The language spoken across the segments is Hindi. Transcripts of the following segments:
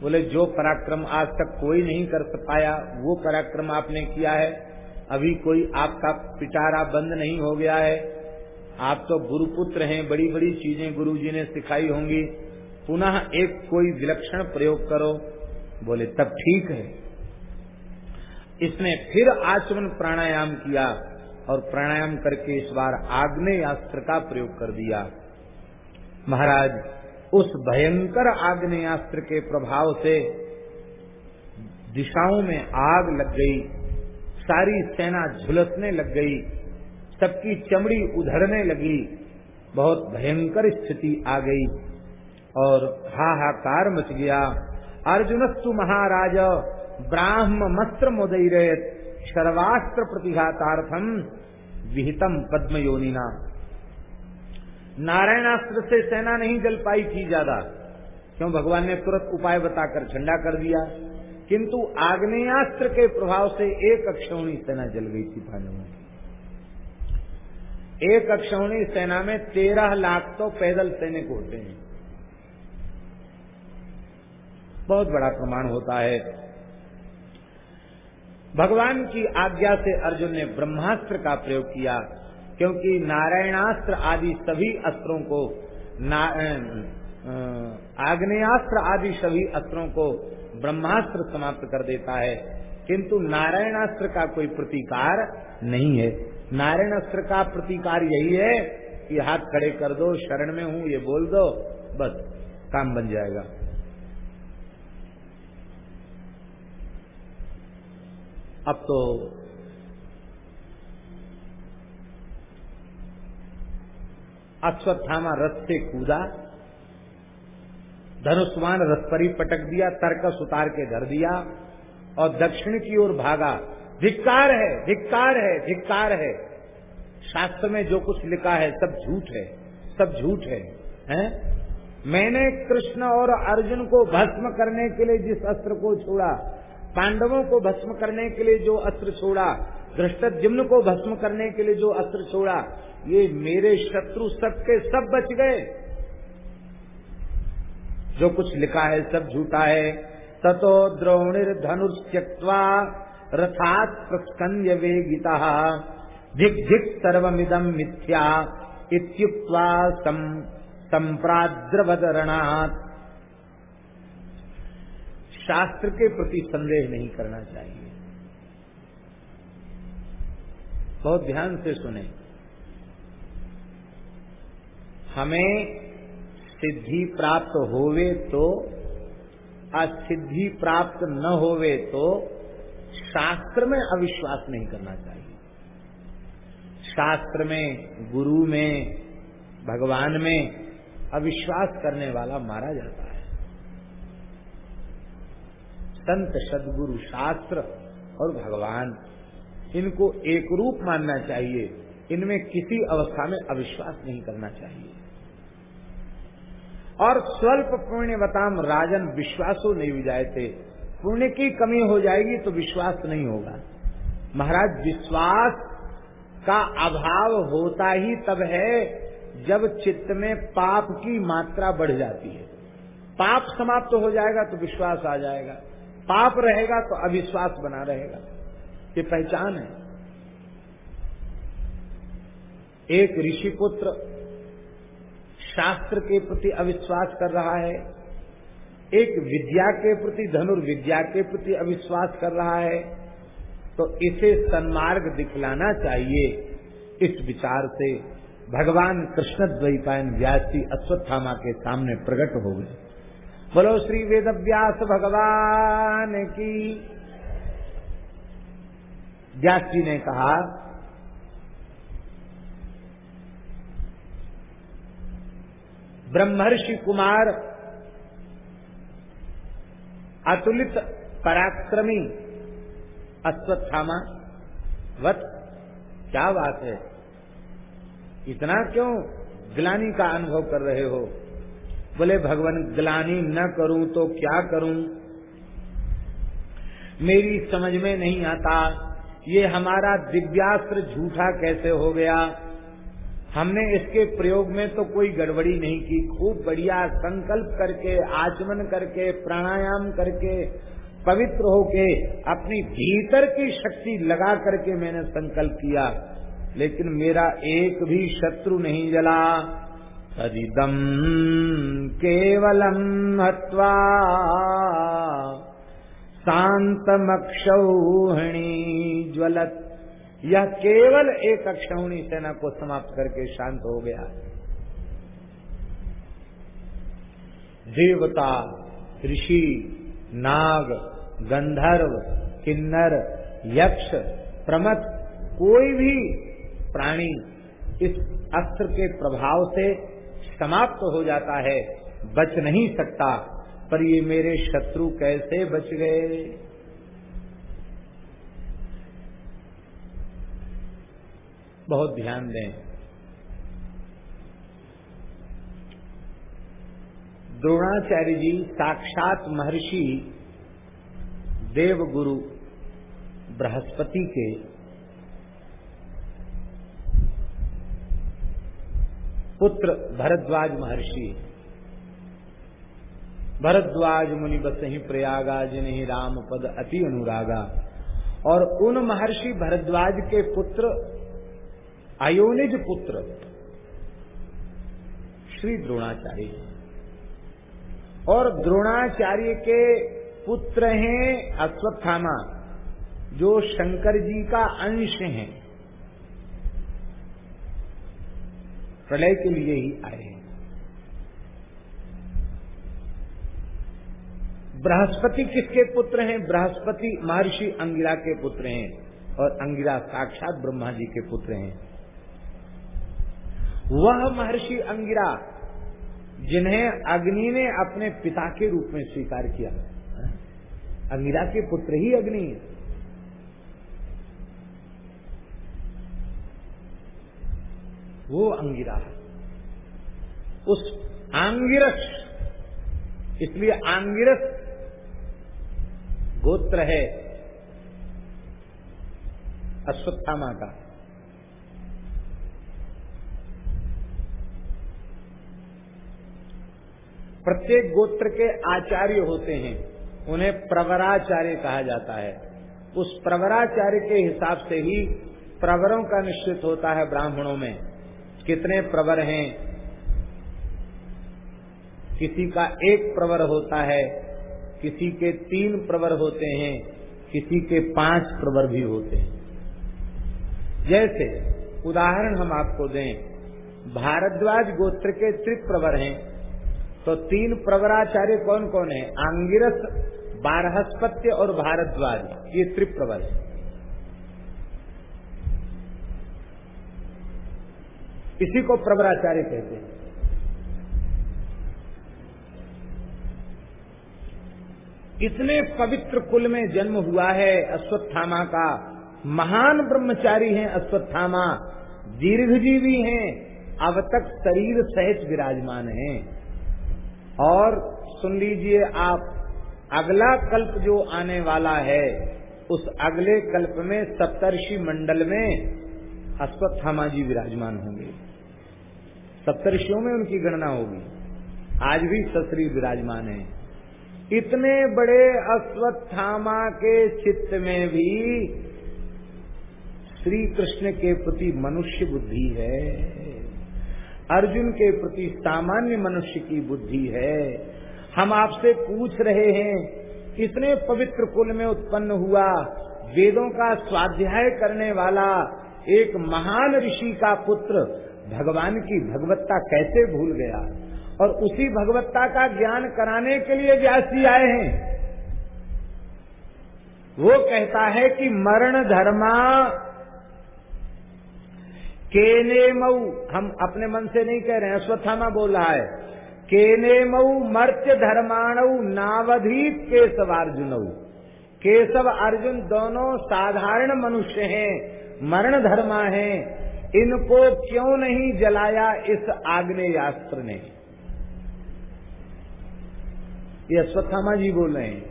बोले, जो पराक्रम आज तक कोई नहीं कर पाया, वो पराक्रम आपने किया है। अभी कोई आपका पिटारा बंद नहीं हो गया है। आप तो गुरुपुत्र हैं, बड़ी बड़ी चीज़ें गुरु जी ने सिखाई होंगी। पुनः एक कोई विलक्षण प्रयोग करो। बोले, तब ठीक है। इसने फिर आचमन प्राणायाम किया और प्राणायाम करके इस बार आग्नेय अस्त्र का प्रयोग कर दिया। महाराज, उस भयंकर आग्नेयास्त्र के प्रभाव से दिशाओं में आग लग गई, सारी सेना झुलसने लग गई सबकी चमड़ी उधड़ने लगी। बहुत भयंकर स्थिति आ गई और हाहाकार मच गया। अर्जुनस्तु महाराज, ब्राह्म मस्त्र मोदय सर्वास्त्र प्रतिघातार्थम विहितम पद्म योनिना नारायणास्त्र से सेना नहीं जल पाई थी ज़्यादा। क्यों भगवान ने तुरंत उपाय बताकर ठंडा कर दिया? किंतु आग्नेयास्त्र के प्रभाव से एक अक्षौणी सेना जल गई थी की एक अक्षौणी सेना में तेरह लाख तो पैदल सैनिक होते हैं। बहुत बड़ा प्रमाण होता है। भगवान की आज्ञा से अर्जुन ने ब्रह्मास्त्र का प्रयोग किया, क्योंकि नारायणास्त्र आदि सभी अस्त्रों को आग्नेयास्त्र आदि सभी अस्त्रों को ब्रह्मास्त्र समाप्त कर देता है। किंतु नारायणास्त्र का कोई प्रतिकार नहीं है। नारायण अस्त्र का प्रतिकार यही है कि हाथ खड़े कर दो, शरण में हूँ, ये बोल दो, बस, काम बन जाएगा। अब तो अश्वत्थामा रथ से कूदा धनुष्मान रथ पर ही पटक दिया, तर्कस उतार के धर दिया, और दक्षिण की ओर भागा धिक्कार है धिक्कार है धिक्कार है। शास्त्र में जो कुछ लिखा है, सब झूठ है, सब झूठ है, हैं? मैंने कृष्ण और अर्जुन को भस्म करने के लिए जिस अस्त्र को छोड़ा, पांडवों को भस्म करने के लिए जो अस्त्र छोड़ा जिम्न को भस्म करने के लिए जो अस्त्र छोड़ा, ये मेरे शत्रु सबके सब बच गए। जो कुछ लिखा है, सब झूठा है। ततो द्रोणिर धनुष त्यक्वा रथात प्रस्कंद्य वेगिता धिक धिक सर्वमिदम मिथ्या संप्राद्रवदरणात् शास्त्र के प्रति संदेह नहीं करना चाहिए। बहुत ध्यान से सुने। हमें सिद्धि प्राप्त होवे तो असिद्धि प्राप्त न होवे तो शास्त्र में अविश्वास नहीं करना चाहिए। शास्त्र में, गुरु में, भगवान में अविश्वास करने वाला मारा जाता है। संत, सदगुरु, शास्त्र और भगवान, इनको एक रूप मानना चाहिए। इनमें किसी अवस्था में अविश्वास नहीं करना चाहिए। और स्वल्प पुण्य बताम राजन विश्वासो नहीं विजाए थे पुण्य की कमी हो जाएगी तो विश्वास नहीं होगा। महाराज, विश्वास का अभाव होता ही तब है जब चित्त में पाप की मात्रा बढ़ जाती है। पाप समाप्त तो हो जाएगा तो विश्वास आ जाएगा। पाप रहेगा तो अविश्वास बना रहेगा। ये पहचान है। एक ऋषि पुत्र शास्त्र के प्रति अविश्वास कर रहा है। एक विद्या के प्रति, धनुर्विद्या के प्रति अविश्वास कर रहा है तो इसे सन्मार्ग दिखलाना चाहिए। इस विचार से भगवान कृष्ण द्वैपायन व्यासी अश्वत्थामा के सामने प्रकट हो गए। बोलो, श्री वेद व्यास भगवान की। व्यास जी ने कहा, ब्रह्मर्षि कुमार अतुलित पराक्रमी अश्वत्थामा वत, क्या बात है? इतना क्यों ग्लानी का अनुभव कर रहे हो? बोले, भगवान, ग्लानी न करूँ तो क्या करूँ? मेरी समझ में नहीं आता, ये हमारा दिव्यास्त्र झूठा कैसे हो गया? हमने इसके प्रयोग में तो कोई गड़बड़ी नहीं की। खूब बढ़िया संकल्प करके, आचमन करके, प्राणायाम करके, पवित्र होके, अपनी भीतर की शक्ति लगा करके मैंने संकल्प किया। लेकिन मेरा एक भी शत्रु नहीं जला। तदिदम केवलम हत्वा शांतमक्षौहिणी ज्वलत यह केवल एक अक्षौणी सेना को समाप्त करके शांत हो गया। देवता, ऋषि, नाग, गंधर्व, किन्नर, यक्ष, प्रमथ, कोई भी प्राणी इस अस्त्र के प्रभाव से समाप्त हो जाता है, बच नहीं सकता। पर ये मेरे शत्रु कैसे बच गए? बहुत ध्यान दें। द्रोणाचार्य जी साक्षात महर्षि देवगुरु बृहस्पति के पुत्र भरद्वाज महर्षि। भरद्वाज मुनि बस ही प्रयागा, जिन्हें राम पद अति अनुरागा। और उन महर्षि भरद्वाज के पुत्र अयोनिज पुत्र, श्री द्रोणाचार्य और द्रोणाचार्य के पुत्र हैं अश्वत्थामा, जो शंकर जी का अंश हैं। प्रलय के लिए ही आए हैं। बृहस्पति किसके पुत्र हैं? बृहस्पति महर्षि अंगिरा के पुत्र हैं और अंगिरा साक्षात ब्रह्मा जी के पुत्र हैं। वह महर्षि अंगिरा, जिन्हें अग्नि ने अपने पिता के रूप में स्वीकार किया। अंगिरा के पुत्र ही अग्नि। वो अंगिरा है। उस आंगिरस, इसलिए आंगिरस गोत्र है अश्वत्थामा का। प्रत्येक गोत्र के आचार्य होते हैं। उन्हें प्रवराचार्य कहा जाता है। उस प्रवराचार्य के हिसाब से ही प्रवरों का निश्चित होता है ब्राह्मणों में। कितने प्रवर हैं? किसी का एक प्रवर होता है, किसी के तीन प्रवर होते हैं, किसी के पाँच प्रवर भी होते हैं। जैसे उदाहरण हम आपको दें। भारद्वाज गोत्र के त्रिप्रवर हैं। तो तीन प्रवराचार्य कौन कौन है? आंगिरस बारहस्पत्य और भारद्वाज। ये त्रिप्रवर है। इसी को प्रवराचार्य कहते हैं। इतने पवित्र कुल में जन्म हुआ है अश्वत्थामा का। महान ब्रह्मचारी हैं अश्वत्थामा। दीर्घजीवी हैं। अब तक शरीर सहित विराजमान हैं। और सुन लीजिए आप, अगला कल्प जो आने वाला है, उस अगले कल्प में सप्तर्षि मंडल में अश्वत्थामा जी विराजमान होंगे। सप्तर्षियों में उनकी गणना होगी। आज भी ससरी विराजमान है। इतने बड़े अश्वत्थामा के चित्त में भी श्री कृष्ण के प्रति मनुष्य बुद्धि है। अर्जुन के प्रति सामान्य मनुष्य की बुद्धि है। हम आपसे पूछ रहे हैं इतने पवित्र कुल में उत्पन्न हुआ? वेदों का स्वाध्याय करने वाला एक महान ऋषि का पुत्र भगवान की भगवत्ता कैसे भूल गया? और उसी भगवत्ता का ज्ञान कराने के लिए व्यास जी आए हैं। वो कहता है कि मरण धर्मा केने मऊ हम अपने मन से नहीं कह रहे हैं, अश्वत्थामा बोल रहा है। केने मऊ मर्त्य धर्माणु नावधीत केशव अर्जुन केशव अर्जुन दोनों साधारण मनुष्य हैं, मरण धर्मा हैं। इनको क्यों नहीं जलाया इस आग्नेयास्त्र ने? ये अश्वत्थामा जी बोल रहे हैं।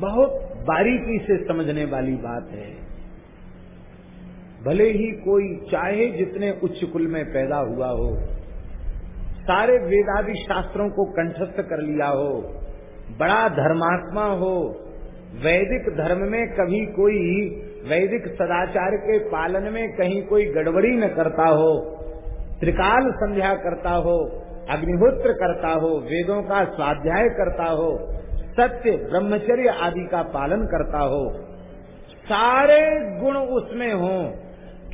बहुत बारीकी से समझने वाली बात है। भले ही कोई चाहे जितने उच्च कुल में पैदा हुआ हो, सारे वेदादि शास्त्रों को कंठस्थ कर लिया हो, बड़ा धर्मात्मा हो, वैदिक धर्म में कभी कोई वैदिक सदाचार के पालन में कहीं कोई गड़बड़ी न करता हो, त्रिकाल संध्या करता हो, अग्निहोत्र करता हो, वेदों का स्वाध्याय करता हो, सत्य, ब्रह्मचर्य आदि का पालन करता हो, सारे गुण उसमें हो।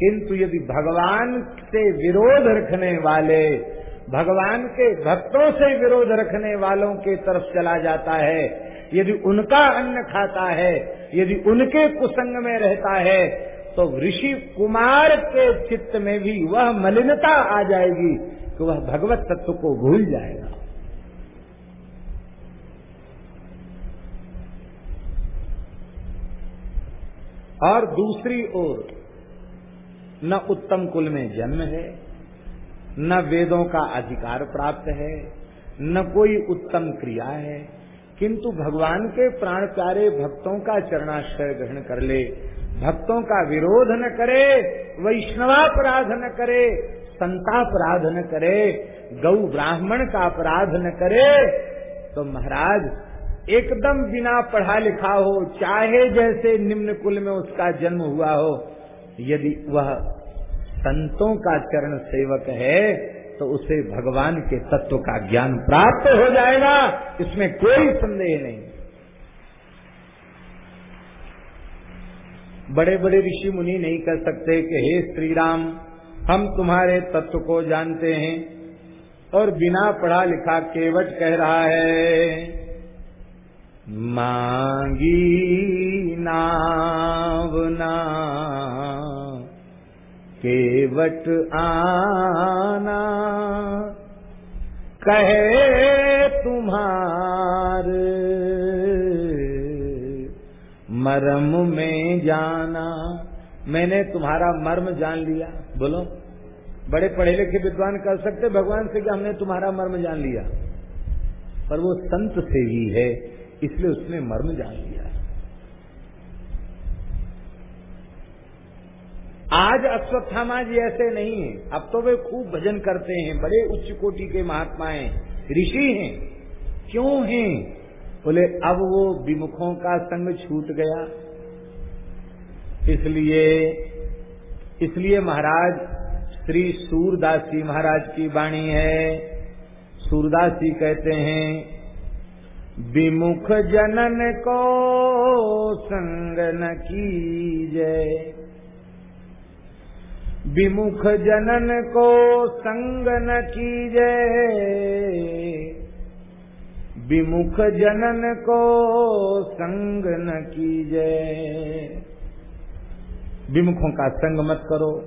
किंतु यदि भगवान से विरोध रखने वाले, भगवान के भक्तों से विरोध रखने वालों के तरफ़ चला जाता है, यदि उनका अन्न खाता है, यदि उनके कुसंग में रहता है तो ऋषि कुमार के चित्त में भी वह मलिनता आ जाएगी कि वह भगवत तत्व को भूल जाएगा। और दूसरी ओर न उत्तम कुल में जन्म है, न वेदों का अधिकार प्राप्त है, न कोई उत्तम क्रिया है, किंतु भगवान के प्राण प्यारे भक्तों का चरणाश्रय ग्रहण कर ले, भक्तों का विरोध न करे, वैष्णवापराध न करे, संतापराध न करे, गौ ब्राह्मण का अपराध न करे तो महाराज, एकदम बिना पढ़ा लिखा हो, चाहे जैसे निम्न कुल में उसका जन्म हुआ हो यदि वह संतों का चरण सेवक है तो उसे भगवान के तत्व का ज्ञान प्राप्त हो जाएगा। इसमें कोई संदेह नहीं। बड़े बड़े ऋषि मुनि नहीं कर सकते कि, हे श्री राम हम तुम्हारे तत्व को जानते हैं और बिना पढ़ा लिखा केवट कह रहा है। मांगी नावना केवट आना। कहे तुम्हार, मरम में जाना। मैंने तुम्हारा मर्म जान लिया। बोलो। बड़े पढ़े लिखे विद्वान कर सकते, भगवान से कि हमने तुम्हारा मर्म जान लिया। पर वो संत से ही है। इसलिए उसने मर्म जान लिया। आज अश्वत्थामा जी ऐसे नहीं है। अब तो वे खूब भजन करते हैं, बड़े उच्च कोटि के महात्मा हैं ऋषि हैं। क्यों हैं? बोले, अब वो विमुखों का संग छूट गया। इसलिए इसलिए महाराज, श्री सूरदास जी महाराज की वाणी है। सूरदास जी कहते हैं विमुख जनन को संग न कीजय विमुख जनन को संग न कीजे। विमुख जनन को संग न कीजे। विमुखों का संग मत करो।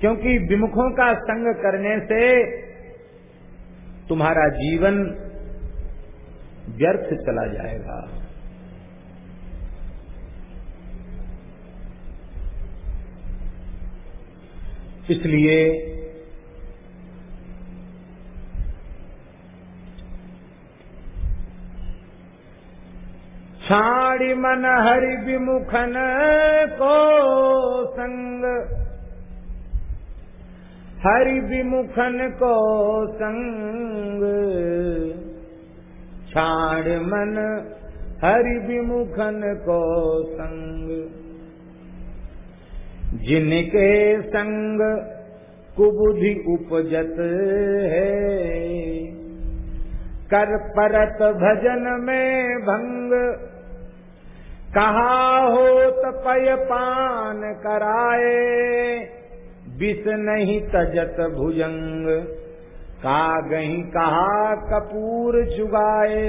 क्योंकि विमुखों का संग करने से तुम्हारा जीवन व्यर्थ चला जाएगा। इसलिए छाड़ी मन हरि विमुखन को संग हरि विमुखन को संग। छाड़ मन हरि विमुखन को संग। जिनके संग कुबुधि उपजत है, कर परत भजन में भंग। कहा हो तपय पान कराए विष नहीं तजत भुजंग। का गही कहा कपूर चुगाए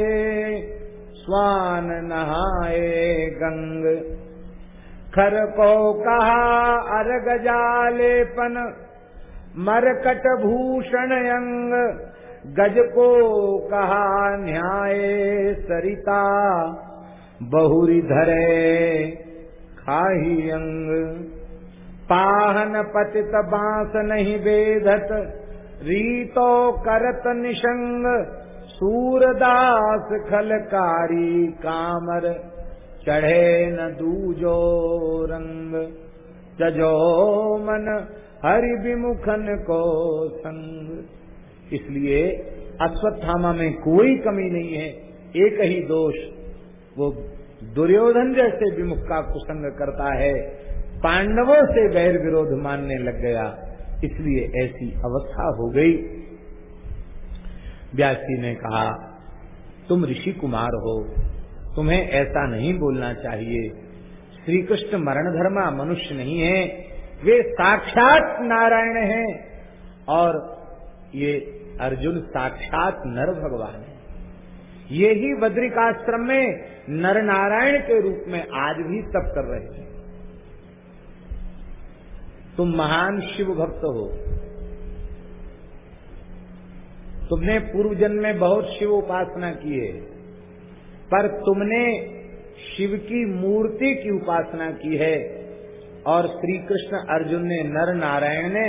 स्वान नहाए गंग। खर को कहा अर्ग जालेपन, मरकट भूषण अंग गज को कहा न्याय सरिता, बहुरी धरे खाही अंग पाहन पतित बाँस नहीं वेदत रीतो करत निशंग, सूरदास खलकारी कामर, चढ़े न दूजो रंग। जजो मन हरि विमुखन को संग। इसलिए अश्वत्थामा में कोई कमी नहीं है, एक ही दोष, वो दुर्योधन जैसे विमुख का कुसंग करता है, पांडवों से वैर विरोध मानने लग गया। इसलिए ऐसी अवस्था हो गई। व्यासी ने कहा, तुम ऋषि कुमार हो, तुम्हें ऐसा नहीं बोलना चाहिए। श्री कृष्ण मरण धर्मा मनुष्य नहीं है, वे साक्षात नारायण हैं। और ये अर्जुन साक्षात नर भगवान है। ये ही बद्रिकाश्रम में नर नारायण के रूप में आज भी तप कर रहे हैं। तुम महान शिव भक्त हो। तुमने पूर्व जन्म में बहुत शिव उपासना की है, पर तुमने शिव की मूर्ति की उपासना की है और श्री कृष्ण अर्जुन ने नर नारायण ने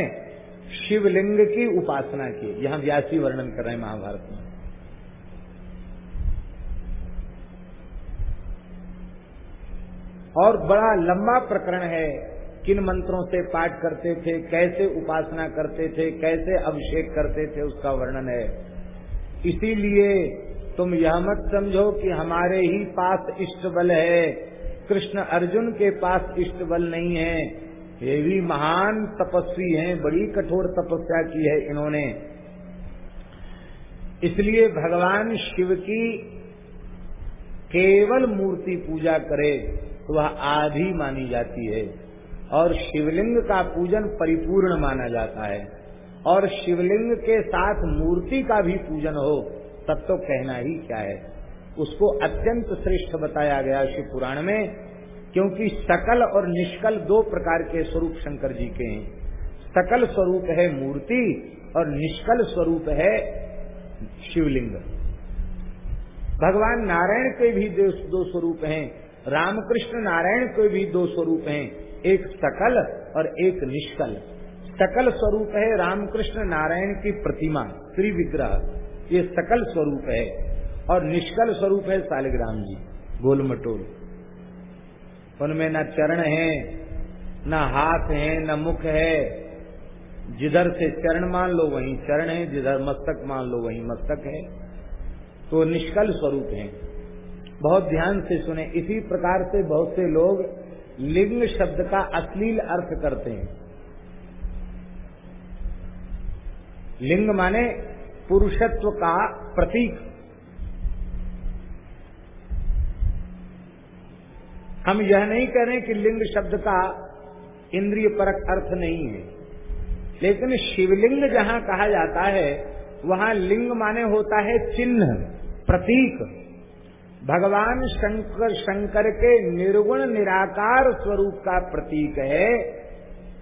शिवलिंग की उपासना की। यहाँ व्यासी वर्णन कर रहे हैं महाभारत में। और बड़ा लंबा प्रकरण है किन मंत्रों से पाठ करते थे, कैसे उपासना करते थे, कैसे अभिषेक करते थे, उसका वर्णन है। इसीलिए तुम यह मत समझो कि हमारे ही पास इष्ट बल है। कृष्ण अर्जुन के पास इष्ट बल नहीं है। ये भी महान तपस्वी हैं, बड़ी कठोर तपस्या की है इन्होंने। इसलिए भगवान शिव की केवल मूर्ति पूजा करे तो वह आधी मानी जाती है। और शिवलिंग का पूजन परिपूर्ण माना जाता है। और शिवलिंग के साथ मूर्ति का भी पूजन हो, तब तो कहना ही क्या है। उसको अत्यंत श्रेष्ठ बताया गया शिव पुराण में, क्योंकि सकल और निष्कल दो प्रकार के स्वरूप शंकर जी के हैं। सकल स्वरूप है मूर्ति और निष्कल स्वरूप है शिवलिंग। भगवान नारायण के भी दो स्वरूप हैं, रामकृष्ण नारायण के भी दो स्वरूप हैं एक सकल और एक निष्कल। सकल स्वरूप है रामकृष्ण नारायण की प्रतिमा श्री विग्रह ये सकल स्वरूप है और निष्कल स्वरूप है सालिग्राम जी गोल मटोल उनमें न चरण है, न हाथ है, न मुख है। जिधर से चरण मान लो, वहीं चरण है। जिधर मस्तक मान लो, वहीं मस्तक है। तो निष्कल स्वरूप है। बहुत ध्यान से सुने। इसी प्रकार से बहुत से लोग लिंग शब्द का अश्लील अर्थ करते हैं। लिंग माने पुरुषत्व का प्रतीक। हम यह नहीं कह रहे कि लिंग शब्द का इंद्रिय परक अर्थ नहीं है। लेकिन शिवलिंग जहाँ कहा जाता है, वहाँ लिंग माने होता है चिन्ह, प्रतीक। भगवान शंकर शंकर के निर्गुण, निराकार स्वरूप का प्रतीक है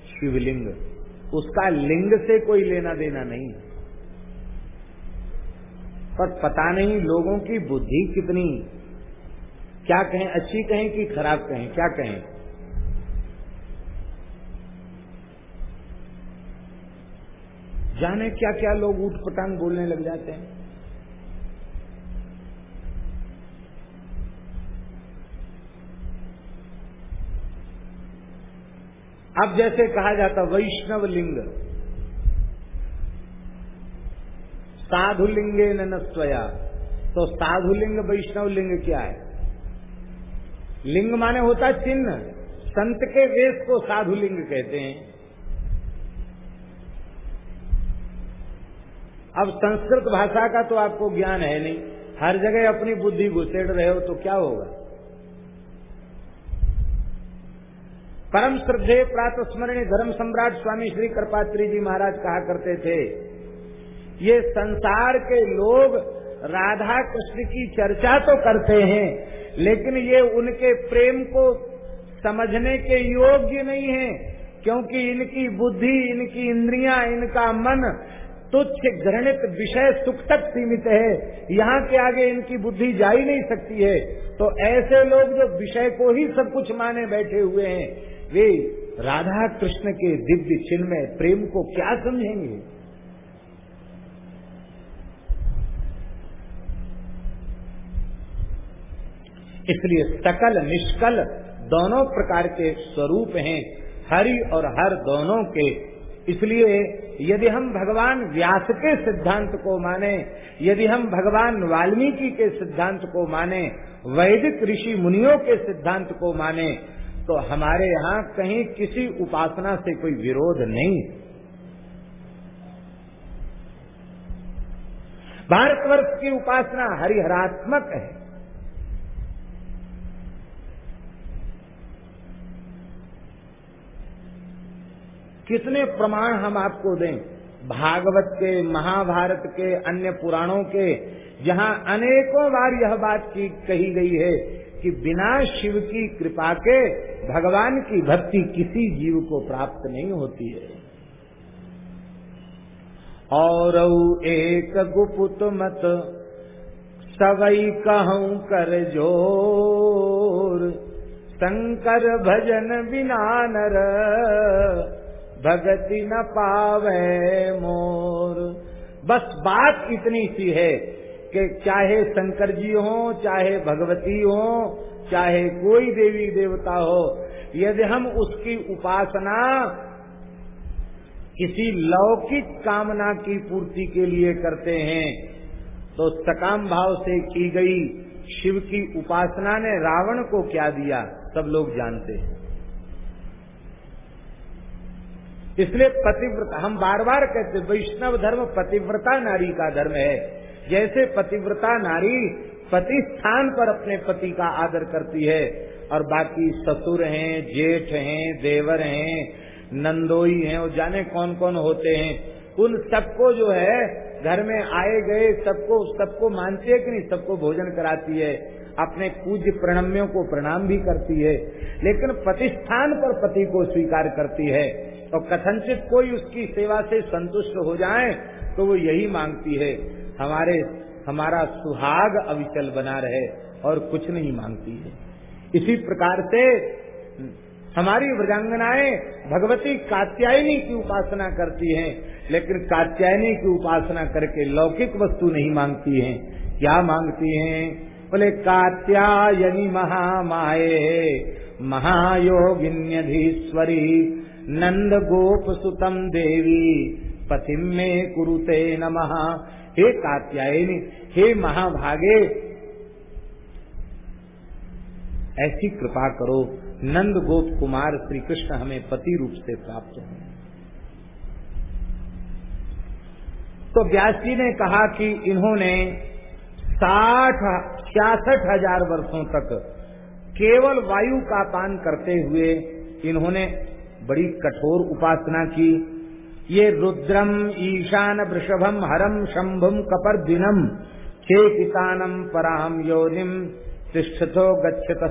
शिवलिंग। उसका लिंग से कोई लेना देना नहीं। पर पता नहीं लोगों की बुद्धि कितनी। क्या कहें, अच्छी कहें कि खराब कहें, क्या कहें? जाने क्या क्या लोग ऊट पटांग बोलने लग जाते हैं। अब जैसे कहा जाता वैष्णव लिंग। साधु लिंगे न तो साधु लिंग, वैष्णव लिंग क्या है? लिंग माने होता चिन्ह। संत के वेश को साधु लिंग कहते हैं। अब संस्कृत भाषा का तो आपको ज्ञान है नहीं। हर जगह अपनी बुद्धि घुसेड़ रहे हो तो क्या होगा? परम श्रद्धे प्रात स्मरणी धर्म सम्राट स्वामी श्री कृपात्री जी महाराज कहा करते थे, ये संसार के लोग राधा कृष्ण की चर्चा तो करते हैं, लेकिन ये उनके प्रेम को समझने के योग्य नहीं है, क्योंकि इनकी बुद्धि, इनकी इंद्रियाँ, इनका मन तुच्छ, घृणित, विषय सुख तक सीमित है। यहाँ के आगे इनकी बुद्धि जा ही नहीं सकती है। तो ऐसे लोग जो विषय को ही सब कुछ माने बैठे हुए हैं वे राधा कृष्ण के दिव्य चिन्ह में प्रेम को क्या समझेंगे? इसलिए सकल, निष्कल दोनों प्रकार के स्वरूप हैं, हरि और हर दोनों के। इसलिए यदि हम भगवान व्यास के सिद्धांत को माने, यदि हम भगवान वाल्मीकि के सिद्धांत को माने, वैदिक ऋषि मुनियों के सिद्धांत को माने तो हमारे यहाँ कहीं किसी उपासना से कोई विरोध नहीं। भारतवर्ष की उपासना हरिहरात्मक है। कितने प्रमाण हम आपको दें? भागवत के, महाभारत के, अन्य पुराणों के, जहाँ अनेकों बार यह बात की कही गई है कि बिना शिव की कृपा के भगवान की भक्ति किसी जीव को प्राप्त नहीं होती है। और एक गुपुत मत, सवई कहूँ कर ज़ोर। शंकर भजन बिना नर, भगति न पावे मोर। बस बात इतनी सी है कि चाहे शंकर जी हो, चाहे भगवती हो, चाहे कोई देवी देवता हो, यदि हम उसकी उपासना किसी लौकिक कामना की पूर्ति के लिए करते हैं तो सकाम भाव से की गई शिव की उपासना ने रावण को क्या दिया, सब लोग जानते हैं। इसलिए पतिव्रता, हम बार बार कहते वैष्णव धर्म पतिव्रता नारी का धर्म है। जैसे पतिव्रता नारी पति स्थान पर अपने पति का आदर करती है, और बाकी ससुर हैं, जेठ हैं, देवर हैं, नंदोई हैं, और जाने कौन कौन होते हैं, उन सबको जो है, घर में आए गए सबको सबको मानती है कि नहीं, सबको भोजन कराती है, अपने पूज्य प्रणम्यों को प्रणाम भी करती है, लेकिन प्रतिष्ठान पर पति को स्वीकार करती है, और कथनचित कोई उसकी सेवा से संतुष्ट हो जाए तो वो यही मांगती है। हमारे, हमारा सुहाग अविचल बना रहे और कुछ नहीं मांगती है। इसी प्रकार से हमारी व्रजांगनाएँ भगवती कात्यायनी की उपासना करती हैं, लेकिन कात्यायनी की उपासना करके लौकिक वस्तु नहीं मांगती हैं। क्या मांगती हैं? बोले, कात्यायनी महामाए महायोगिन्यधीश्वरी नंद गोप सुतम देवी पतिम में कुरुते नमः हे कात्यायनी, हे महाभागे, ऐसी कृपा करो, नंद गोप कुमार श्री कृष्ण हमें पति रूप से प्राप्त हो। तो व्यास जी ने कहा कि इन्होंने साठ, छियासठ हज़ार वर्षों तक केवल वायु का पान करते हुए इन्होंने बड़ी कठोर उपासना की ये रुद्रम, ईशान वृषभम, हरम शंभुम कपर दिनम चेकितानम पराम योनिम, तिष्ठतो गच्छत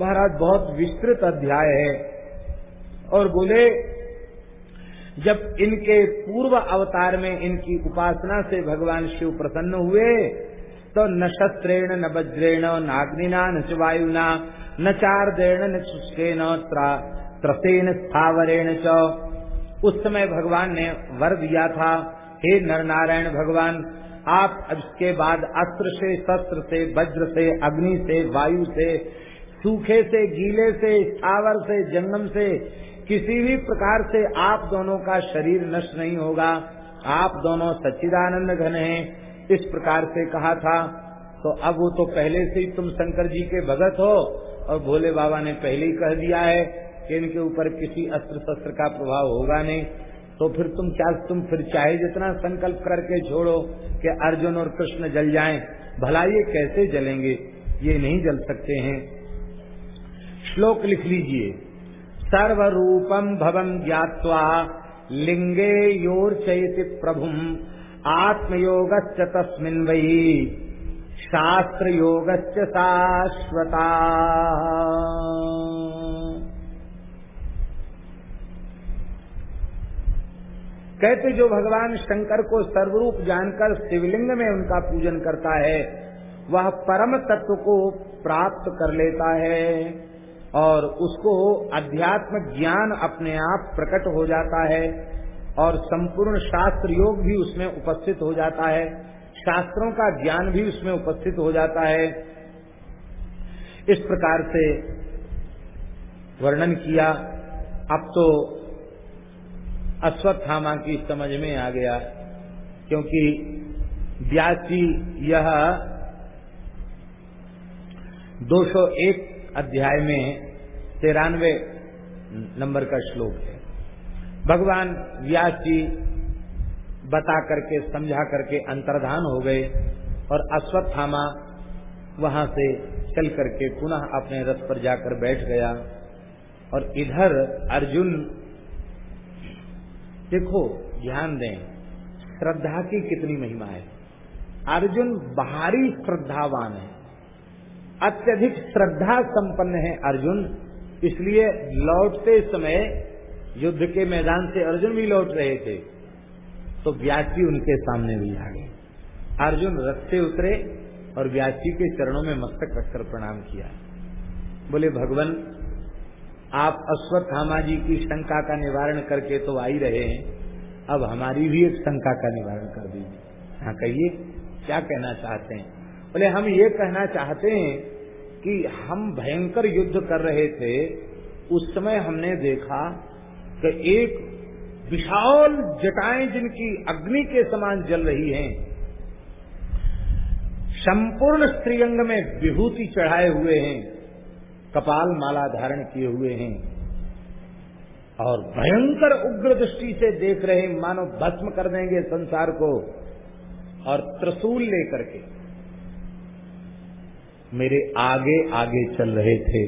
महाराज, बहुत विस्तृत अध्याय है। और बोले, जब इनके पूर्व अवतार में इनकी उपासना से भगवान शिव प्रसन्न हुए तो न शस्त्रेण, न वज्रेण नाग्निना न वायुना न चार्देण, न शुष्केन त्रसेन, स्थावरेण च उस समय भगवान ने वर दिया था, हे नर नारायण भगवान, आप इसके बाद अस्त्र से, शस्त्र से, वज्र से, अग्नि से, वायु से, सूखे से, गीले से, स्थावर से, जंगम से, किसी भी प्रकार से आप दोनों का शरीर नष्ट नहीं होगा। आप दोनों सच्चिदानंद घन हैं। इस प्रकार से कहा था। तो अब वो तो पहले से ही तुम शंकर जी के भगत हो, और भोले बाबा ने पहले ही कह दिया है कि इनके ऊपर किसी अस्त्र शस्त्र का प्रभाव होगा नहीं तो फिर तुम क्या, तुम फिर चाहे जितना संकल्प करके छोड़ो कि अर्जुन और कृष्ण जल जाएँ, भला ये कैसे जलेंगे? ये नहीं जल सकते हैं। श्लोक लिख लीजिए। सर्व रूपम भवम ज्ञावा लिंगे योर चैति प्रभुम आत्मयोग तस्मिन वही शास्त्र योग शाश्वता। कहते जो भगवान शंकर को सर्वरूप जानकर शिवलिंग में उनका पूजन करता है, वह परम तत्व को प्राप्त कर लेता है और उसको अध्यात्म ज्ञान अपने आप प्रकट हो जाता है और संपूर्ण शास्त्र योग भी उसमें उपस्थित हो जाता है, शास्त्रों का ज्ञान भी उसमें उपस्थित हो जाता है। इस प्रकार से वर्णन किया। अब तो अश्वत्थामा की समझ में आ गया, क्योंकि व्यास यह 201 अध्याय में तिरानवे नंबर का श्लोक है। भगवान व्यास जी बता करके, समझा करके अंतर्धान हो गए और अश्वत्थामा वहाँ से चल करके पुनः अपने रथ पर जाकर बैठ गया और इधर अर्जुन देखो, ध्यान दें, श्रद्धा की कितनी महिमा है। अर्जुन बाहरी श्रद्धावान है। अत्यधिक श्रद्धा संपन्न है अर्जुन, इसलिए लौटते समय युद्ध के मैदान से अर्जुन भी लौट रहे थे तो व्यासी उनके सामने भी आ गए। अर्जुन रथ से उतरे और व्यासी के चरणों में मस्तक रखकर प्रणाम किया। बोले, भगवान आप अश्वत्थामा जी की शंका का निवारण करके तो आ ही रहे हैं। अब हमारी भी एक शंका का निवारण कर दीजिए। हाँ कहिए, क्या कहना चाहते हैं? बोले, हम ये कहना चाहते हैं कि हम भयंकर युद्ध कर रहे थे, उस समय हमने देखा कि एक विशाल जटाएँ जिनकी अग्नि के समान जल रही हैं, संपूर्ण स्त्रीअंग में विभूति चढ़ाए हुए हैं। कपाल माला धारण किए हुए हैं। और भयंकर उग्र दृष्टि से देख रहे मानो भस्म कर देंगे संसार को और त्रिशूल लेकर के। मेरे आगे आगे चल रहे थे,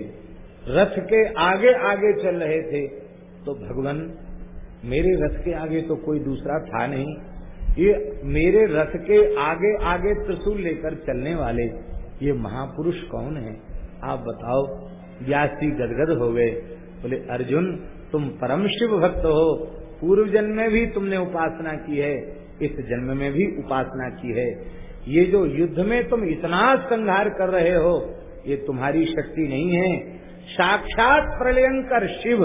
रथ के आगे आगे चल रहे थे तो भगवान, मेरे रथ के आगे तो कोई दूसरा था नहीं। ये मेरे रथ के आगे आगे त्रिशूल लेकर चलने वाले, ये महापुरुष कौन है? आप बताओ। व्यास जी गदगद हो गए। बोले, अर्जुन, तुम परम शिव भक्त हो। पूर्व जन्म में भी तुमने उपासना की है, इस जन्म में भी उपासना की है। ये जो युद्ध में तुम इतना संहार कर रहे हो, ये तुम्हारी शक्ति नहीं है। साक्षात प्रलयंकर शिव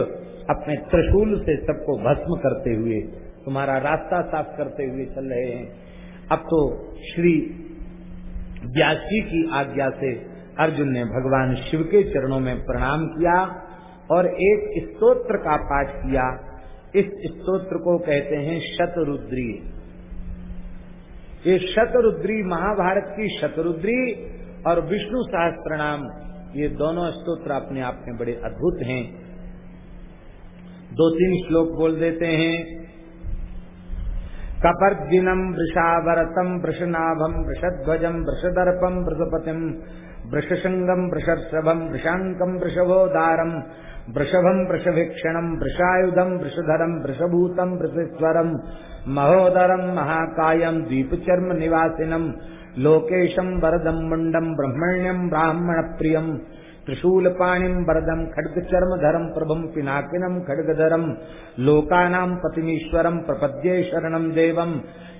अपने त्रिशूल से सबको भस्म करते हुए, तुम्हारा रास्ता साफ़ करते हुए चल रहे हैं। अब तो श्री व्यासी की आज्ञा से अर्जुन ने भगवान शिव के चरणों में प्रणाम किया और एक स्तोत्र का पाठ किया। इस स्तोत्र को कहते हैं शतरुद्री। ये शतरुद्री महाभारत की शतरुद्री और विष्णु सहस्त्र ये दोनों स्तोत्र अपने आप में बड़े अद्भुत हैं। दो तीन श्लोक बोल देते हैं। कपर्दिनम वृषावरतम वृषनाभम वृषध्वजम वृषदर्पम वृषपतिम वृषशृंगम वृषर्षभम वृषांकम वृषभोदारम वृषभम वृषभिक्षणम वृषायुधम वृषधरम वृषभूतम वृषस्वरम महोदरम महाकायम दीपचर्म निवासिनम लोकेशम वरदम मुंडम ब्रह्मण्यम ब्राह्मण प्रियम त्रिशूल पाणिम वरदम खड्गचर्म धरम प्रभम पिनाकिनम खड्गधरम लोकानाम पतिमीश्वरम प्रपद्ये शरणम देवम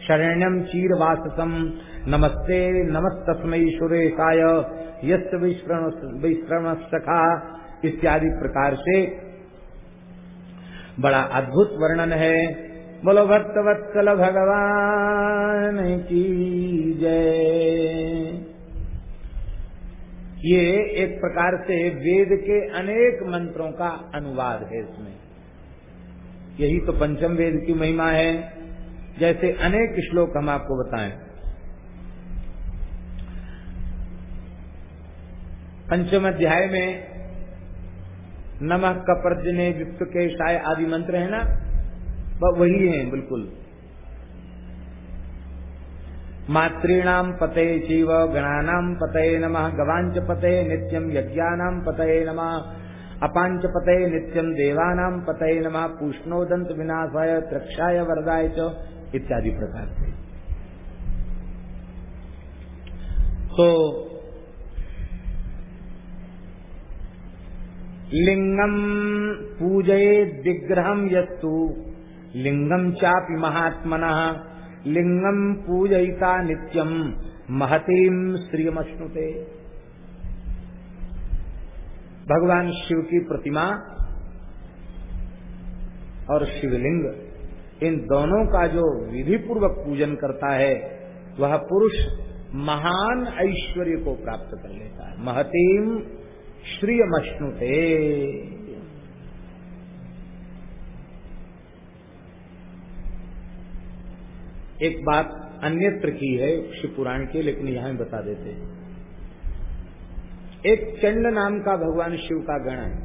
शरण्यम चीरवाससम नमस्ते, नमस्तस्मै सुरेशाय। विश्रम सखा इत्यादि प्रकार से। बड़ा अद्भुत वर्णन है। बोलो भक्त वत्सल भगवान की जय। ये एक प्रकार से वेद के अनेक मंत्रों का अनुवाद है इसमें। यही तो पंचम वेद की महिमा है। जैसे अनेक श्लोक हम आपको बताएँ। पंचम अध्याय में नमक कपर्जने विप्त के शाय आदि मंत्र है ना? वही है, बिल्कुल। मातृणाम पते शिव गणानाम पते नमः गवांच पते नित्यम यज्ञानाम पते नमः अपांच पते नित्यम देवानाम पते नमः पूष्णोदंत विनाशाय त्रक्षाय वरदाय च। इत्यादि प्रकार से तो लिंगम पूजये विग्रहम यस्तु लिंगम चापि महात्मन। लिंगम पूजयिता नित्यम महतीम श्रीयमश्नुते भगवान शिव की प्रतिमा और शिवलिंग। इन दोनों का जो विधि पूर्वक पूजन करता है, वह पुरुष महान ऐश्वर्य को प्राप्त कर लेता है। महतीम श्रीयमश्नुते। एक बात अन्यत्र की है, शिव पुराण की, लेकिन यहाँ बता देते हैं। एक चंड नाम का भगवान शिव का गण है।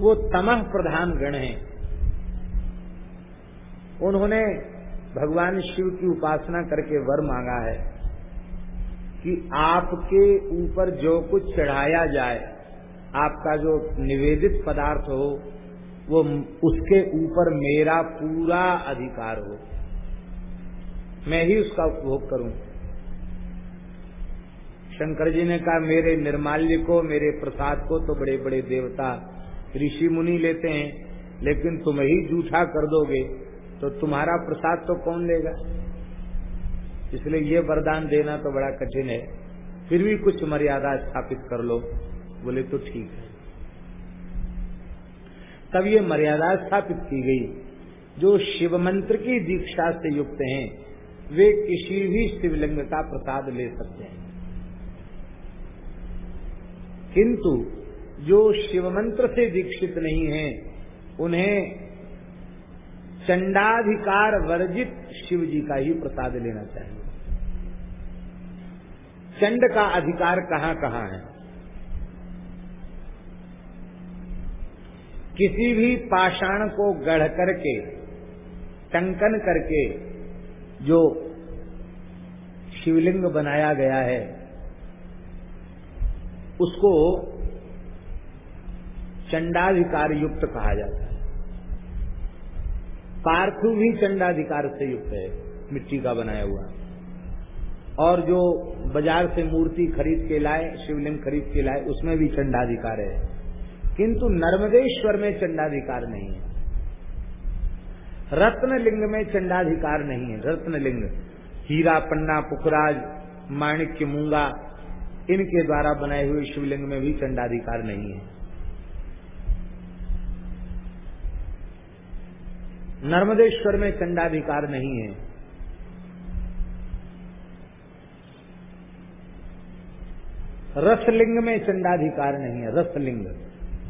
वो तमह प्रधान गण है। उन्होंने भगवान शिव की उपासना करके वर मांगा है कि आपके ऊपर जो कुछ चढ़ाया जाए, आपका जो निवेदित पदार्थ हो, वो उसके ऊपर मेरा पूरा अधिकार हो। मैं ही उसका उपभोग करूँ। शंकर जी ने कहा, मेरे निर्माल्य को, मेरे प्रसाद को तो बड़े बड़े देवता ऋषि मुनि लेते हैं, लेकिन तुम ही जूठा कर दोगे तो तुम्हारा प्रसाद तो कौन लेगा? इसलिए ये वरदान देना तो बड़ा कठिन है। फिर भी कुछ मर्यादा स्थापित कर लो। बोले तो ठीक है। तब ये मर्यादा स्थापित की गई। जो शिव मंत्र की दीक्षा से युक्त हैं, वे किसी भी शिवलिंग का प्रसाद ले सकते हैं। किंतु जो शिव मंत्र से दीक्षित नहीं है, उन्हें चंडाधिकार वर्जित शिव जी का ही प्रसाद लेना चाहिए। चंड का अधिकार कहाँ कहाँ है? किसी भी पाषाण को गढ़ करके, टंकन करके, जो शिवलिंग बनाया गया है, उसको चंडाधिकार युक्त कहा जाता है। पार्थु भी चंडाधिकार से युक्त है, मिट्टी का बनाया हुआ। और जो बाज़ार से मूर्ति खरीद के लाए, शिवलिंग खरीद के लाए, उसमें भी चंडाधिकार है। किंतु नर्मदेश्वर में चंडाधिकार नहीं है। रत्न लिंग में चंडाधिकार नहीं है। रत्न लिंग हीरा, पन्ना, पुखराज, माणिक्य, मूँगा, इनके द्वारा बनाए हुए शिवलिंग में भी चंडाधिकार नहीं है। नर्मदेश्वर में चंडाधिकार नहीं है। रसलिंग में चंडाधिकार नहीं है, रसलिंग।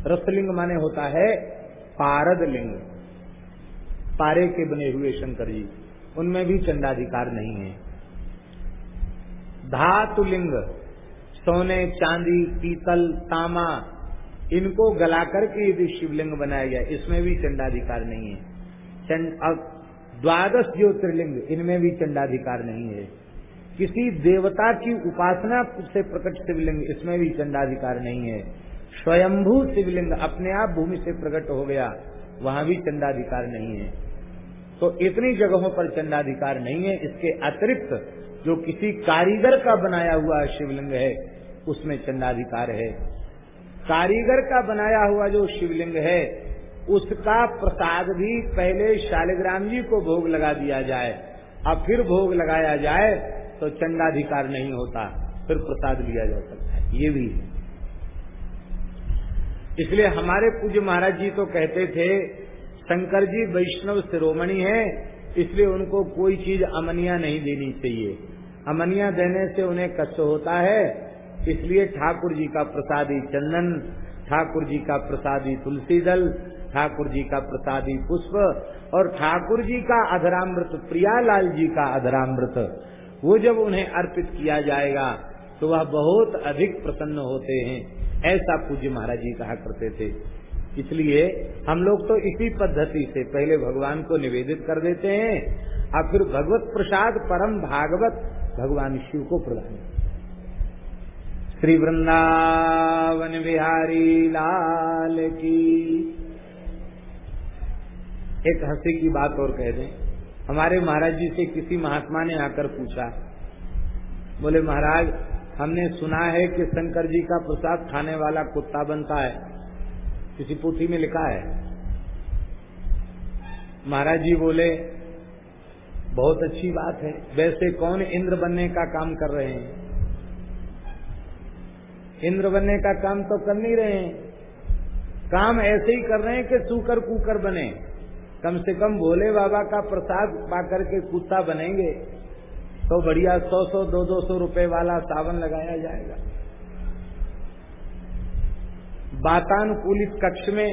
रसलिंग माने होता है पारद लिंग पारे के बने हुए शंकर जी, उनमें भी चंडाधिकार नहीं है। धातु लिंग सोने, चांदी, पीतल तामा इनको गला करके यदि शिवलिंग बनाया गया, इसमें भी चंडाधिकार नहीं है। अब द्वादश ज्योतिर्लिंग, इनमें भी चंडाधिकार नहीं है। किसी देवता की उपासना से प्रकट शिवलिंग, इसमें भी चंडाधिकार नहीं है। स्वयंभू शिवलिंग अपने आप भूमि से प्रकट हो गया, वहाँ भी चंडाधिकार नहीं है। तो इतनी जगहों पर चंडाधिकार नहीं है। इसके अतिरिक्त जो किसी कारीगर का बनाया हुआ शिवलिंग है, उसमें चंडाधिकार है। कारीगर का बनाया हुआ जो शिवलिंग है उसका प्रसाद भी पहले शालिग्राम जी को भोग लगा दिया जाए। अब फिर भोग लगाया जाए तो चंडाधिकार नहीं होता, फिर प्रसाद लिया जा सकता है। ये भी इसलिए हमारे पूज्य महाराज जी तो कहते थे, शंकर जी वैष्णव शिरोमणि है, इसलिए उनको कोई चीज़ अमनिया नहीं देनी चाहिए। अमनिया देने से उन्हें कष्ट होता है, इसलिए ठाकुर जी का प्रसादी चंदन, ठाकुर जी का प्रसादी तुलसी दल ठाकुर जी का प्रसादी पुष्प और ठाकुर जी का अधरामृत, प्रियालाल जी का अधरामृत। वो जब उन्हें अर्पित किया जाएगा तो वह बहुत अधिक प्रसन्न होते हैं। ऐसा पूज्य महाराज जी कहा करते थे। इसलिए हम लोग तो इसी पद्धति से पहले भगवान को निवेदित कर देते हैं और फिर भगवत प्रसाद परम भागवत भगवान शिव को प्रदान श्री वृंदावन बिहारी लाल की एक हँसी की बात और कह दें। हमारे महाराज जी से किसी महात्मा ने आकर पूछा, बोले, महाराज, हमने सुना है कि शंकर जी का प्रसाद खाने वाला कुत्ता बनता है। किसी पोथी में लिखा है? महाराज जी बोले, बहुत अच्छी बात है। वैसे कौन इंद्र बनने का काम कर रहे हैं? इंद्र बनने का काम तो कर नहीं रहे हैं। काम ऐसे ही कर रहे हैं कि सूकर कूकर बने। कम से कम भोले बाबा का प्रसाद पाकर के कुत्ता बनेंगे तो बढ़िया सौ सौ दो दो सौ रुपए वाला सावन लगाया जाएगा। वातानुकूलित कक्ष में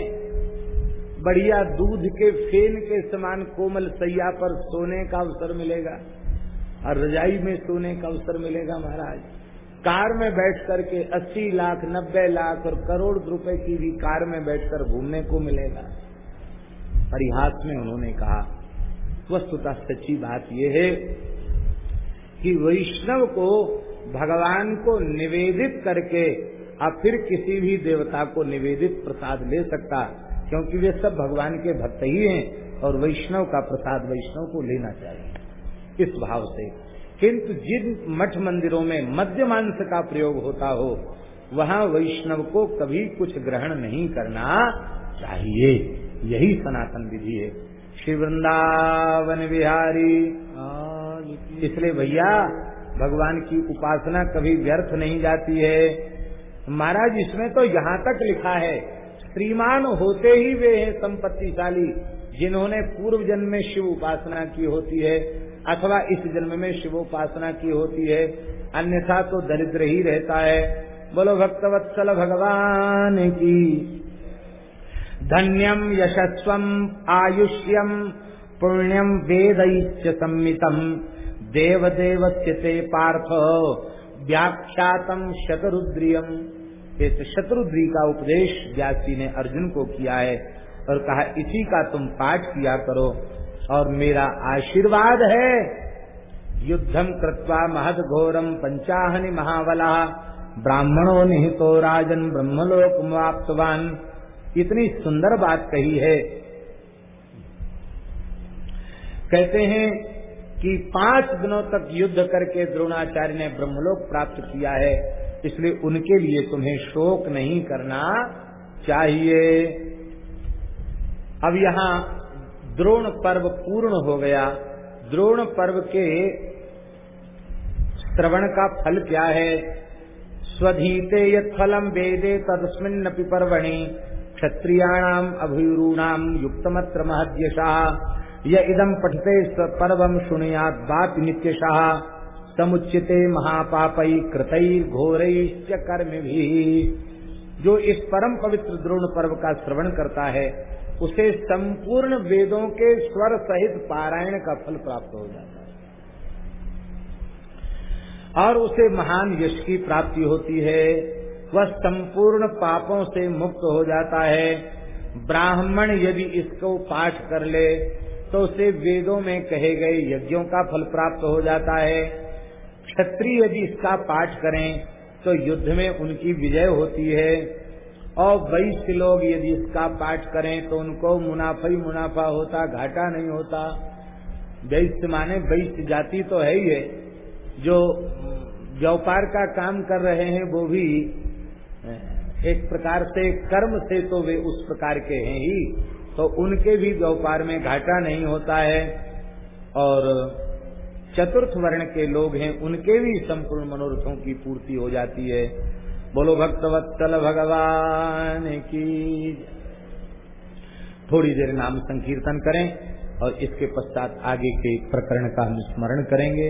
बढ़िया दूध के फेन के समान कोमल सैया पर सोने का अवसर मिलेगा, और रजाई में सोने का अवसर मिलेगा महाराज। कार में बैठ कर के अस्सी लाख, नब्बे लाख और करोड़ रुपए की भी कार में बैठकर घूमने को मिलेगा। परिहास में उन्होंने कहा। वस्तुतः सच्ची बात यह है कि वैष्णव को भगवान को निवेदित करके अब फिर किसी भी देवता को निवेदित प्रसाद ले सकता, क्योंकि वे सब भगवान के भक्त ही हैं और वैष्णव का प्रसाद वैष्णव को लेना चाहिए। इस भाव से। किंतु जिन मठ मंदिरों में मध्य मांस का प्रयोग होता हो, वहाँ वैष्णव को कभी कुछ ग्रहण नहीं करना चाहिए। यही सनातन विधि है। श्री वृंदावन बिहारी इसलिए भैया, भगवान की उपासना कभी व्यर्थ नहीं जाती है। महाराज, इसमें तो यहाँ तक लिखा है, श्रीमान होते ही वे हैं संपत्तिशाली, जिन्होंने पूर्व जन्म में शिव उपासना की होती है, अथवा इस जन्म में शिव उपासना की होती है। अन्यथा तो दरिद्र ही रहता है। बोलो, भक्तवत्सल भगवान की। धन्यम यशस्वम आयुष्यम पुण्यम वेद सम्मितम देवदेव ते पार्थ व्याख्यातम शतरुद्रियम। इस शत्रुद्री का उपदेश व्यास ने अर्जुन को किया है और कहा, इसी का तुम पाठ किया करो और मेरा आशीर्वाद है। युद्धम कृत्वा महद घोरम पंचाहनि महावला ब्राह्मणों निहितो राजन ब्रह्मलोक मुआप्तवान इतनी सुंदर बात कही है। कहते हैं कि पाँच दिनों तक युद्ध करके द्रोणाचार्य ने ब्रह्मलोक प्राप्त किया है, इसलिए उनके लिए तुम्हें शोक नहीं करना चाहिए। अब यहाँ द्रोण पर्व पूर्ण हो गया। द्रोण पर्व के श्रवण का फल क्या है? स्वधीते यद फलम वेदे तदस्मिन पर्वणि। क्षत्रियाणाम अभिरूणाम युक्तमत्र महद्यशा। य इदम पठते पर्वम शुणयात बात नित्यशाह समुचिते महापापई कृतई घोरईश्च कर्म भी जो इस परम पवित्र द्रोण पर्व का श्रवण करता है, उसे संपूर्ण वेदों के स्वर सहित पारायण का फल प्राप्त हो जाता है। और उसे महान यश की प्राप्ति होती है। वह संपूर्ण पापों से मुक्त हो जाता है। ब्राह्मण यदि इसको पाठ कर ले तो उसे वेदों में कहे गए यज्ञों का फल प्राप्त हो जाता है। क्षत्रिय यदि इसका पाठ करें तो युद्ध में उनकी विजय होती है। और वैश्य लोग यदि इसका पाठ करें तो उनको मुनाफा ही मुनाफा होता, घाटा नहीं होता। वैश्य माने वैश्य जाति तो है ही है। जो व्यापार का काम कर रहे हैं, वो भी एक प्रकार से कर्म से तो वे उस प्रकार के हैं ही तो उनके भी व्यापार में घाटा नहीं होता है। और चतुर्थ वर्ण के लोग हैं, उनके भी संपूर्ण मनोरथों की पूर्ति हो जाती है। बोलो, भक्तवत्सल भगवान की थोड़ी देर नाम संकीर्तन करें और इसके पश्चात आगे के प्रकरण का हम स्मरण करेंगे।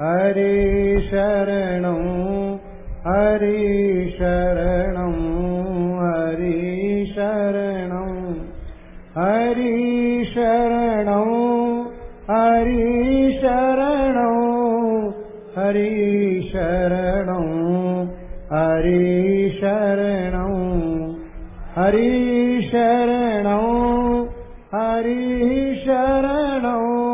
हरे शरणं हरे शरणं हरे शरणं हरे शरणं हरे शरणं, हरि शरणं हरि शरणं हरि शरणं हरि शरणं।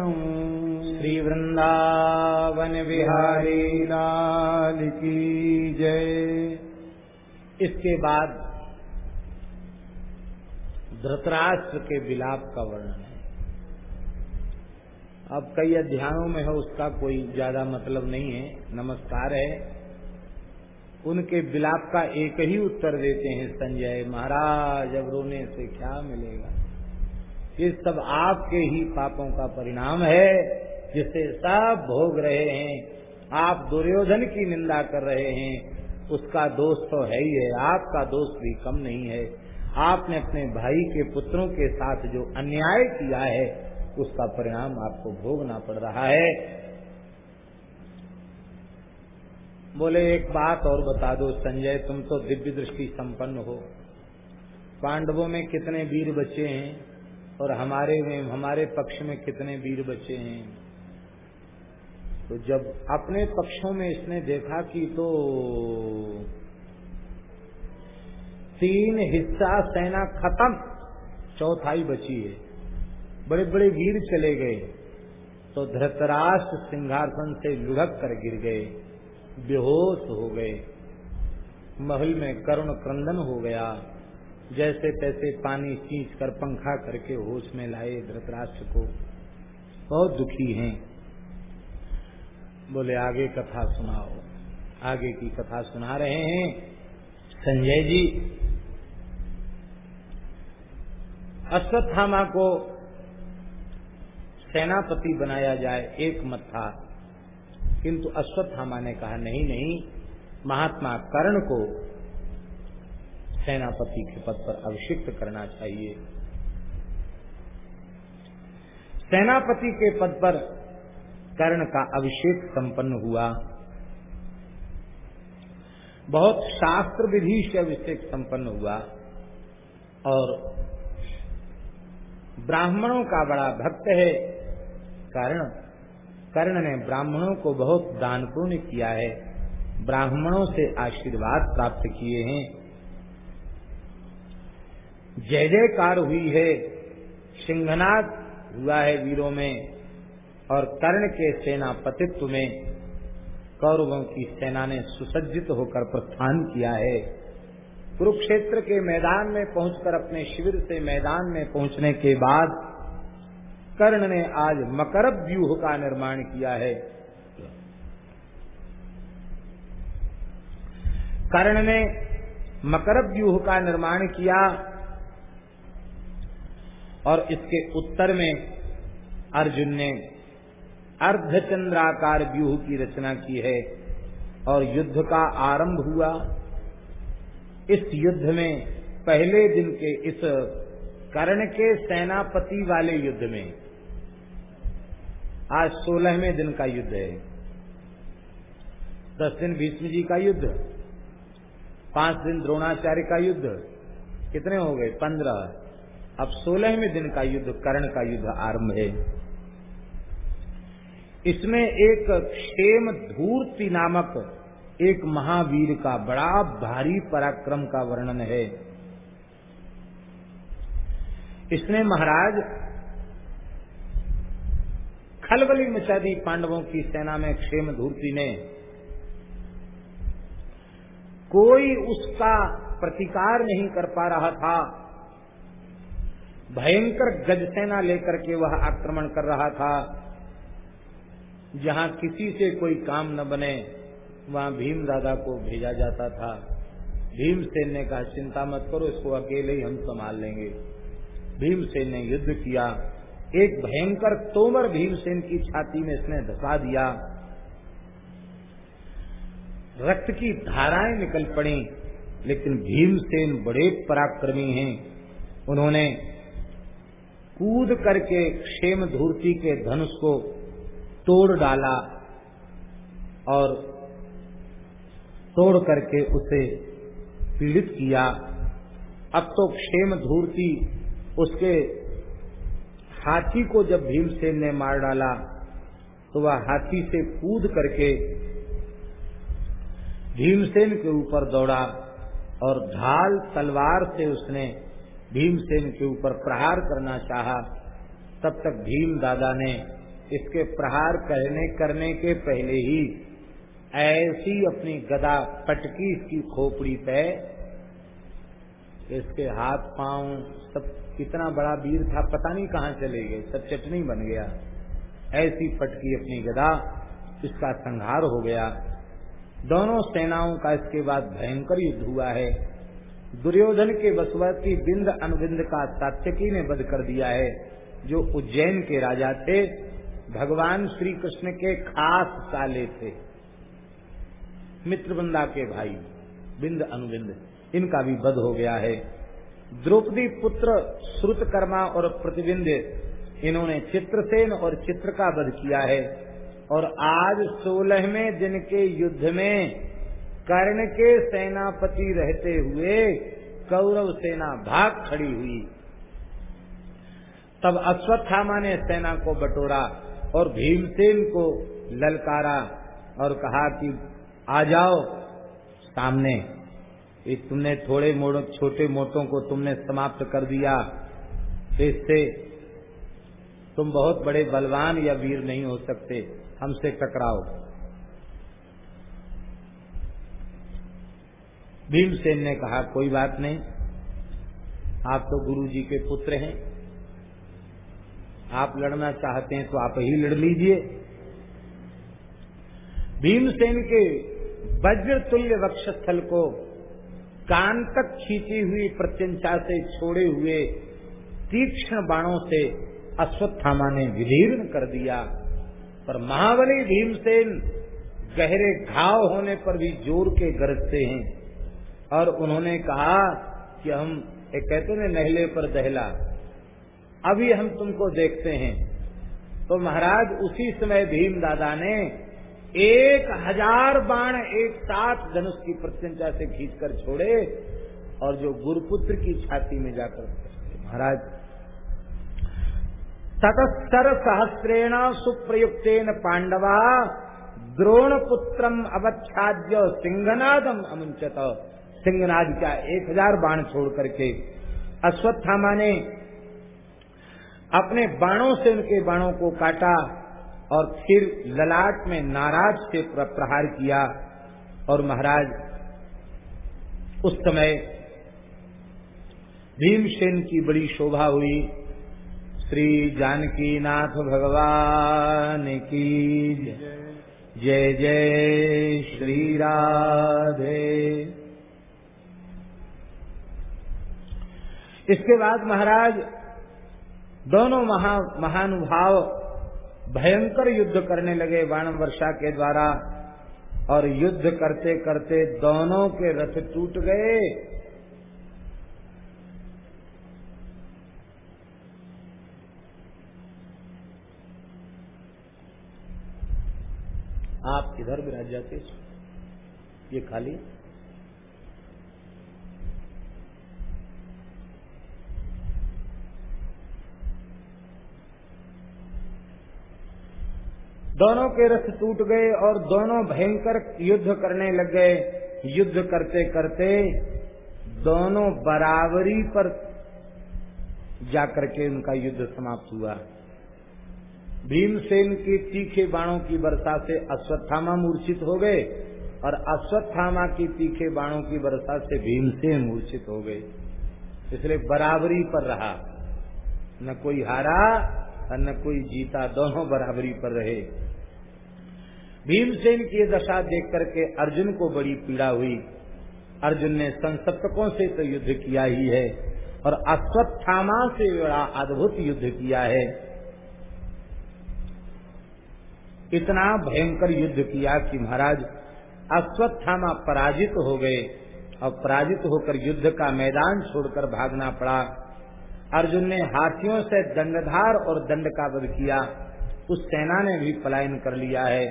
श्री वृंदावन बिहारी, लाल की जय। इसके बाद धृतराष्ट्र के विलाप का वर्णन है। अब कई अध्यायों में है, उसका कोई ज़्यादा मतलब नहीं है, नमस्कार है। उनके विलाप का एक ही उत्तर देते हैं संजय, महाराज, अब रोने से क्या मिलेगा? ये सब आपके ही पापों का परिणाम है। जिसे सब भोग रहे हैं, आप दुर्योधन की निंदा कर रहे हैं, उसका दोष तो है ही है, आपका दोष भी कम नहीं है। आपने अपने भाई के पुत्रों के साथ जो अन्याय किया है, उसका परिणाम आपको भोगना पड़ रहा है। बोले, एक बात और बता दो संजय, तुम तो दिव्य दृष्टि संपन्न हो। पांडवों में कितने वीर बच्चे हैं और हमारे में, हमारे पक्ष में कितने वीर बच्चे हैं। तो जब अपने पक्षों में इसने देखा कि तो तीन हिस्सा सेना खत्म, चौथाई बची है, बड़े बड़े वीर चले गए तो धृतराष्ट्र सिंहासन से लुढ़क कर गिर गए, बेहोश हो गए, महल में करुण क्रंदन हो गया, जैसे तैसे पानी खींच कर पंखा करके होश में लाए धृतराष्ट्र को। बहुत दुखी हैं। बोले, आगे कथा सुनाओ। आगे की कथा सुना रहे हैं। संजय जी, अश्वत्थामा को सेनापति बनाया जाए एक मत था। किंतु अश्वत्थामा ने कहा, नहीं नहीं, महात्मा कर्ण को सेनापति के पद पर अभिषिक्त करना चाहिए। सेनापति के पद पर कर्ण का अभिषेक संपन्न हुआ। बहुत शास्त्र विधि से अभिषेक संपन्न हुआ और ब्राह्मणों का बड़ा भक्त है। कर्ण कर्ण ने ब्राह्मणों को बहुत दान पुण्य किया है। ब्राह्मणों से आशीर्वाद प्राप्त किए हैं। जय जयकार हुई है। सिंहनाथ हुआ है वीरों में। और कर्ण के सेनापतित्व में कौरवों की सेना ने सुसज्जित होकर प्रस्थान किया है। कुरुक्षेत्र के मैदान में पहुंचकर अपने शिविर से मैदान में पहुँचने के बाद कर्ण ने आज मकर व्यूह का निर्माण किया है। कर्ण ने मकर व्यूह का निर्माण किया और इसके उत्तर में अर्जुन ने अर्धचंद्राकार व्यूह की रचना की है और युद्ध का आरंभ हुआ। इस युद्ध में पहले दिन के इस कर्ण के सेनापति वाले युद्ध में, आज सोलहवें दिन का युद्ध है। दस दिन भीष्म जी का युद्ध, पाँच दिन द्रोणाचार्य का युद्ध, कितने हो गए? पंद्रह। अब सोलहवें दिन का युद्ध, कर्ण का युद्ध आरंभ है। इसमें एक क्षेम धूर्ति नामक एक महावीर का बड़ा भारी पराक्रम का वर्णन है। इसने महाराज खलबली मचा दी पांडवों की सेना में क्षेम धूर्ति ने कोई उसका प्रतिकार नहीं कर पा रहा था। भयंकर गजसेना लेकर के वह आक्रमण कर रहा था। जहाँ किसी से कोई काम न बने, वहाँ भीम दादा को भेजा जाता था। भीमसेन ने कहा चिंता मत करो, इसको अकेले ही हम संभाल लेंगे। भीमसेन ने युद्ध किया। एक भयंकर तोमर भीमसेन की छाती में इसने धसा दिया। रक्त की धाराएँ निकल पड़ी, लेकिन भीमसेन बड़े पराक्रमी हैं। उन्होंने कूद करके क्षेम धूर्ति के धनुष को तोड़ डाला और तोड़ करके उसे पीड़ित किया। अब तो क्षेम धूर्ति उसके हाथी को जब भीमसेन ने मार डाला तो वह हाथी से कूद करके भीमसेन के ऊपर दौड़ा और ढाल तलवार से उसने भीमसेन के ऊपर प्रहार करना चाहा। तब तक भीम दादा ने इसके प्रहार कहने करने के पहले ही ऐसी अपनी गदा पटकी इसकी खोपड़ी पे, इसके हाथ पाँव सब कितना बड़ा वीर था, पता नहीं कहाँ चले गए, सब चटनी बन गया। ऐसी पटकी अपनी गदा, इसका संहार हो गया। दोनों सेनाओं का इसके बाद भयंकर युद्ध हुआ है। दुर्योधन के वसुवती बिंद अनुबिंद का सात्यकी ने बध कर दिया है, जो उज्जैन के राजा थे। भगवान श्री कृष्ण के खास साले थे। मित्रबंदा के भाई, बिंद अनुबिंद, इनका भी वध हो गया है। द्रौपदी पुत्र श्रुतकर्मा और प्रतिबिंद, इन्होंने चित्रसेन और चित्र का वध किया है। और आज सोलहवें दिन के युद्ध में कर्ण के सेनापति रहते हुए कौरव सेना भाग खड़ी हुई। तब अश्वत्थामा ने सेना को बटोरा। और भीमसेन को ललकारा और कहा कि आ जाओ सामने। इस तुमने थोड़े मोड़ो, छोटे मोटों को तुमने समाप्त कर दिया। इससे तुम बहुत बड़े बलवान या वीर नहीं हो सकते। हमसे टकराओ। भीमसेन ने कहा, कोई बात नहीं। आप तो गुरु जी के पुत्र हैं। आप लड़ना चाहते हैं तो आप ही लड़ लीजिए। भीमसेन के वज्र तुल्य वक्षस्थल को कान तक खींची हुई प्रत्यंचा से छोड़े हुए तीक्ष्ण बाणों से अश्वत्थामा ने विलीर्ण कर दिया। पर महाबली भीमसेन गहरे घाव होने पर भी ज़ोर के गरजते हैं और उन्होंने कहा कि हम, एक कहते हैं नहले पर दहला। अभी हम तुमको देखते हैं। तो महाराज, उसी समय भीम दादा ने एक हज़ार बाण एक साथ धनुष की प्रत्यंचा से खींचकर छोड़े और जो गुरुपुत्र की छाती में जाकर महाराज, ततस्तर सहस्रेण सुप्रयुक्तेन पांडवा द्रोण पुत्रम अवच्छाद्य सिंहनादम अमुंचत सिंहनाद का एक हज़ार बाण छोड़ करके अश्वत्थामा ने अपने बाणों से उनके बाणों को काटा और फिर ललाट में नाराज़ से प्रहार किया। और महाराज, उस समय भीमसेन की बड़ी शोभा हुई। श्री जानकी नाथ भगवान की जय जय श्री राधे। इसके बाद महाराज दोनों महा, महानुभाव भयंकर युद्ध करने लगे बाण वर्षा के द्वारा, और युद्ध करते करते दोनों के रथ टूट गए। आप इधर विराज जाते, ये खाली दोनों के रथ टूट गए और दोनों भयंकर युद्ध करने लग गए। युद्ध करते करते दोनों बराबरी पर जाकर के उनका युद्ध समाप्त हुआ। भीमसेन के तीखे बाणों की वर्षा से अश्वत्थामा मूर्छित हो गए और अश्वत्थामा की तीखे बाणों की वर्षा से भीमसेन मूर्छित हो गए। इसलिए बराबरी पर रहा। न कोई हारा और न कोई जीता, दोनों बराबरी पर रहे। भीमसेन की दशा देख करके अर्जुन को बड़ी पीड़ा हुई। अर्जुन ने संसप्तकों से तो युद्ध किया ही है और अश्वत्थामा से बड़ा अद्भुत युद्ध किया है। इतना भयंकर युद्ध किया कि महाराज अश्वत्थामा पराजित हो गए और पराजित होकर युद्ध का मैदान छोड़कर भागना पड़ा। अर्जुन ने हाथियों से दंडधार और दंड का वध किया। उस सेना ने भी पलायन कर लिया है।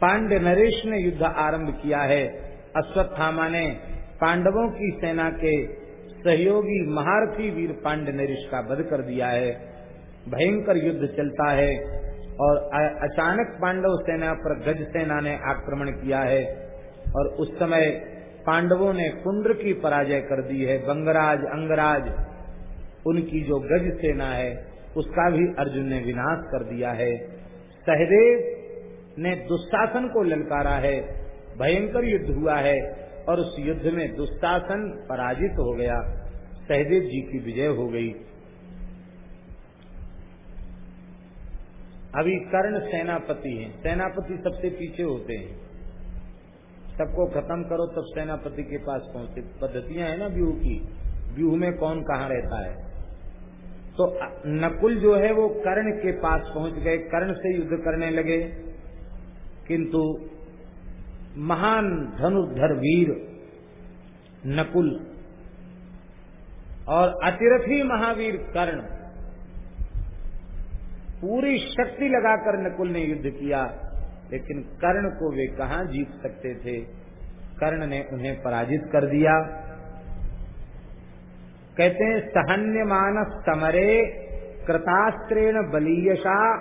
पांडे नरेश ने युद्ध आरंभ किया है। अश्वत्थामा ने पांडवों की सेना के सहयोगी महारथी वीर पांड्य नरेश का वध कर दिया है। भयंकर युद्ध चलता है और अचानक पांडव सेना पर गज सेना ने आक्रमण किया है और उस समय पांडवों ने कुंड्र की पराजय कर दी है। बंगराज, अंगराज, उनकी जो गज सेना है, उसका भी अर्जुन ने विनाश कर दिया है। सहदेव ने दुशासन को ललकारा है। भयंकर युद्ध हुआ है और उस युद्ध में दुशासन पराजित हो गया। सहदेव जी की विजय हो गई। अभी कर्ण सेनापति हैं। सेनापति सबसे पीछे होते हैं। सबको खत्म करो, तब सेनापति के पास पहुँचे। पद्धतियाँ है ना व्यूह की। व्यूह में कौन कहाँ रहता है? तो नकुल जो है, वो कर्ण के पास पहुँच गए। कर्ण से युद्ध करने लगे। किंतु महान धनुर्धर वीर, नकुल और अतिरथी महावीर कर्ण, पूरी शक्ति लगाकर नकुल ने युद्ध किया। लेकिन कर्ण को वे कहा जीत सकते थे? कर्ण ने उन्हें पराजित कर दिया। कहते हैं सहन्य मानस समरे कृतास्त्रेण बलीयशा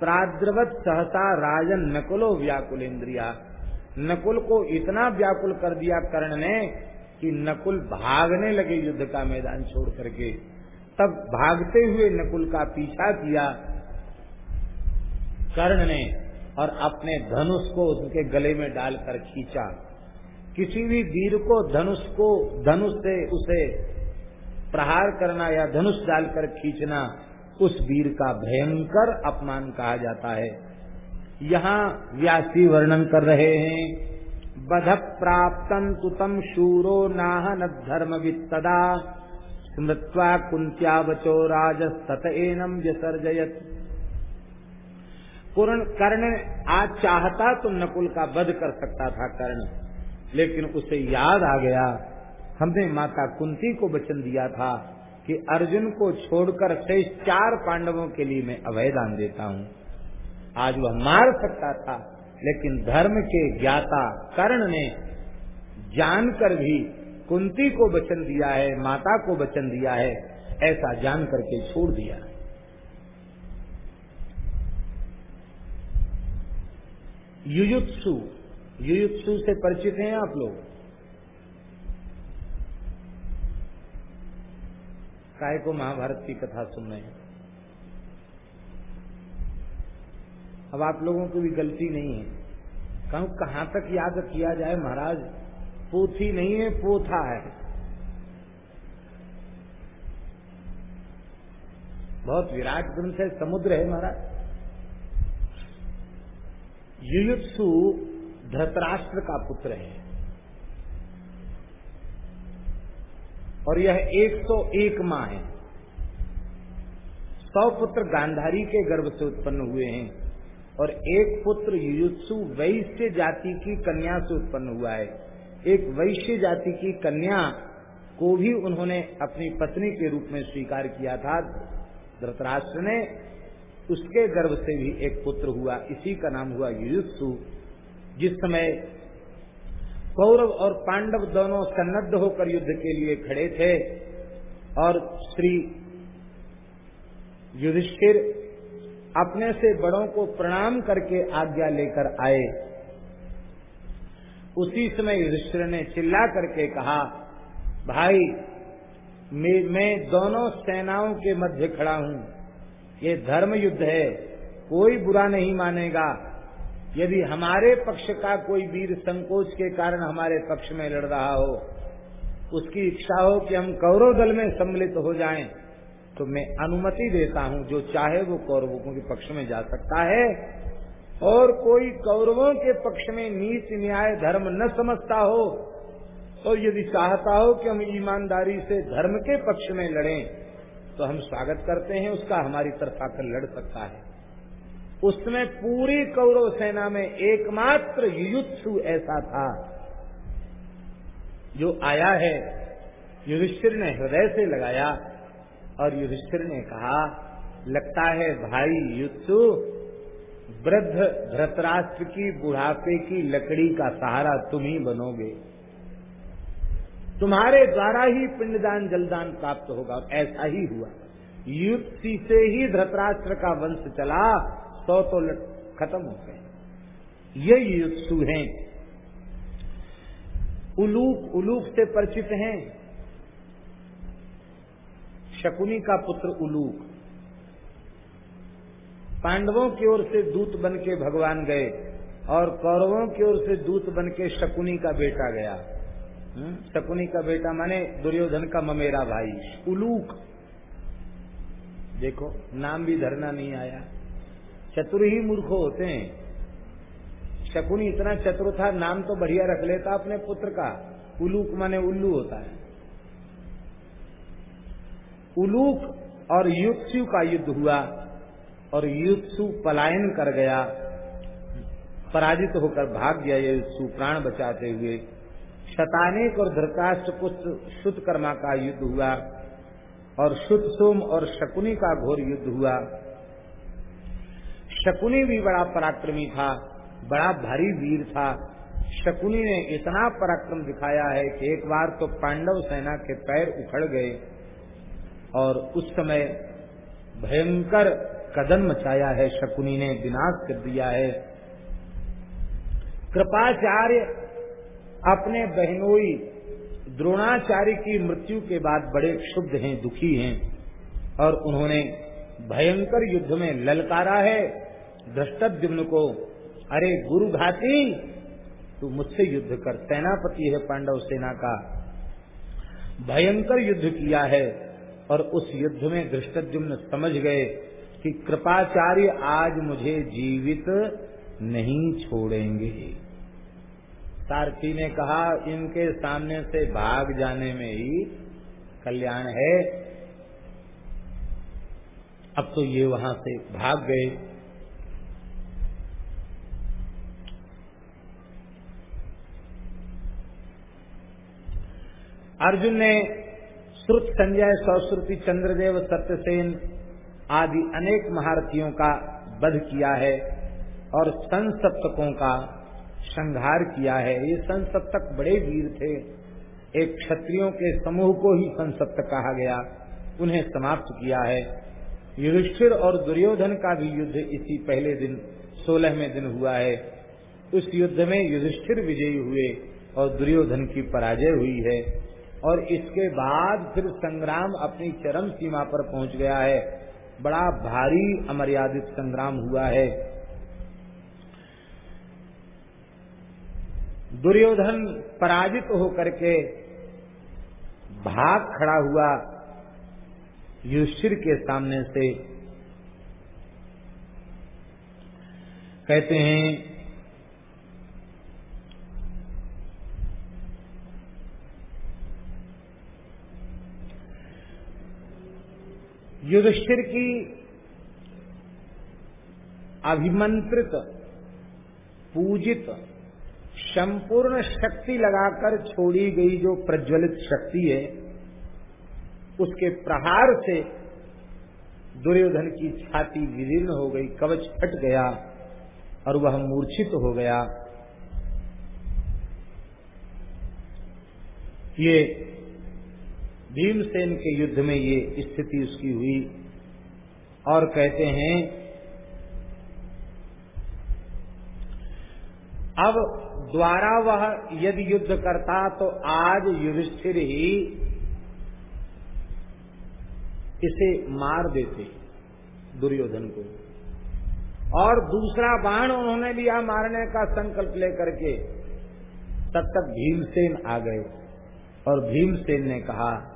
प्राद्रवत सहसा राजन नकुलो व्याकुल इंद्रिया नकुल को इतना व्याकुल कर दिया कर्ण ने कि नकुल भागने लगे युद्ध का मैदान छोड़ करके। तब भागते हुए नकुल का पीछा किया। कर्ण ने और अपने धनुष को उनके गले में डालकर खींचा। किसी भी वीर को धनुष को, धनुष से उसे प्रहार करना या धनुष डालकर खींचना, उस वीर का भयंकर अपमान कहा जाता है। यहाँ व्यासी वर्णन कर रहे हैं, बध प्राप्तम तुतम शूरो नाह न धर्म विदा स्मृत्वा कुंत्या बचो राजस्तत एनम व्यसर्जयत कर्ण आज चाहता तो नकुल का वध कर सकता था कर्ण। लेकिन उसे याद आ गया। हमने माता कुंती को वचन दिया था कि अर्जुन को छोड़कर शेष चार पांडवों के लिए मैं अभय दान देता हूँ। आज वह मार सकता था, लेकिन धर्म के ज्ञाता कर्ण ने जानकर भी कुंती को वचन दिया है, माता को वचन दिया है, ऐसा जान करके छोड़ दिया। युयुत्सु युयुत्सु से परिचित हैं आप लोग। काय को महाभारत की कथा सुन रहे हैं। अब आप लोगों की भी गलती नहीं है। कहूँ, कहाँ तक याद किया जाए महाराज, पोथी नहीं है, पोथा है। बहुत विराट ग्रंथ है, समुद्र है महाराज। युयुत्सु धृतराष्ट्र का पुत्र है। और यह 101 माह है। सौ पुत्र गांधारी के गर्भ से उत्पन्न हुए हैं और एक पुत्र युयुत्सु वैश्य जाति की कन्या से उत्पन्न हुआ है। एक वैश्य जाति की कन्या को भी उन्होंने अपनी पत्नी के रूप में स्वीकार किया था। धृतराष्ट्र ने उसके गर्भ से भी एक पुत्र हुआ इसी का नाम हुआ युयुत्सु जिस समय कौरव और पांडव दोनों सन्नद्ध होकर युद्ध के लिए खड़े थे और श्री युधिष्ठिर अपने से बड़ों को प्रणाम करके आज्ञा लेकर आए। उसी समय युधिष्ठिर ने चिल्ला करके कहा भाई मैं, मैं दोनों सेनाओं के मध्य खड़ा हूँ। ये धर्म युद्ध है कोई बुरा नहीं मानेगा। यदि हमारे पक्ष का कोई वीर संकोच के कारण हमारे पक्ष में लड़ रहा हो उसकी इच्छा हो कि हम कौरव दल में सम्मिलित हो जाएँ, तो मैं अनुमति देता हूँ जो चाहे वो कौरवों के पक्ष में जा सकता है। और कोई कौरवों के पक्ष में नीच न्याय धर्म न समझता हो और यदि चाहता हो कि हम ईमानदारी से धर्म के पक्ष में लड़ें तो हम स्वागत करते हैं, उसका हमारी तरफ़ आकर लड़ सकता है। उसमें पूरी कौरव सेना में एकमात्र युयुत्सु ऐसा था, जो आया है। युधिष्ठिर ने हृदय से लगाया और युधिष्ठिर ने कहा, लगता है भाई युत्सु वृद्ध धृतराष्ट्र की बुढ़ापे की लकड़ी का सहारा तुम ही बनोगे। तुम्हारे द्वारा ही पिंडदान जलदान प्राप्त होगा। ऐसा ही हुआ। युक्ति से ही धृतराष्ट्र का वंश चला, सौ तो खत्म हो गए। ये युत्सु हैं। उलूक उलूक से परिचित हैं। शकुनी का पुत्र उलूक पांडवों की ओर से दूत बन के भगवान गए और कौरवों की ओर से दूत बन के शकुनी का बेटा गया? शकुनी का बेटा माने दुर्योधन का ममेरा भाई। उलूक। देखो, नाम भी धरना नहीं आया। चतुर ही मूर्ख होते हैं। शकुनी इतना चतुर था, नाम तो बढ़िया रख लेता अपने पुत्र का। उलूक माने उल्लू होता है। उलूक और युत्सु का युद्ध हुआ और युत्सु पलायन कर गया। पराजित होकर भाग गया युत्सु प्राण बचाते हुए। शतानेक और धृतराष्ट्र पुत्र शुद्ध कर्मा का युद्ध हुआ और शुद्ध सोम और शकुनी का घोर युद्ध हुआ। शकुनी भी बड़ा पराक्रमी था, बड़ा भारी वीर था। शकुनी ने इतना पराक्रम दिखाया है कि एक बार तो पांडव सेना के पैर उखड़ गए और उस समय भयंकर कदम मचाया है शकुनी ने, विनाश कर दिया है। कृपाचार्य अपने बहनोई द्रोणाचार्य की मृत्यु के बाद बड़े क्षुब्ध हैं, दुखी हैं, और उन्होंने भयंकर युद्ध में ललकारा है। दृष्टद्युम्न को, अरे गुरु घाती, तू मुझसे युद्ध कर। सेनापति है पांडव सेना का। भयंकर युद्ध किया है। और उस युद्ध में दृष्टद्युम्न समझ गए कि कृपाचार्य आज मुझे जीवित नहीं छोड़ेंगे। सारथी ने कहा, इनके सामने से भाग जाने में ही कल्याण है। अब तो ये वहाँ से भाग गए। अर्जुन ने श्रुत संजय सौश्रुति चंद्रदेव, सत्यसेन आदि अनेक महारथियों का वध किया है और संसप्तकों का संहार किया है। ये संसप्तक बड़े वीर थे। एक क्षत्रियों के समूह को ही संसप्त कहा गया। उन्हें समाप्त किया है। युधिष्ठिर और दुर्योधन का भी युद्ध इसी पहले दिन, सोलहवें दिन हुआ है। उस युद्ध में युधिष्ठिर विजयी हुए और दुर्योधन की पराजय हुई है। और इसके बाद फिर संग्राम अपनी चरम सीमा पर पहुँच गया है। बड़ा भारी अमर्यादित संग्राम हुआ है। दुर्योधन पराजित होकर के भाग खड़ा हुआ युष्ठिर के सामने से कहते हैं, युधिष्ठिर की अभिमंत्रित, पूजित संपूर्ण शक्ति लगाकर छोड़ी गई जो प्रज्वलित शक्ति है, उसके प्रहार से दुर्योधन की छाती विदीर्ण हो गई, कवच फट गया और वह मूर्छित हो गया। ये भीमसेन के युद्ध में ये स्थिति उसकी हुई और कहते हैं अब द्वारा वह यदि युद्ध करता तो आज युधिष्ठिर ही इसे मार देते दुर्योधन को। और दूसरा बाण उन्होंने लिया मारने का संकल्प लेकर के। तब तक भीमसेन आ गए और भीमसेन ने कहा,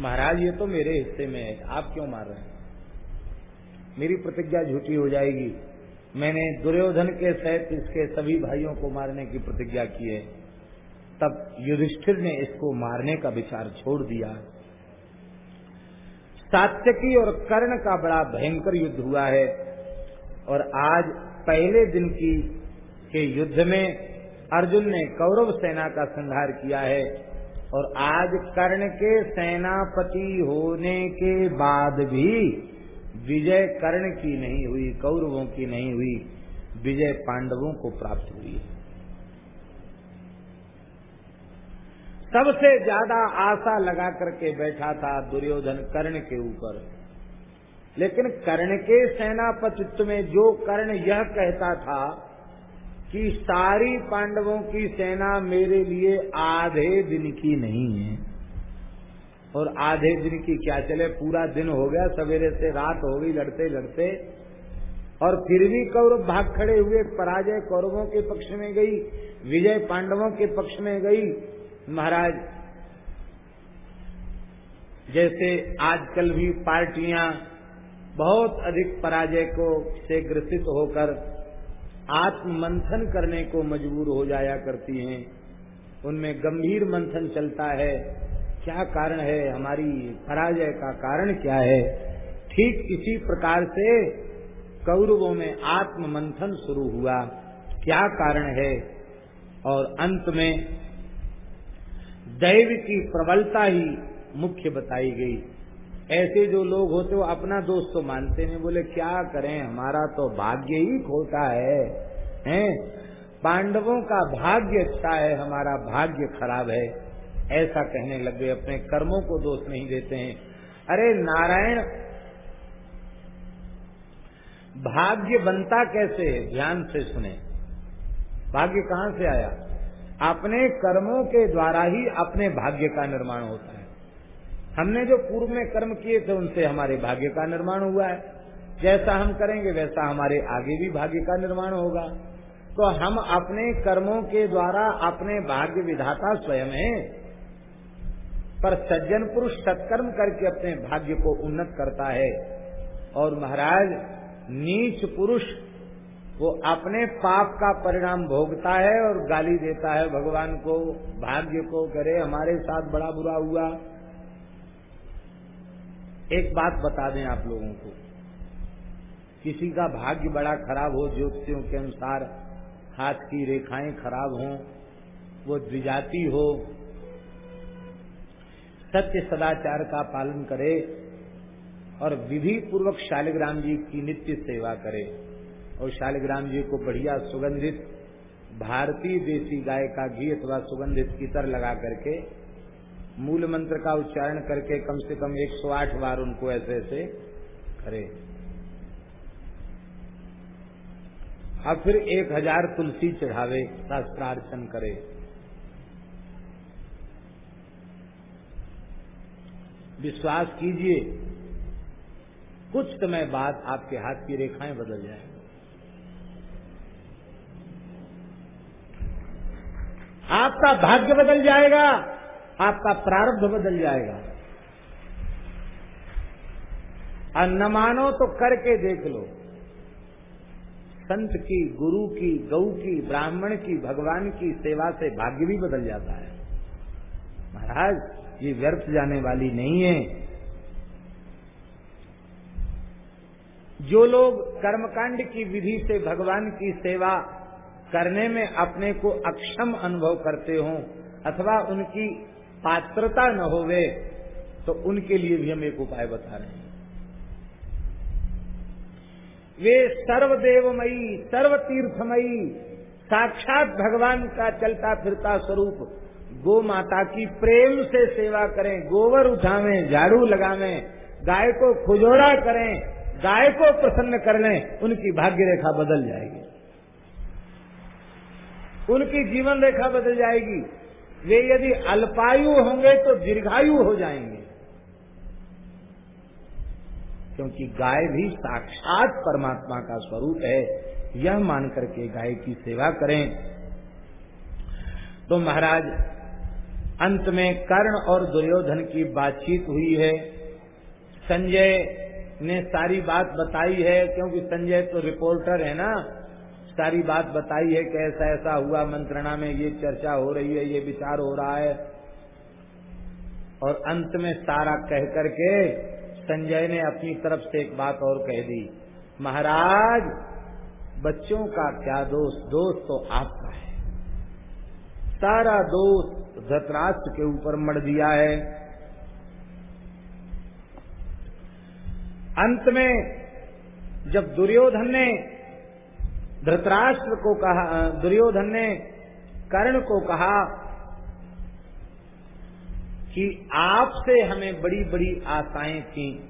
महाराज, ये तो मेरे हिस्से में है, आप क्यों मार रहे हैं? मेरी प्रतिज्ञा झूठी हो जाएगी। मैंने दुर्योधन के सहित इसके सभी भाइयों को मारने की प्रतिज्ञा की है। तब युधिष्ठिर ने इसको मारने का विचार छोड़ दिया। सात्यकी और कर्ण का बड़ा भयंकर युद्ध हुआ है और आज पहले दिन की के युद्ध में अर्जुन ने कौरव सेना का संहार किया है और आज कर्ण के सेनापति होने के बाद भी विजय कर्ण की नहीं हुई, कौरवों की नहीं हुई, विजय पांडवों को प्राप्त हुई है। सबसे ज़्यादा आशा लगा करके बैठा था दुर्योधन कर्ण के ऊपर। लेकिन कर्ण के सेनापतित्व में जो कर्ण यह कहता था कि सारी पांडवों की सेना मेरे लिए आधे दिन की नहीं है और आधे दिन की क्या चले? पूरा दिन हो गया, सवेरे से रात हो गई, लड़ते लड़ते। और फिर भी कौरव भाग खड़े हुए, पराजय कौरवों के पक्ष में गई, विजय पांडवों के पक्ष में गई। महाराज, जैसे आजकल भी पार्टियाँ बहुत अधिक पराजय को से ग्रसित होकर आत्म मंथन करने को मजबूर हो जाया करती हैं, उनमें गंभीर मंथन चलता है। क्या कारण है? हमारी पराजय का कारण क्या है? ठीक इसी प्रकार से कौरवों में आत्म मंथन शुरू हुआ। क्या कारण है? और अंत में दैव की प्रबलता ही मुख्य बताई गई। ऐसे जो लोग होते वो अपना दोस्त तो मानते हैं बोले, क्या करें? हमारा तो भाग्य ही खोटा है, हैं? पांडवों का भाग्य अच्छा है, हमारा भाग्य खराब है। ऐसा कहने लग गए, अपने कर्मों को दोष नहीं देते हैं। अरे नारायण, भाग्य बनता कैसे है? ध्यान से सुने। भाग्य कहाँ से आया? अपने कर्मों के द्वारा ही अपने भाग्य का निर्माण होता है। हमने जो पूर्व में कर्म किए थे, उनसे हमारे भाग्य का निर्माण हुआ है। जैसा हम करेंगे, वैसा हमारे आगे भी भाग्य का निर्माण होगा। तो हम अपने कर्मों के द्वारा अपने भाग्य विधाता स्वयं हैं। पर सज्जन पुरुष सत्कर्म करके अपने भाग्य को उन्नत करता है। और महाराज, नीच पुरुष, वो अपने पाप का परिणाम भोगता है और गाली देता है भगवान को, भाग्य को, करे हमारे साथ बड़ा बुरा हुआ। एक बात बता दें आप लोगों को। किसी का भाग्य बड़ा खराब हो ज्योतिषियों के अनुसार हाथ की रेखाएँ खराब हों, वो द्विजाति हो सत्य सदाचार का पालन करे और विधि पूर्वक शालिग्राम जी की नित्य सेवा करे और शालिग्राम जी को बढ़िया सुगंधित, भारतीय देसी गाय का घी अथवा सुगंधित कीतर लगा करके, मूल मंत्र का उच्चारण करके कम से कम 108 बार उनको ऐसे ऐसे करे। अब फिर एक हज़ार तुलसी चढ़ावे, शास्त्रार्चन करे। विश्वास कीजिए। कुछ समय बाद आपके हाथ की रेखाएँ बदल जाएँगी आपका भाग्य बदल जाएगा, आपका प्रारब्ध बदल जाएगा। और न मानो तो करके देख लो। संत की, गुरु की, गौ की, ब्राह्मण की, भगवान की सेवा से भाग्य भी बदल जाता है। महाराज ये व्यर्थ जाने वाली नहीं है। जो लोग कर्मकांड की विधि से भगवान की सेवा करने में अपने को अक्षम अनुभव करते हो, अथवा उनकी पात्रता न होवे तो उनके लिए भी हम एक उपाय बता रहे हैं। वे सर्वदेवमयी सर्व तीर्थमयी साक्षात भगवान का चलता फिरता स्वरूप गो माता की प्रेम से सेवा करें, गोबर उठावे, झाड़ू लगावे, गाय को खुजोरा करें, गाय को प्रसन्न कर लें, उनकी भाग्य रेखा बदल जाएगी। उनकी जीवन रेखा बदल जाएगी। वे यदि अल्पायु होंगे तो दीर्घायु हो जाएँगे। क्योंकि गाय भी साक्षात परमात्मा का स्वरूप है, यह मान करके गाय की सेवा करें। तो महाराज अंत में कर्ण और दुर्योधन की बातचीत हुई है। संजय ने सारी बात बताई है, क्योंकि संजय तो रिपोर्टर है ना। सारी बात बताई है कि ऐसा ऐसा हुआ, मंत्रणा में ये चर्चा हो रही है, ये विचार हो रहा है। और अंत में सारा कह करके संजय ने अपनी तरफ़ से एक बात और कह दी, महाराज, बच्चों का क्या दोष दोष तो आपका है। सारा दोष धतराष्ट्र के ऊपर मर दिया है। अंत में जब दुर्योधन ने धृतराष्ट्र को कहा, दुर्योधन ने कर्ण को कहा कि आपसे हमें बड़ी बड़ी आशाएँ थी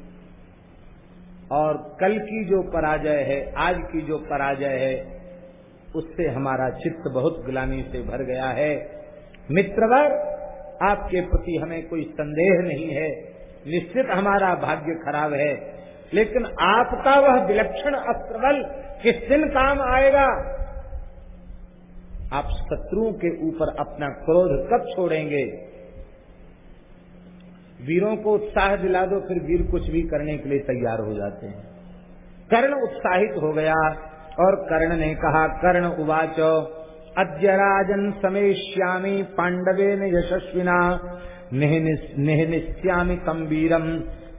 और कल की जो पराजय है, आज की जो पराजय है, उससे हमारा चित्त बहुत ग्लानी से भर गया है। मित्रवर, आपके प्रति हमें कोई संदेह नहीं है। निश्चित हमारा भाग्य खराब है। लेकिन आपका वह विलक्षण अस्त्रबल किस दिन काम आएगा? आप शत्रुओं के ऊपर अपना क्रोध कब छोड़ेंगे? वीरों को उत्साह दिला दो, फिर वीर कुछ भी करने के लिए तैयार हो जाते हैं। कर्ण उत्साहित हो गया और कर्ण ने कहा, कर्ण उवाच। अद्य राजन समेश्यामी पांडवे ने यशस्विना निश्यामी तम वीरम,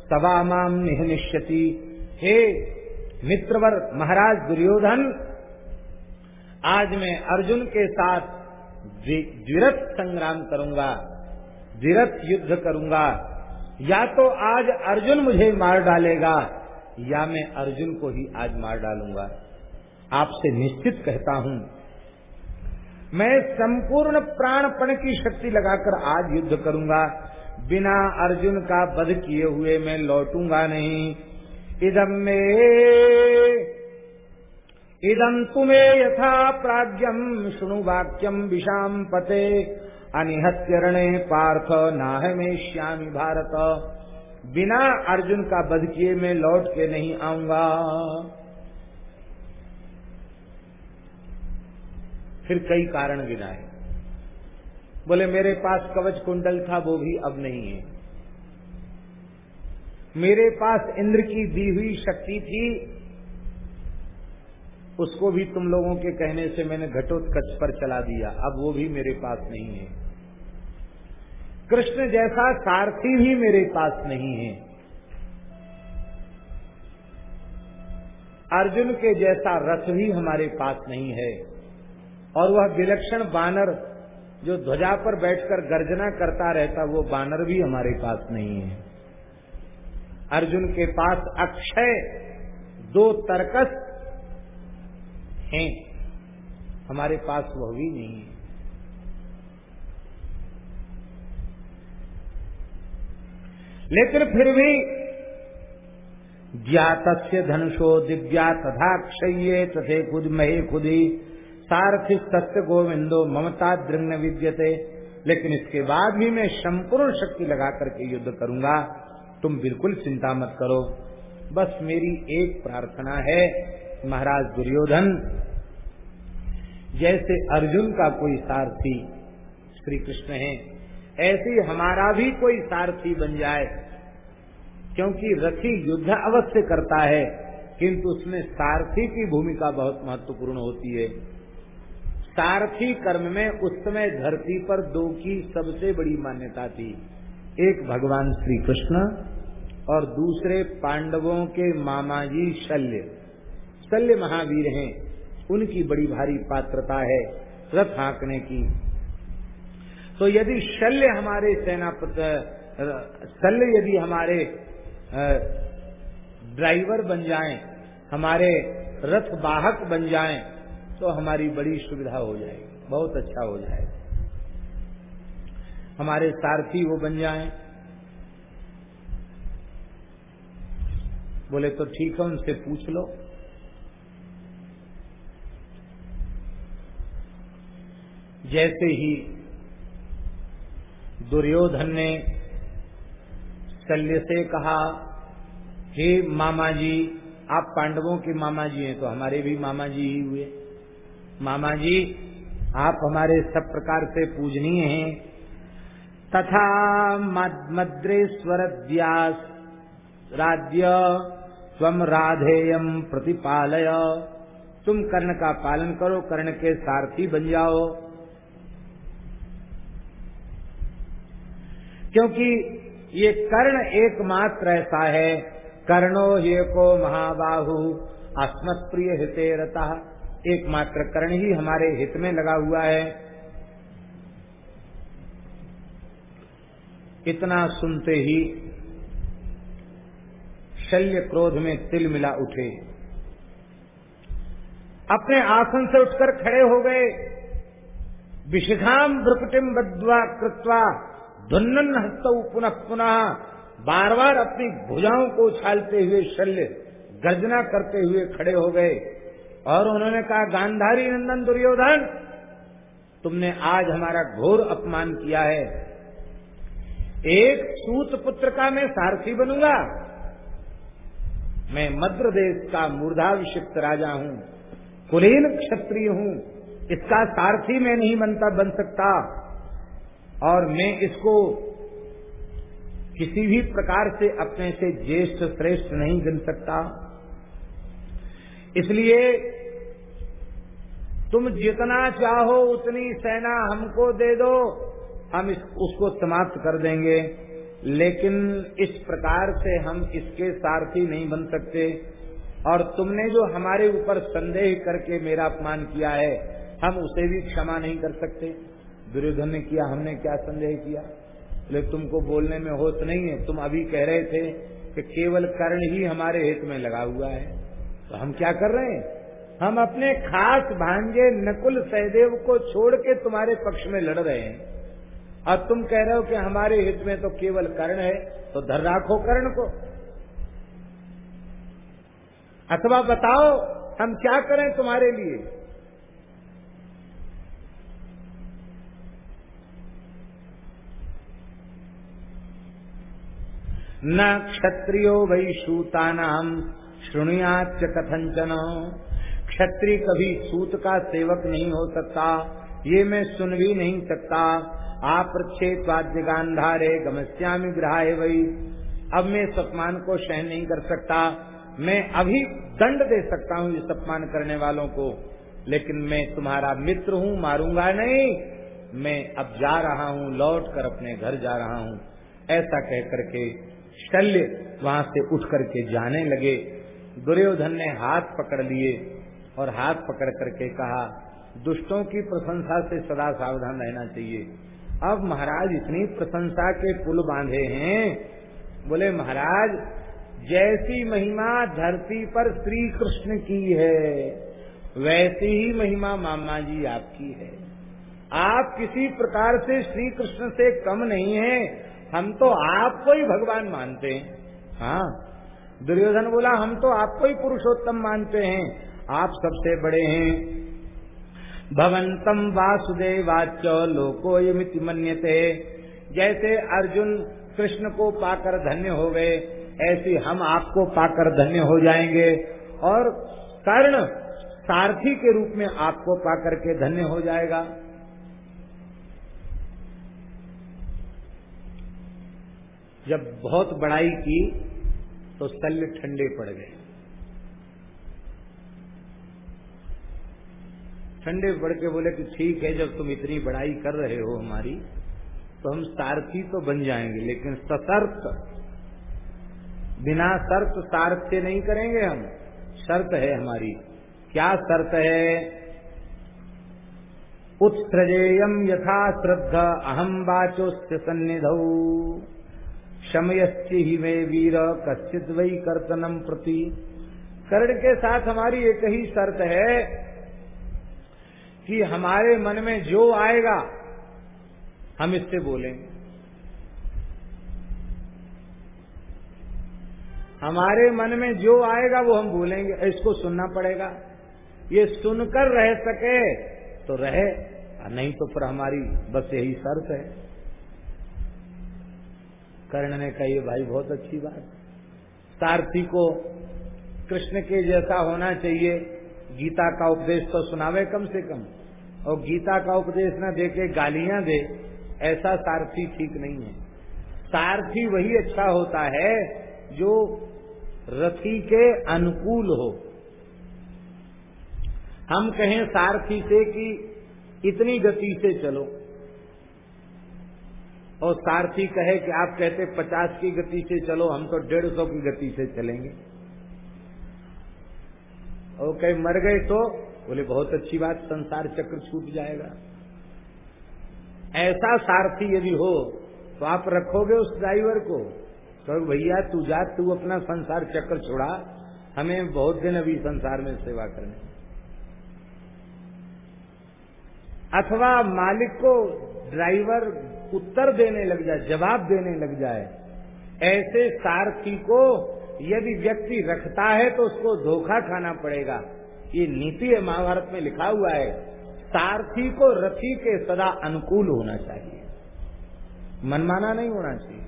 तवा माम निश्यति हे मित्रवर महाराज दुर्योधन, आज मैं अर्जुन के साथ द्विरथ संग्राम करूँगा, द्विरथ युद्ध करूँगा। या तो आज अर्जुन मुझे मार डालेगा, या मैं अर्जुन को ही आज मार डालूँगा। आपसे निश्चित कहता हूँ मैं संपूर्ण प्राणपण की शक्ति लगाकर आज युद्ध करूँगा। बिना अर्जुन का वध किए हुए मैं लौटूँगा नहीं। इदम में इदम तुम्हें यथा प्राज्ञम सुनु वाक्यम विषाम पते। अनिहत्यरणे पार्थ नाह में श्यामी भारत। बिना अर्जुन का वध किए मैं लौट के नहीं आऊँगा। फिर कई कारण गिनाए। बोले, मेरे पास कवच कुंडल था, वो भी अब नहीं है। मेरे पास इंद्र की दी हुई शक्ति थी, उसको भी तुम लोगों के कहने से मैंने घटोत्कच पर चला दिया, अब वो भी मेरे पास नहीं है। कृष्ण जैसा सारथी भी मेरे पास नहीं है। अर्जुन के जैसा रथ भी हमारे पास नहीं है। और वह विलक्षण बानर जो ध्वजा पर बैठकर गर्जना करता रहता, वो बानर भी हमारे पास नहीं है। अर्जुन के पास अक्षय दो तर्कस हैं। हमारे पास वह भी नहीं है। लेकिन फिर भी ज्ञात धनुषो दिव्या तथा क्षय तथे खुद महे खुदी सारथि सत्य गोविंदो ममता दृंग विद्यते। लेकिन इसके बाद भी मैं संपूर्ण शक्ति लगा करके युद्ध करूँगा। तुम बिल्कुल चिंता मत करो। बस मेरी एक प्रार्थना है, महाराज दुर्योधन, जैसे अर्जुन का कोई सारथी श्री कृष्ण है, ऐसे हमारा भी कोई सारथी बन जाए। क्योंकि रथी युद्ध अवश्य करता है, किंतु उसमें सारथी की भूमिका बहुत महत्वपूर्ण होती है। सारथी कर्म में उस समय धरती पर दो की सबसे बड़ी मान्यता थी। एक भगवान श्री कृष्ण और दूसरे पांडवों के मामा जी शल्य। शल्य महावीर हैं। उनकी बड़ी भारी पात्रता है रथ हाँकने की। तो यदि शल्य हमारे सेनापति शल्य यदि हमारे ड्राइवर बन जाएँ, हमारे रथ वाहक बन जाएँ, तो हमारी बड़ी सुविधा हो जाएगी, बहुत अच्छा हो जाएगा। हमारे सारथी वो बन जाएँ। बोले तो ठीक है, उनसे पूछ लो। जैसे ही दुर्योधन ने शल्य से कहा, हे मामा जी आप पांडवों के मामा जी हैं तो हमारे भी मामा जी ही हुए। मामा जी आप हमारे सब प्रकार से पूजनीय हैं। तथा मद्रेश्वर व्यास राज्य स्वम राधेयम प्रतिपालय। तुम कर्ण का पालन करो, कर्ण के सारथी बन जाओ। क्योंकि ये कर्ण एकमात्र ऐसा है। कर्णो ये को महाबाहु अस्मत् प्रिय हिते रता। एकमात्र कर्ण ही हमारे हित में लगा हुआ है। इतना सुनते ही शल्य क्रोध में तिल मिला उठे। अपने आसन से उठकर खड़े हो गए। विशिखाम भ्रुकुटिम बद्वा कृत्वा धुन्नन हस्त पुनः पुनः बार बार अपनी भुजाओं को उछालते हुए शल्य गर्जना करते हुए खड़े हो गए। और उन्होंने कहा, गांधारी नंदन दुर्योधन, तुमने आज हमारा घोर अपमान किया है। एक सूत पुत्र का मैं सारथी बनूँगा। मैं मध्य देश का मूर्धाभिषिक्त राजा हूँ, कुलीन क्षत्रिय हूँ, इसका सारथी मैं नहीं बनता, बन सकता। और मैं इसको किसी भी प्रकार से अपने से ज्येष्ठ, श्रेष्ठ नहीं गिन सकता। इसलिए तुम जितना चाहो उतनी सेना हमको दे दो। हम इस, उसको समाप्त कर देंगे। लेकिन इस प्रकार से हम इसके सारथी नहीं बन सकते। और तुमने जो हमारे ऊपर संदेह करके मेरा अपमान किया है हम उसे भी क्षमा नहीं कर सकते। दुर्योधन ने किया हमने क्या संदेह किया? बोले तुमको बोलने में होश नहीं है। तुम अभी कह रहे थे कि केवल कर्ण ही हमारे हित में लगा हुआ है। तो हम क्या कर रहे हैं? हम अपने खास भांजे नकुल सहदेव को छोड़ के तुम्हारे पक्ष में लड़ रहे हैं। और तुम कह रहे हो कि हमारे हित में तो केवल कर्ण है तो धर राखो कर्ण को। अथवा बताओ, हम क्या करें तुम्हारे लिए? न क्षत्रियो वही सूता नाम शुणुयाच कथंचन क्षत्रिय कभी सूत का सेवक नहीं हो सकता। ये मैं सुन भी नहीं सकता। आप्रच्छेद गांधारे गमस्यामी ग्रहाय वही अब मैं इस अपमान को सहन नहीं कर सकता। मैं अभी दंड दे सकता हूँ इस अपमान करने वालों को। लेकिन मैं तुम्हारा मित्र हूँ, मारूँगा नहीं। मैं अब जा रहा हूँ, लौट कर अपने घर जा रहा हूँ। ऐसा कह करके शल्य वहाँ से उठ करके जाने लगे। दुर्योधन ने हाथ पकड़ लिए। और हाथ पकड़ करके कहा, दुष्टों की प्रशंसा से सदा सावधान रहना चाहिए। अब महाराज इतनी प्रशंसा के पुल बांधे हैं। बोले, महाराज, जैसी महिमा धरती पर श्री कृष्ण की है, वैसी ही महिमा मामा जी आपकी है। आप किसी प्रकार से श्री कृष्ण से कम नहीं है। हम तो आपको ही भगवान मानते हैं। हाँ दुर्योधन बोला, हम तो आपको ही पुरुषोत्तम मानते हैं। आप सबसे बड़े हैं। भवंतम वासुदेवाच लोको यमिति मन्यते। जैसे अर्जुन कृष्ण को पाकर धन्य हो गए, ऐसे हम आपको पाकर धन्य हो जाएँगे। और कर्ण सारथी के रूप में आपको पाकर के धन्य हो जाएगा। जब बहुत बड़ाई की तो शल्य ठंडे पड़ गए। ठंडे पड़ के बोले कि ठीक है, जब तुम इतनी बड़ाई कर रहे हो हमारी तो हम सारथी तो बन जाएँगे, लेकिन सशर्त, बिना शर्त सारथ्य नहीं करेंगे हम। शर्त है हमारी। क्या शर्त है? उत्सृजेयम यथा श्रद्धा अहम वाचोस्य सन्निध। शमयश्चि ही में वीर कश्चित वही कर्तनम प्रति। कर्ण के साथ हमारी एक ही शर्त है कि हमारे मन में जो आएगा, हम इससे बोलेंगे। हमारे मन में जो आएगा, वो हम बोलेंगे। इसको सुनना पड़ेगा। ये सुनकर रह सके तो रहे नहीं तो फिर हमारी बस यही शर्त है। कर्ण ने कही भाई बहुत अच्छी बात सारथी को कृष्ण के जैसा होना चाहिए। गीता का उपदेश तो सुनावे कम से कम। और गीता का उपदेश न दे के गालियाँ दे, ऐसा सारथी ठीक नहीं है। सारथी वही अच्छा होता है जो रथी के अनुकूल हो। हम कहें सारथी से कि इतनी गति से चलो। और सारथी कहे कि आप कहते पचास की गति से चलो, हम तो डेढ़ सौ की गति से चलेंगे। और कहीं मर गए तो बोले, बहुत अच्छी बात, संसार चक्र छूट जाएगा। ऐसा सारथी यदि हो तो आप रखोगे उस ड्राइवर को। तो भैया, तू जा, तू अपना संसार चक्र छोड़ा, हमें बहुत दिन अभी संसार में सेवा करने अथवा मालिक को ड्राइवर उत्तर देने लग जाए, जवाब देने लग जाए, ऐसे सारथी को यदि व्यक्ति रखता है तो उसको धोखा खाना पड़ेगा। ये नीति है, महाभारत में लिखा हुआ है, सारथी को रथी के सदा अनुकूल होना चाहिए। मनमाना नहीं होना चाहिए।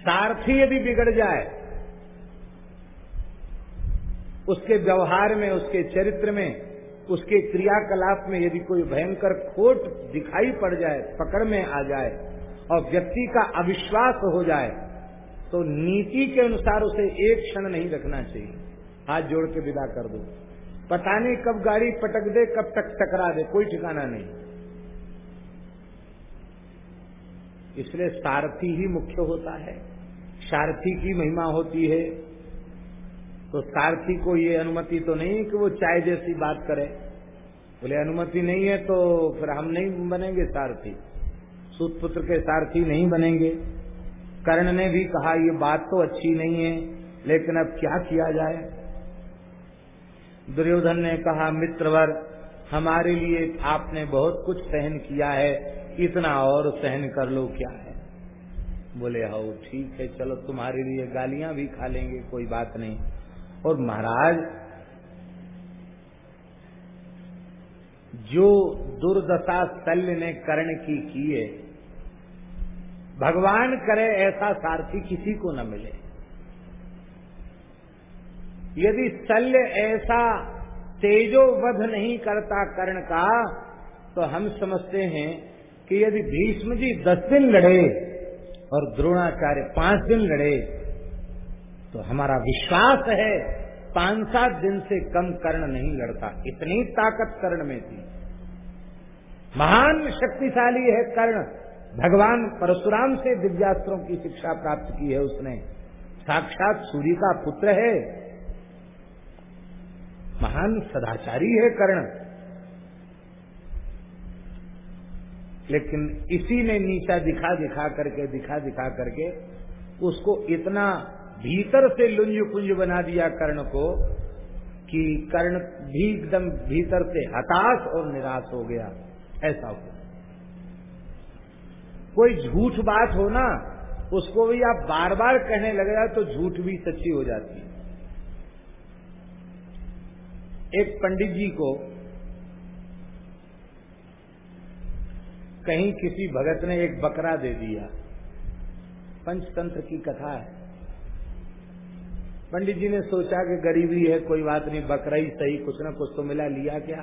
सारथी यदि बिगड़ जाए, उसके व्यवहार में, उसके चरित्र में उसके क्रियाकलाप में यदि कोई भयंकर खोट दिखाई पड़ जाए, पकड़ में आ जाए और व्यक्ति का अविश्वास हो जाए तो नीति के अनुसार उसे एक क्षण नहीं रखना चाहिए। हाथ जोड़ के विदा कर दो। पता नहीं कब गाड़ी पटक दे, कब तक टकरा दे, कोई ठिकाना नहीं। इसलिए सारथी ही मुख्य होता है। सारथी की महिमा होती है। तो सारथी को ये अनुमति तो नहीं कि वो चाय जैसी बात करे। बोले, अनुमति नहीं है तो फिर हम नहीं बनेंगे सारथी। सूत पुत्र के सारथी नहीं बनेंगे। कर्ण ने भी कहा, ये बात तो अच्छी नहीं है, लेकिन अब क्या किया जाए? दुर्योधन ने कहा, मित्रवर, हमारे लिए आपने बहुत कुछ सहन किया है, इतना और सहन कर लो, क्या है? बोले, हाउ, ठीक है, चलो, तुम्हारे लिए गालियाँ भी खा लेंगे, कोई बात नहीं। और महाराज, जो दुर्दशा शल्य ने कर्ण की की है भगवान करे ऐसा सारथी किसी को न मिले। यदि शल्य ऐसा तेजोवध नहीं करता कर्ण का तो हम समझते हैं कि यदि भीष्म जी दस दिन लड़े और द्रोणाचार्य पाँच दिन लड़े तो हमारा विश्वास है पाँच सात दिन से कम कर्ण नहीं लड़ता, इतनी ताकत कर्ण में थी। महान शक्तिशाली है कर्ण। भगवान परशुराम से दिव्यास्त्रों की शिक्षा प्राप्त की है उसने। साक्षात सूर्य का पुत्र है। महान सदाचारी है कर्ण। लेकिन इसी ने नीचा दिखा दिखा करके दिखा दिखा करके उसको इतना भीतर से लुंज कुंज बना दिया कर्ण को कि कर्ण भी एकदम भीतर से हताश और निराश हो गया। ऐसा हो कोई झूठ बात हो ना, उसको भी आप बार बार कहने लगे तो झूठ भी सच्ची हो जाती है। एक पंडित जी को कहीं किसी भगत ने एक बकरा दे दिया। पंचतंत्र की कथा है। पंडित जी ने सोचा कि गरीबी है, कोई बात नहीं, बकरा ही सही, कुछ ना कुछ तो मिला, लिया क्या?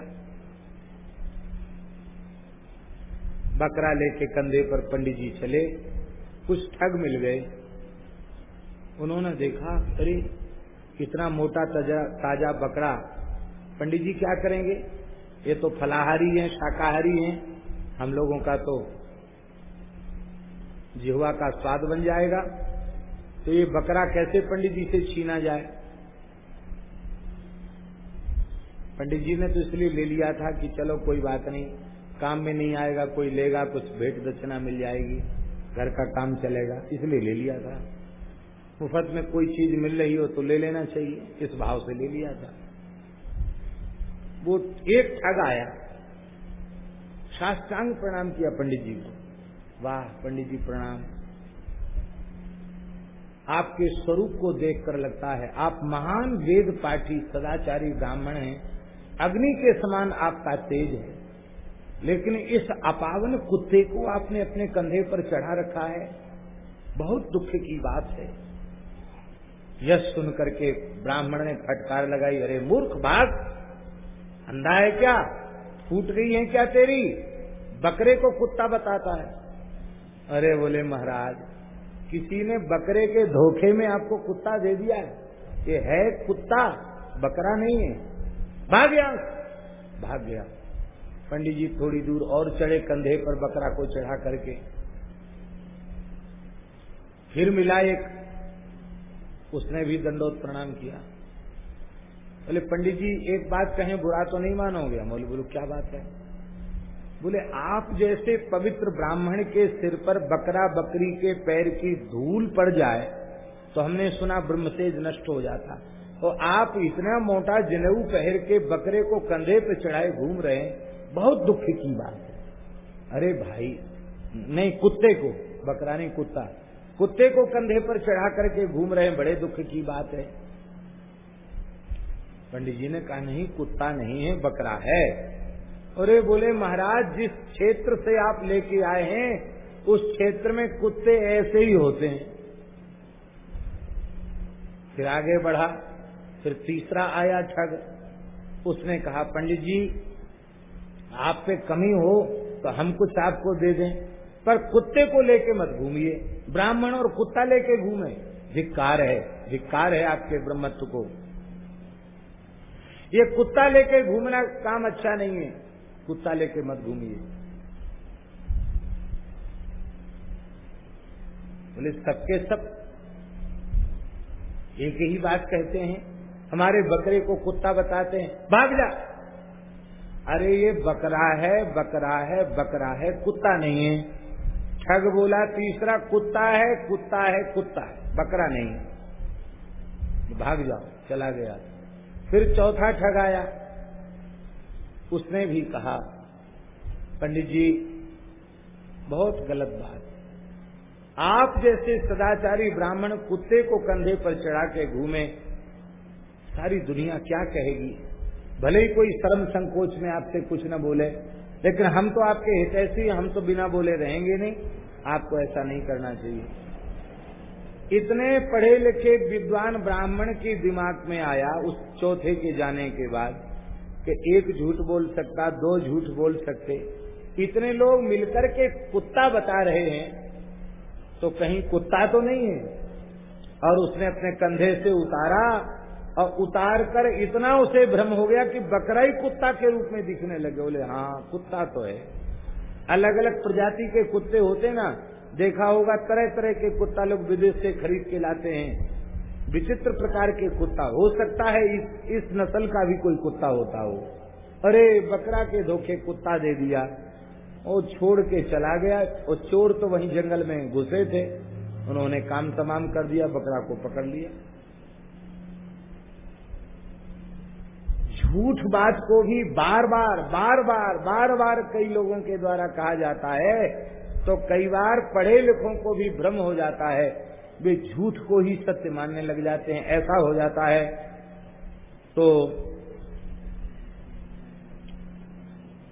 बकरा लेके कंधे पर पंडित जी चले, कुछ ठग मिल गए। उन्होंने देखा, अरे, कितना मोटा ताज़ा ताज़ा बकरा। पंडित जी क्या करेंगे? ये तो फलाहारी हैं, शाकाहारी हैं। हम लोगों का तो जिहवा का स्वाद बन जाएगा। तो ये बकरा कैसे पंडित जी से छीना जाए? पंडित जी ने तो इसलिए ले लिया था कि चलो कोई बात नहीं, काम में नहीं आएगा, कोई लेगा, कुछ भेंट दक्षिणा मिल जाएगी, घर का काम चलेगा, इसलिए ले लिया था। मुफ़्त में कोई चीज़ मिल रही हो तो ले लेना चाहिए, इस भाव से ले लिया था। वो एक ठग आया, साष्टांग प्रणाम किया पंडित जी को। वाह, पंडित जी प्रणाम। आपके स्वरूप को देखकर लगता है। आप महान वेद पाठी सदाचारी ब्राह्मण हैं। अग्नि के समान आपका तेज है। लेकिन इस अपावन कुत्ते को आपने अपने कंधे पर चढ़ा रखा है। बहुत दुख की बात है। यह सुन करके ब्राह्मण ने फटकार लगाई, अरे मूर्ख भाग अंधा है क्या? फूट गई है क्या तेरी? बकरे को कुत्ता बताता है। अरे बोले, महाराज किसी ने बकरे के धोखे में आपको कुत्ता दे दिया है? ये है कुत्ता, बकरा नहीं है। भाग गया भाग गया पंडित जी थोड़ी दूर और चढ़े कंधे पर बकरा को चढ़ा करके। फिर मिला एक। उसने भी दंडोत प्रणाम किया। बोले, पंडित जी, एक बात कहें, बुरा तो नहीं मानोगे? बोले, बोलो, क्या बात है? बोले, आप जैसे पवित्र ब्राह्मण के सिर पर बकरा बकरी के पैर की धूल पड़ जाए तो हमने सुना ब्रह्म तेज नष्ट हो जाता। तो आप इतना मोटा जनेऊ पहर के बकरे को कंधे पे चढ़ाए घूम रहे हैं, बहुत दुख की बात है। अरे भाई, नहीं, कुत्ते को, बकरा नहीं, कुत्ता। कुत्ते को कंधे पर चढ़ा करके घूम रहे हैं, बड़े दुख की बात है। पंडित जी ने कहा, नहीं, कुत्ता नहीं है, बकरा है। अरे बोले, महाराज, जिस क्षेत्र से आप लेके आए हैं, उस क्षेत्र में कुत्ते ऐसे ही होते हैं। फिर आगे बढ़ा, फिर तीसरा आया ठग उसने कहा, पंडित जी, आप पे कमी हो तो हम कुछ आपको दे दें, पर कुत्ते को लेके मत घूमिए। ब्राह्मण और कुत्ता लेके घूमे। धिक्कार है धिक्कार है आपके ब्रह्मत्व को। ये कुत्ता लेके घूमना काम अच्छा नहीं है। कुत्ता लेके मत घूमिए। बोले सबके सब एक ही बात कहते हैं, हमारे बकरे को कुत्ता बताते हैं, भाग जा। अरे ये बकरा है बकरा है बकरा है, कुत्ता नहीं है। ठग बोला, तीसरा कुत्ता है कुत्ता है कुत्ता है, बकरा नहीं। है भाग जाओ, चला गया। फिर चौथा ठग आया। उसने भी कहा, पंडित जी, बहुत गलत बात। आप जैसे सदाचारी ब्राह्मण कुत्ते को कंधे पर चढ़ा के घूमे, सारी दुनिया क्या कहेगी? भले ही कोई शर्म संकोच में आपसे कुछ न बोले, लेकिन हम तो आपके हितैषी, हम तो बिना बोले रहेंगे नहीं। आपको ऐसा नहीं करना चाहिए। इतने पढ़े लिखे विद्वान ब्राह्मण के दिमाग में आया उस चौथे के जाने के बाद कि एक झूठ बोल सकता, दो झूठ बोल सकते। इतने लोग मिलकर के कुत्ता बता रहे हैं तो कहीं कुत्ता तो नहीं है। और उसने अपने कंधे से उतारा, और उतार कर इतना उसे भ्रम हो गया कि बकरा ही कुत्ता के रूप में दिखने लगे। बोले हाँ कुत्ता तो है। अलग अलग प्रजाति के कुत्ते होते ना, देखा होगा तरह तरह के कुत्ता लोग विदेश से खरीद के लाते हैं। विचित्र प्रकार के कुत्ता हो सकता है इस, इस नस्ल का भी कोई कुत्ता होता हो। अरे बकरा के धोखे कुत्ता दे दिया और छोड़ के चला गया और चोर तो वहीं जंगल में घुसे थे। उन्होंने काम तमाम कर दिया बकरा को पकड़ लिया। झूठ बात को भी बार बार बार बार बार बार कई लोगों के द्वारा कहा जाता है तो कई बार पढ़े लिखों को भी भ्रम हो जाता है। वे झूठ को ही सत्य मानने लग जाते हैं, ऐसा हो जाता है। तो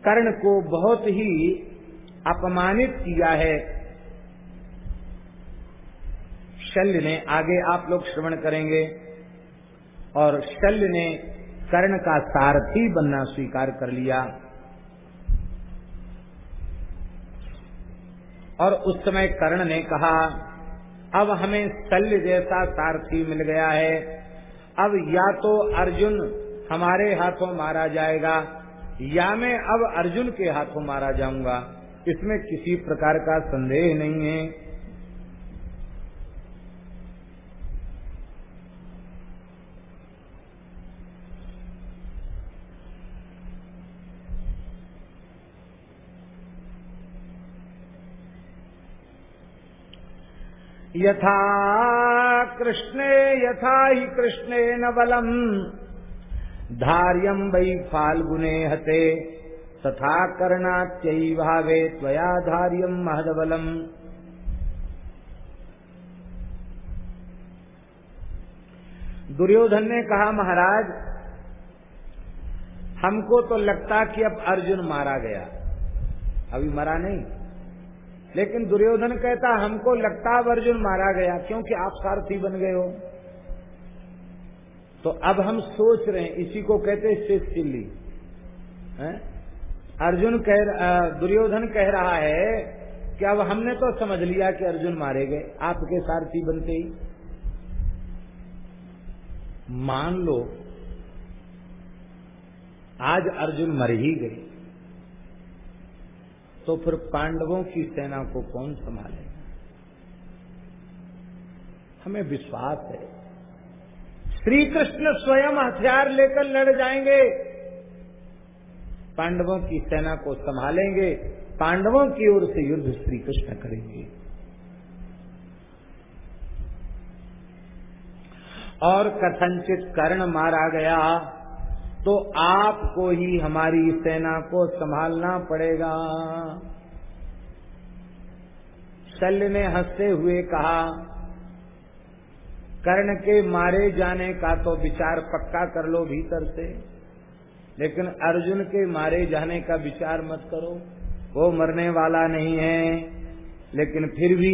कर्ण को बहुत ही अपमानित किया है। शल्य ने आगे आप लोग श्रवण करेंगे और शल्य ने कर्ण का सारथी बनना स्वीकार कर लिया। और उस समय कर्ण ने कहा अब हमें शल्य जैसा सारथी मिल गया है। अब या तो अर्जुन हमारे हाथों मारा जाएगा, या मैं अब अर्जुन के हाथों मारा जाऊँगा। इसमें किसी प्रकार का संदेह नहीं है। यथा कृष्णे यथा ही कृष्णे न बलम धार्यम वै फाल्गुने हते, तथा कर्णात्ययी भावे त्वया धार्यम महदबलम दुर्योधन ने कहा, महाराज, हमको तो लगता कि अब अर्जुन मारा गया। अभी मरा नहीं। लेकिन दुर्योधन कहता, हमको लगता अब अर्जुन मारा गया, क्योंकि आप सारथी बन गए हो। तो अब हम सोच रहे हैं, इसी को कहते शेष चिल्ली। अर्जुन कह दुर्योधन कह रहा है कि अब हमने तो समझ लिया कि अर्जुन मारे गए, आपके सारथी बनते ही। मान लो, आज अर्जुन मर ही गए। तो फिर पांडवों की सेना को कौन संभालेगा हमें विश्वास है। श्री कृष्ण स्वयं हथियार लेकर लड़ जाएँगे। पांडवों की सेना को संभालेंगे। पांडवों की ओर से युद्ध श्री कृष्ण करेंगे। और कथनचित कर्ण मारा गया। तो आपको ही हमारी सेना को संभालना पड़ेगा। शल्य ने हँसते हुए कहा, कर्ण के मारे जाने का तो विचार पक्का कर लो भीतर से, लेकिन अर्जुन के मारे जाने का विचार मत करो। वो मरने वाला नहीं है, लेकिन फिर भी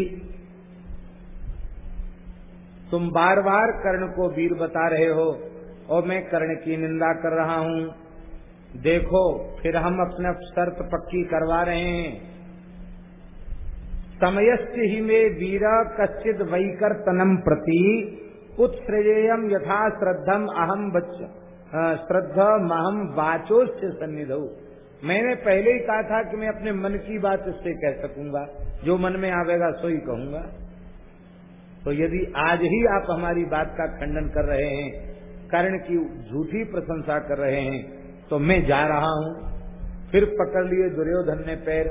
तुम बार बार कर्ण को वीर बता रहे हो। और मैं कर्ण की निंदा कर रहा हूँ। देखो, फिर हम अपना शर्त पक्की करवा रहे हैं। समयस्य ही में वीर कश्चित वैकर तनम प्रति। उत्सृजेयम यथा श्रद्धम अहम श्रद्धा महम वाचो से सन्निध। मैंने पहले ही कहा था कि मैं अपने मन की बात इससे कह सकूँगा। जो मन में आवेगा, सो ही कहूँगा। तो यदि आज ही आप हमारी बात का खंडन कर रहे हैं कर्ण की झूठी प्रशंसा कर रहे हैं तो मैं जा रहा हूँ। फिर पकड़ लिए दुर्योधन ने पैर।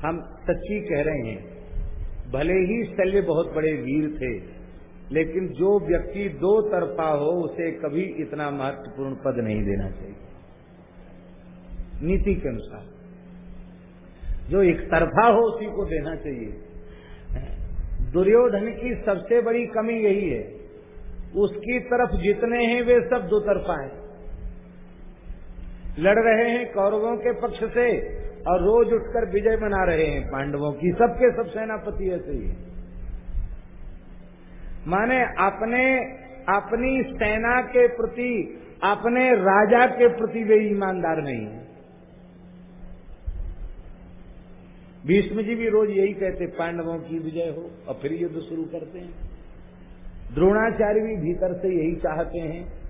हम सच्ची कह रहे हैं, भले ही शल्य बहुत बड़े वीर थे, लेकिन जो व्यक्ति दो तरफा हो, उसे कभी इतना महत्वपूर्ण पद नहीं देना चाहिए। नीति के अनुसार, जो एक तरफा हो, उसी को देना चाहिए। दुर्योधन की सबसे बड़ी कमी यही है उसकी तरफ़ जितने हैं वे सब दो तरफा हैं लड़ रहे हैं कौरवों के पक्ष से और रोज उठकर विजय मना रहे हैं पांडवों की। सबके सब सेनापति ऐसे ही माने अपने अपनी सेना के प्रति, अपने राजा के प्रति वे ईमानदार नहीं है। भीष्म जी भी रोज यही कहते, पांडवों की विजय हो और फिर युद्ध शुरू करते हैं। द्रोणाचार्य भी भीतर से यही चाहते हैं।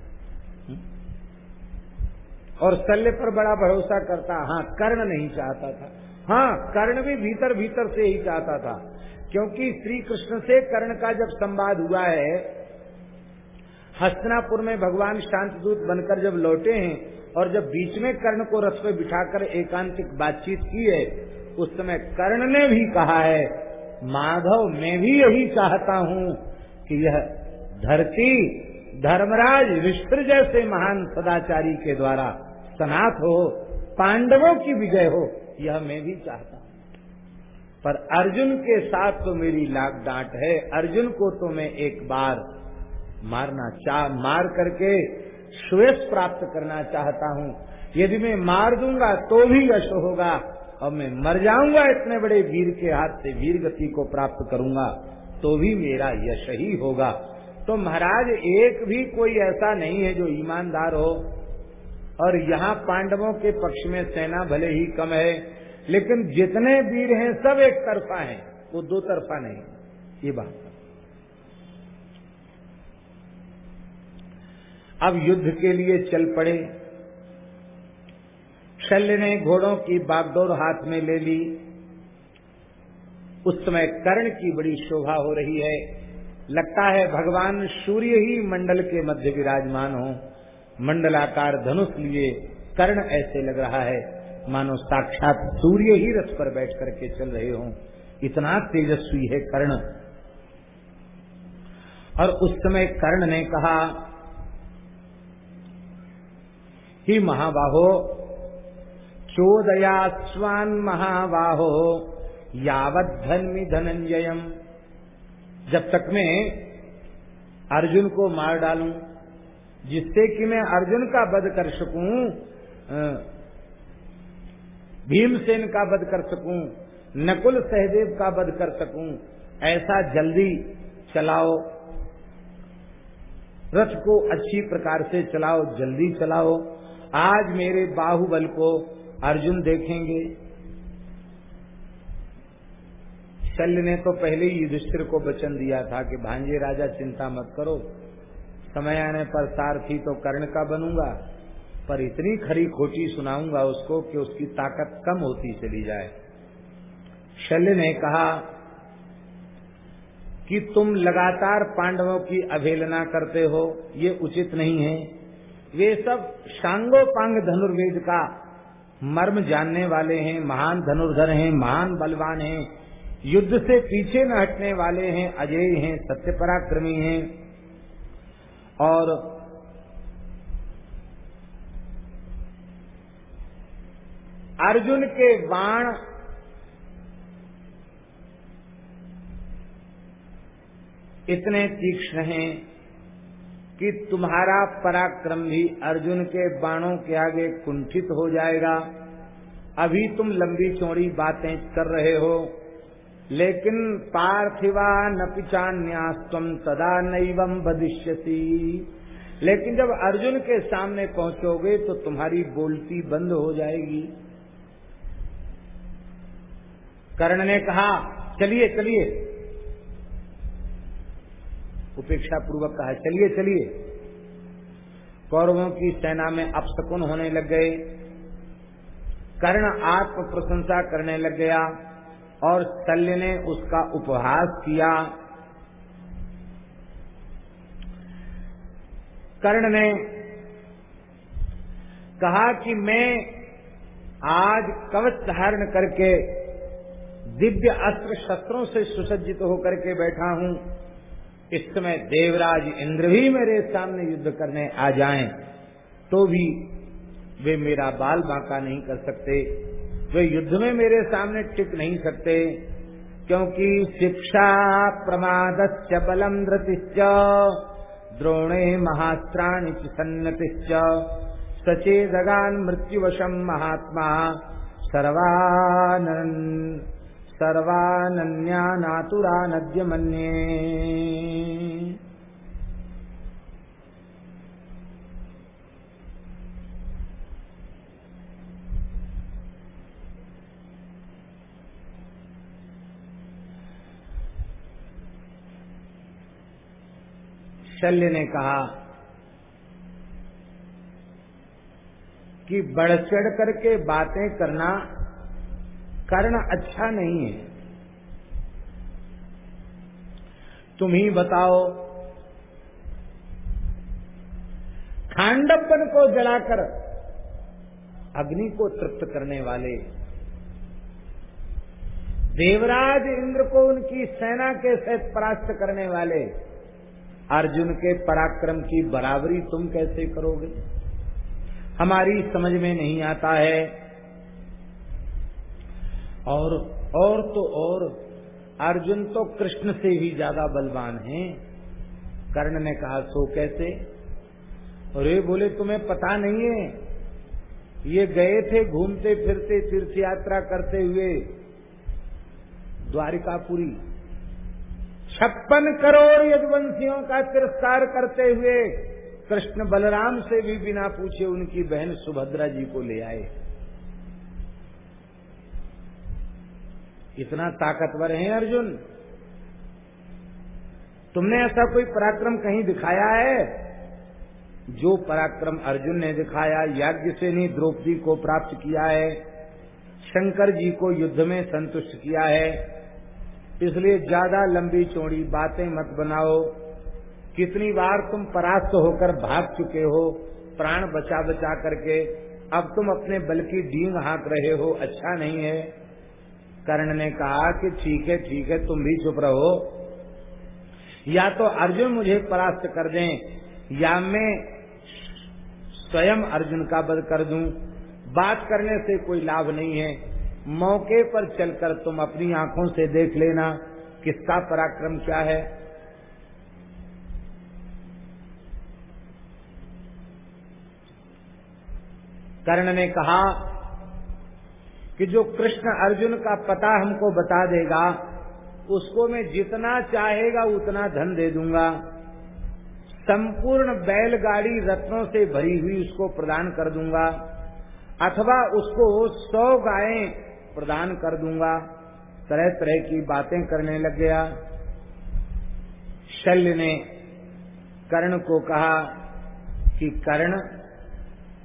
और शल्य पर बड़ा भरोसा करता हाँ कर्ण नहीं चाहता था। हाँ कर्ण भी भीतर भीतर से ही चाहता था। क्योंकि श्री कृष्ण से कर्ण का जब संवाद हुआ है, हस्तनापुर में भगवान शांतदूत बनकर जब लौटे हैं, और जब बीच में कर्ण को रथ में बिठाकर एकांतिक बातचीत की है, उस समय कर्ण ने भी कहा है, माधव, मैं भी यही चाहता हूँ। कि यह धरती धर्मराज विष्णु जैसे महान सदाचारी के द्वारा सनात हो, पांडवों की विजय हो, यह मैं भी चाहता हूँ। पर अर्जुन के साथ तो मेरी लाग डांट है, अर्जुन को तो मैं एक बार मारना चाह मार करके श्वेस प्राप्त करना चाहता हूँ। यदि मैं मार दूँगा तो भी यश होगा, और मैं मर जाऊँगा इतने बड़े वीर के हाथ से वीर गति को प्राप्त करूँगा। तो भी मेरा यश ही होगा। तो महाराज, एक भी कोई ऐसा नहीं है जो ईमानदार हो। और यहाँ पांडवों के पक्ष में सेना भले ही कम है, लेकिन जितने वीर हैं सब एक तरफा हैं। वो दो तरफा नहीं ये बात अब युद्ध के लिए चल पड़े। शल्य ने घोड़ों की बागडोर हाथ में ले ली। उस समय कर्ण की बड़ी शोभा हो रही है। लगता है भगवान सूर्य ही मंडल के मध्य विराजमान हो। मंडलाकार धनुष लिए कर्ण ऐसे लग रहा है। मानो साक्षात सूर्य ही रथ पर बैठ करके चल रहे हो। इतना तेजस्वी है कर्ण। और उस समय कर्ण ने कहा, ही महाबाहो चोदया स्वान महाबाहो यावत धन्मी धनंजयम जब तक मैं अर्जुन को मार डालूं, जिससे कि मैं अर्जुन का वध कर सकूँ भीमसेन का वध कर सकूँ, नकुल सहदेव का वध कर सकूँ, ऐसा जल्दी चलाओ। रथ को अच्छी प्रकार से चलाओ, जल्दी चलाओ। आज मेरे बाहुबल को अर्जुन देखेंगे। शल्य ने तो पहले ही युधिष्ठिर को वचन दिया था कि भांजे राजा चिंता मत करो। समय आने पर सारथी तो कर्ण का बनूँगा, पर इतनी खरी खोटी सुनाऊँगा उसको कि उसकी ताकत कम होती चली जाए। शल्य ने कहा कि तुम लगातार पांडवों की अवहेलना करते हो, ये उचित नहीं है। वे सब शांगो पांग धनुर्वेद का मर्म जानने वाले हैं, महान धनुर्धर हैं, महान बलवान हैं। युद्ध से पीछे न हटने वाले हैं, अजय हैं, सत्य पराक्रमी हैं। और अर्जुन के बाण इतने तीक्ष्ण हैं कि तुम्हारा पराक्रम भी अर्जुन के बाणों के आगे कुंठित हो जाएगा। अभी तुम लंबी चौड़ी बातें कर रहे हो। लेकिन पार्थिवा न पिचान्यास्तम तदा नैवम बदिष्यसी लेकिन जब अर्जुन के सामने पहुंचोगे तो तुम्हारी बोलती बंद हो जाएगी। कर्ण ने कहा, चलिए चलिए। उपेक्षा पूर्वक कहा, चलिए चलिए। कौरवों की सेना में अपशकुन होने लग गए। कर्ण आत्म प्रशंसा करने लग गया। और शल्य ने उसका उपहास किया। कर्ण ने कहा कि मैं आज कवच धारण करके दिव्य अस्त्र शस्त्रों से सुसज्जित होकर के बैठा हूँ। इस समय देवराज इंद्र भी मेरे सामने युद्ध करने आ जाएँ तो भी वे मेरा बाल बांका नहीं कर सकते। वे युद्ध में मेरे सामने टिक नहीं सकते, क्योंकि शिक्षा प्रमाद बलम धृतिश्च, द्रोणे महास्त्राणि सन्नतिश्च। सचेदगान मृत्युवशम महात्मा सर्वान सर्वानन्यानातुरा नद्य मन्ये शल्य ने कहा कि बढ़ चढ़ करके बातें करना करना अच्छा नहीं है। तुम ही बताओ, खांडपन को जलाकर अग्नि को तृप्त करने वाले देवराज इंद्र को उनकी सेना के सहित परास्त करने वाले अर्जुन के पराक्रम की बराबरी तुम कैसे करोगे? हमारी समझ में नहीं आता है। और और तो और, अर्जुन तो कृष्ण से भी ज़्यादा बलवान हैं। कर्ण ने कहा, सो कैसे? और ये बोले, तुम्हें पता नहीं है। ये गए थे घूमते फिरते तीर्थ यात्रा करते हुए, द्वारिकापुरी छप्पन करोड़ यदुवंशियों का तिरस्कार करते हुए कृष्ण बलराम से भी बिना पूछे उनकी बहन सुभद्रा जी को ले आए। इतना ताकतवर है अर्जुन। तुमने ऐसा कोई पराक्रम कहीं दिखाया है? जो पराक्रम अर्जुन ने दिखाया, यज्ञ से नहीं, द्रौपदी को प्राप्त किया है, शंकर जी को युद्ध में संतुष्ट किया है इसलिए ज़्यादा लंबी चौड़ी बातें मत बनाओ। कितनी बार तुम परास्त होकर भाग चुके हो, प्राण बचा बचा करके, अब तुम अपने बल की डींग हाँक रहे हो अच्छा नहीं है। कर्ण ने कहा कि ठीक है ठीक है, तुम भी चुप रहो। या तो अर्जुन मुझे परास्त कर दें, या मैं स्वयं अर्जुन का बध कर दूँ। बात करने से कोई लाभ नहीं है। मौके पर चलकर तुम अपनी आँखों से देख लेना किसका पराक्रम क्या है। कर्ण ने कहा कि जो कृष्ण अर्जुन का पता हमको बता देगा, उसको मैं जितना चाहेगा उतना धन दे दूँगा। संपूर्ण बैलगाड़ी रत्नों से भरी हुई उसको प्रदान कर दूँगा, अथवा उसको सौ गायें प्रदान कर दूँगा। तरह तरह की बातें करने लग गया। शल्य ने कर्ण को कहा कि, कर्ण,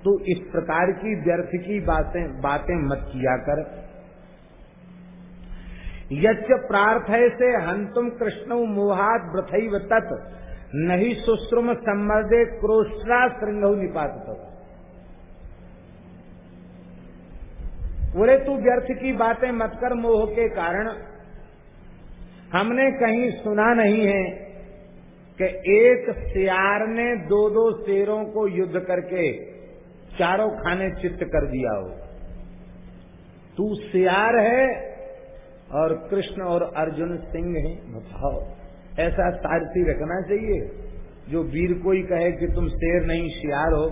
तू इस प्रकार की व्यर्थ की बातें बातें मत किया कर। यच प्रार्थ से हंतुम कृष्ण मोहात व्रथैव तत्, नहीं सुश्रुम सम्मर्दे क्रोष्ट्रा श्रृंग निपात बोले, तू व्यर्थ की बातें मत कर मोह के कारण। हमने कहीं सुना नहीं है कि एक सियार ने दो दो शेरों को युद्ध करके चारों खाने चित्त कर दिया हो। तू सियार है और कृष्ण और अर्जुन सिंह है, बताओ। ऐसा सारथी रखना चाहिए। जो वीर कोई कहे कि तुम शेर नहीं शियार हो।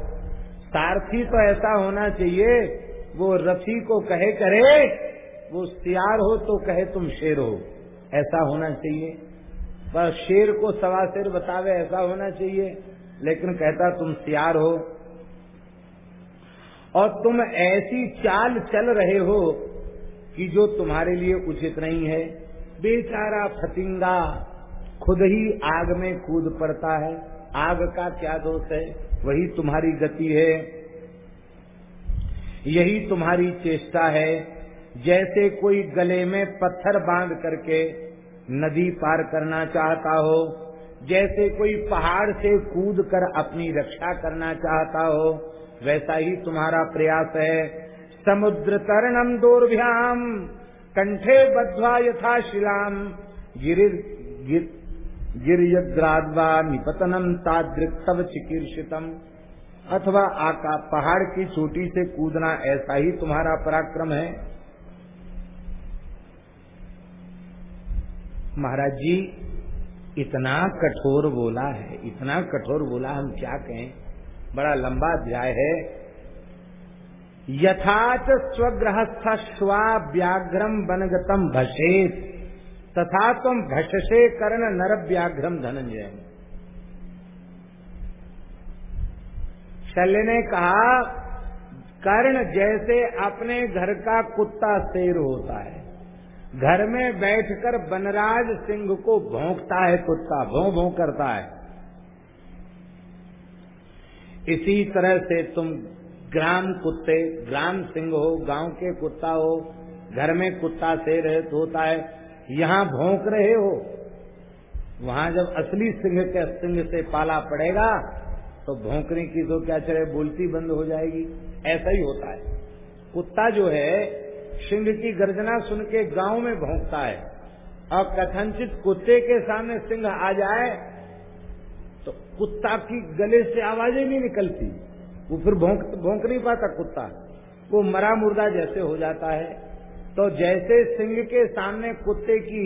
सारथी तो ऐसा होना चाहिए वो रथी को कहे करे, वो सियार हो तो कहे तुम शेर हो। ऐसा होना चाहिए। पर शेर को सवा शेर बतावे, ऐसा होना चाहिए। लेकिन कहता, तुम सियार हो और तुम ऐसी चाल चल रहे हो कि जो तुम्हारे लिए उचित नहीं है। बेचारा फतिंगा खुद ही आग में कूद पड़ता है। आग का क्या दोष है? वही तुम्हारी गति है। यही तुम्हारी चेष्टा है। जैसे कोई गले में पत्थर बाँध करके नदी पार करना चाहता हो जैसे कोई पहाड़ से कूद कर अपनी रक्षा करना चाहता हो वैसा ही तुम्हारा प्रयास है। समुद्र तरणम दोर्भ्याम कंठे बद्वा यथा शिलाम गिर, गिर गिरयद्राद्वा निपतनम तादृक तव चिकीर्षितम। अथवा आका पहाड़ की चोटी से कूदना ऐसा ही तुम्हारा पराक्रम है? महाराज जी, इतना कठोर बोला है, इतना कठोर बोला हम क्या कहें? बड़ा लंबा अध्याय है। यथाच स्वग्रहस्थ स्वाव्याघ्रम बनगतम भसेत तथा तुम भससे कर्ण नर व्याघ्रम धनंजय शल्य ने कहा, कर्ण जैसे अपने घर का कुत्ता शेर होता है। घर में बैठकर बनराज सिंह को भोंकता है कुत्ता, भों भों करता है। इसी तरह से तुम ग्राम कुत्ते, ग्राम सिंह हो, गाँव के कुत्ता हो, घर में कुत्ता शेर है तो होता है, यहाँ भोंक रहे हो। वहाँ जब असली सिंह के सिंह से पाला पड़ेगा तो भोंकने की तो क्या चले, बोलती बंद हो जाएगी। ऐसा ही होता है। कुत्ता जो है, सिंह की गर्जना सुन के गाँव में भोंकता है। और कथनचित कुत्ते के सामने सिंह आ जाए तो कुत्ता की गले से आवाज़ें नहीं निकलती। वो फिर भोंक भोंक नहीं पाता कुत्ता। वो मरा मुर्दा जैसे हो जाता है। तो जैसे सिंह के सामने कुत्ते की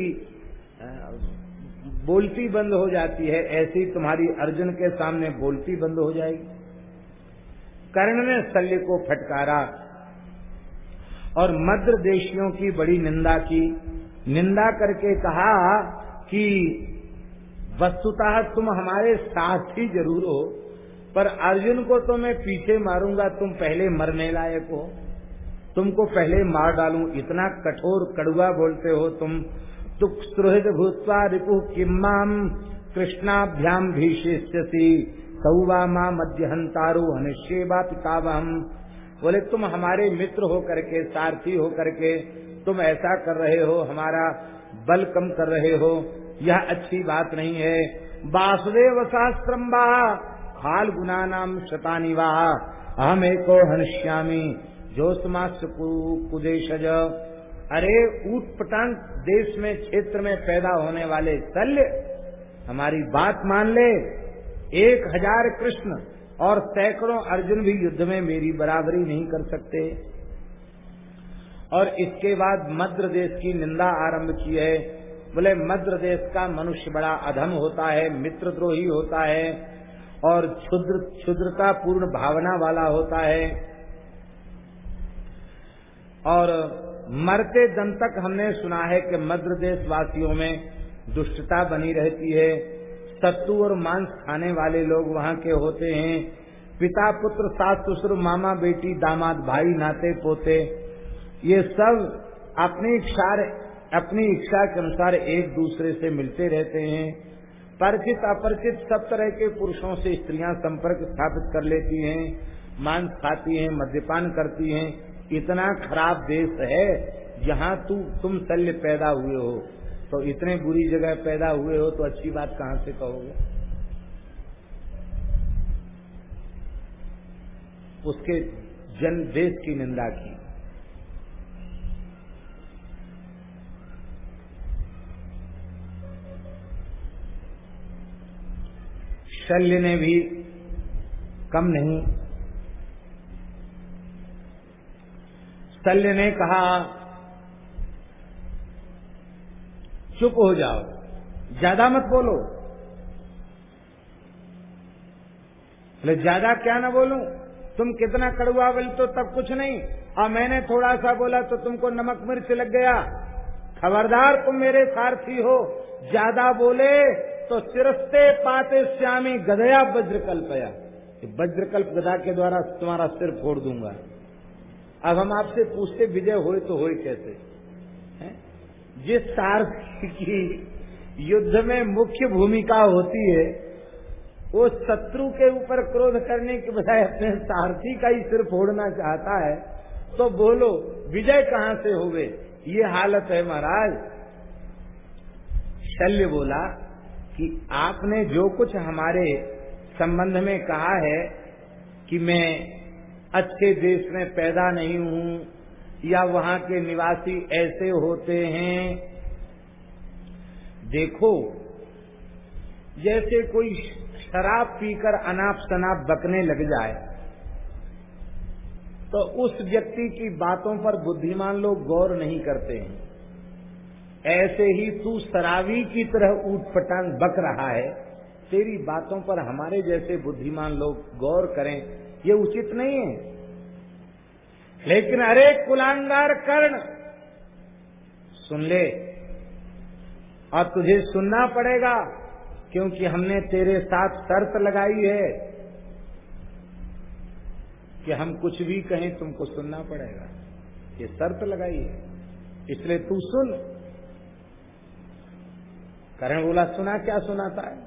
बोलती बंद हो जाती है, ऐसी तुम्हारी अर्जुन के सामने बोलती बंद हो जाएगी। कर्ण ने शल्य को फटकारा और मद्र देशियों की बड़ी निंदा की। निंदा करके कहा कि वस्तुतः तुम हमारे साथ ही ज़रूर हो, पर अर्जुन को तो मैं पीछे मारूँगा, तुम पहले मरने लायक हो। तुमको पहले मार डालूं, इतना कठोर कड़ुआ बोलते हो तुम तुक सुहृद रिपु किम्माम कृष्णाभ्याम भीषिष्यसी सौवा माँ मध्यहंतारु हनिश्चेवा पितावहम बोले, तुम हमारे मित्र हो करके सारथी हो करके तुम ऐसा कर रहे हो, हमारा बल कम कर रहे हो। यह अच्छी बात नहीं है। वासुदेव शास्त्रम्बा हाल गुना नाम शतानिवा हम एको हनश्यामी। जोशमास कुदेशज। अरे ऊट देश में, क्षेत्र में पैदा होने वाले शल्य, हमारी बात मान ले, एक हज़ार कृष्ण और सैकड़ों अर्जुन भी युद्ध में मेरी बराबरी नहीं कर सकते। और इसके बाद मद्र देश की निंदा आरंभ की है। बोले, मद्र देश का मनुष्य बड़ा अधम होता है, मित्रद्रोही होता है और क्षुद्र, क्षुद्रता पूर्ण भावना वाला होता है। और मरते दम तक हमने सुना है कि मध्य देश वासियों में दुष्टता बनी रहती है। सत्तू और मांस खाने वाले लोग वहाँ के होते हैं। पिता, पुत्र, सास, ससुर, मामा, बेटी, दामाद, भाई, नाते, पोते, ये सब अपनी इच्छा अपनी इच्छा के अनुसार एक दूसरे से मिलते रहते हैं। परिचित, अपरिचित सब तरह के पुरुषों से स्त्रियाँ संपर्क स्थापित कर लेती हैं, मांस खाती हैं, मद्यपान करती हैं। इतना खराब देश है, जहाँ तू, तुम शल्य पैदा हुए हो। तो इतने बुरी जगह पैदा हुए हो तो अच्छी बात कहाँ से कहोगे? उसके जन, देश की निंदा की। शल्य ने भी कम नहीं शल्य ने कहा, चुप हो जाओ, ज़्यादा मत बोलो। बोले, ज़्यादा क्या ना बोलूँ? तुम कितना कड़वा बोल तो तब कुछ नहीं। और मैंने थोड़ा सा बोला तो तुमको नमक मिर्च लग गया। खबरदार तुम मेरे सारथी हो। ज़्यादा बोले तो सिरस्ते पाते श्यामी गदया वज्रकल्पया वज्रकल्प गधा के द्वारा तुम्हारा सिर फोड़ दूँगा। अब हम आपसे पूछते, विजय होए तो होए कैसे? है? जिस सारथी की युद्ध में मुख्य भूमिका होती है, वो शत्रु के ऊपर क्रोध करने के बजाय अपने सारथी का ही सिर फोड़ना चाहता है तो बोलो, विजय कहाँ से हो गए ये हालत है महाराज। शल्य बोला कि आपने जो कुछ हमारे संबंध में कहा है कि मैं अच्छे देश में पैदा नहीं हूँ, या वहाँ के निवासी ऐसे होते हैं। देखो, जैसे कोई शराब पीकर अनाप शनाप बकने लग जाए तो उस व्यक्ति की बातों पर बुद्धिमान लोग गौर नहीं करते हैं। ऐसे ही तू शराबी की तरह ऊटपटांग बक रहा है, तेरी बातों पर हमारे जैसे बुद्धिमान लोग गौर करें ये उचित नहीं है। लेकिन अरे कुलांगार कर्ण, सुन ले। और तुझे सुनना पड़ेगा, क्योंकि हमने तेरे साथ शर्त लगाई है कि हम कुछ भी कहें, तुमको सुनना पड़ेगा। ये शर्त लगाई है। इसलिए तू सुन। करण बोला, सुना क्या सुनाता है?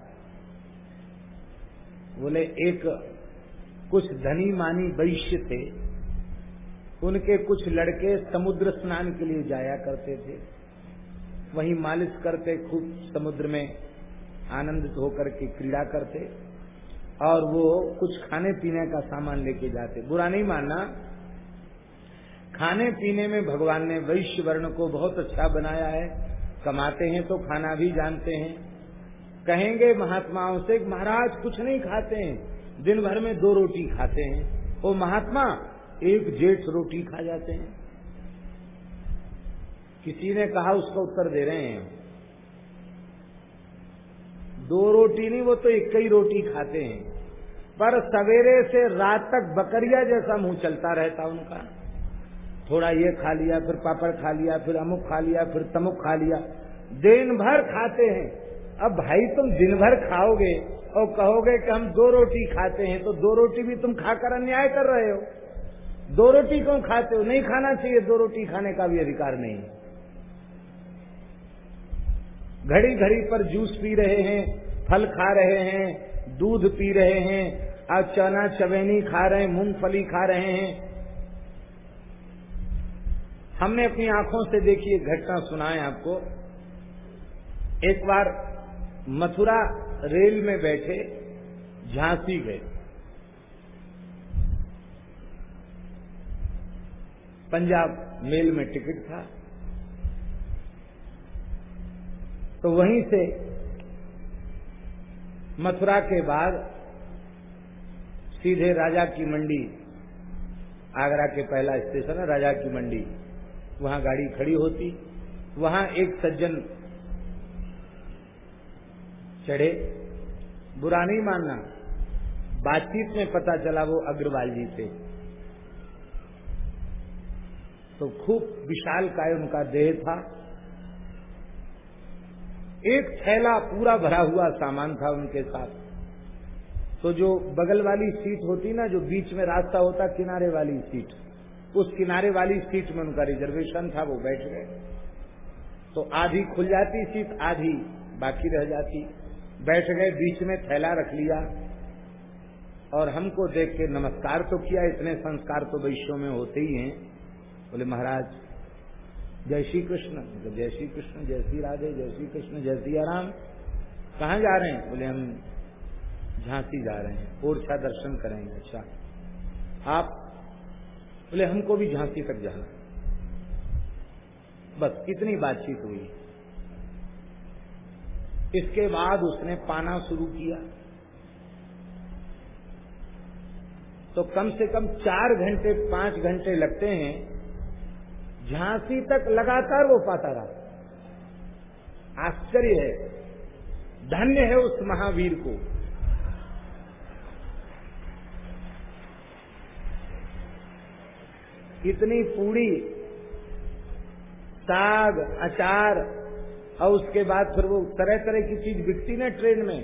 बोले, एक कुछ धनी मानी वैश्य थे, उनके कुछ लड़के समुद्र स्नान के लिए जाया करते थे। वहीं मालिश करते खूब समुद्र में आनंदित होकर के क्रीड़ा करते और वो कुछ खाने पीने का सामान लेके जाते। बुरा नहीं मानना, खाने पीने में भगवान ने वैश्य वर्ण को बहुत अच्छा बनाया है। कमाते हैं तो खाना भी जानते हैं। कहेंगे महात्माओं से, महाराज कुछ नहीं खाते हैं। दिन भर में दो रोटी खाते हैं वो महात्मा एक जेठ रोटी खा जाते हैं। किसी ने कहा, उसका उत्तर दे रहे हैं। दो रोटी नहीं, वो तो एक ही रोटी खाते हैं। पर सवेरे से रात तक बकरिया जैसा मुँह चलता रहता उनका। थोड़ा ये खा लिया, फिर पापड़ खा लिया, फिर अमुक खा लिया, फिर तमुक खा लिया। दिन भर खाते हैं। अब भाई, तुम दिन भर खाओगे और कहोगे कि हम दो रोटी खाते हैं तो दो रोटी भी तुम खाकर अन्याय कर रहे हो। दो रोटी क्यों खाते हो? नहीं खाना चाहिए, दो रोटी खाने का भी अधिकार नहीं। घड़ी घड़ी पर जूस पी रहे हैं, फल खा रहे हैं, दूध पी रहे हैं, आज चना चवेनी खा रहे हैं, मूंगफली खा रहे हैं। हमने अपनी आँखों से देखी एक घटना सुनाए आपको। एक बार मथुरा रेल में बैठे झांसी गए। पंजाब मेल में टिकट था। तो वहीं से मथुरा के बाद सीधे राजा की मंडी, आगरा के पहला स्टेशन है, राजा की मंडी, वहाँ गाड़ी खड़ी होती। वहाँ एक सज्जन चढ़े। बुरा नहीं मानना। बातचीत में पता चला वो अग्रवाल जी थे। तो खूब विशाल काय उनका देह था। एक थैला पूरा भरा हुआ सामान था उनके साथ। तो जो बगल वाली सीट होती ना, जो बीच में रास्ता होता, किनारे वाली सीट, उस किनारे वाली सीट में उनका रिजर्वेशन था, वो बैठ गए। तो आधी खुल जाती सीट, आधी बाकी रह जाती। बैठ गए, बीच में थैला रख लिया और हमको देख के नमस्कार तो किया, इतने संस्कार तो वैश्यों में होते ही हैं। बोले, महाराज, जय श्री कृष्ण। जय श्री कृष्ण, जय श्री राधे, जय श्री कृष्ण, जय श्री आराम कहाँ जा रहे हैं? बोले, हम झांसी जा रहे हैं, ओरछा दर्शन करेंगे। अच्छा आप, बोले, हमको भी झांसी तक जाना। बस, इतनी बातचीत हुई। इसके बाद उसने पाना शुरू किया। तो कम से कम चार घंटे, पाँच घंटे लगते हैं, झांसी तक लगातार वो पाता रहा। आश्चर्य है, धन्य है उस महावीर को। इतनी पूड़ी साग, अचार और उसके बाद फिर वो तरह तरह की चीज़ बिकती ना ट्रेन में।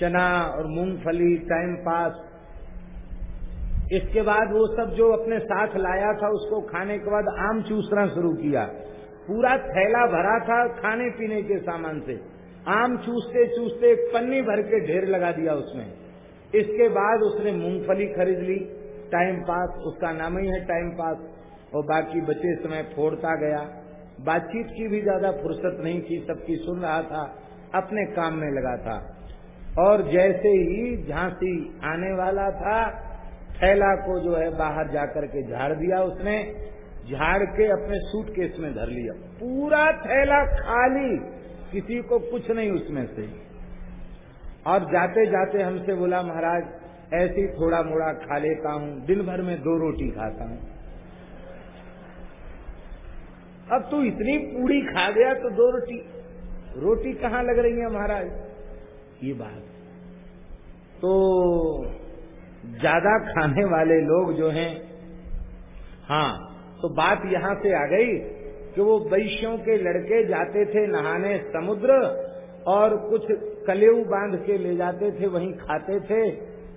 चना और मूंगफली टाइम पास इसके बाद वो सब जो अपने साथ लाया था, उसको खाने के बाद आम चूसना शुरू किया। पूरा थैला भरा था खाने पीने के सामान से। आम चूसते चूसते एक पन्नी भर के ढेर लगा दिया उसमें इसके बाद उसने मूंगफली खरीद ली टाइम पास उसका नाम ही है टाइम पास और बाकी बचे समय फोड़ता गया। बातचीत की भी ज़्यादा फुर्सत नहीं थी, सबकी सुन रहा था, अपने काम में लगा था। और जैसे ही झांसी आने वाला था, थैला को जो है बाहर जाकर के झाड़ दिया उसने, झाड़ के अपने सूटकेस में धर लिया। पूरा थैला खाली, किसी को कुछ नहीं उसमें से। और जाते जाते हमसे बोला, महाराज, ऐसी थोड़ा मोड़ा खा लेता हूँ दिन भर में दो रोटी खाता हूँ। अब तू इतनी पूड़ी खा गया तो दो रोटी। रोटी कहाँ लग रही है महाराज? ये बात। तो ज़्यादा खाने वाले लोग जो हैं हाँ तो बात यहाँ से आ गई कि वो वैश्यों के लड़के जाते थे नहाने समुद्र और कुछ कलेऊ बाँध के ले जाते थे, वहीं खाते थे।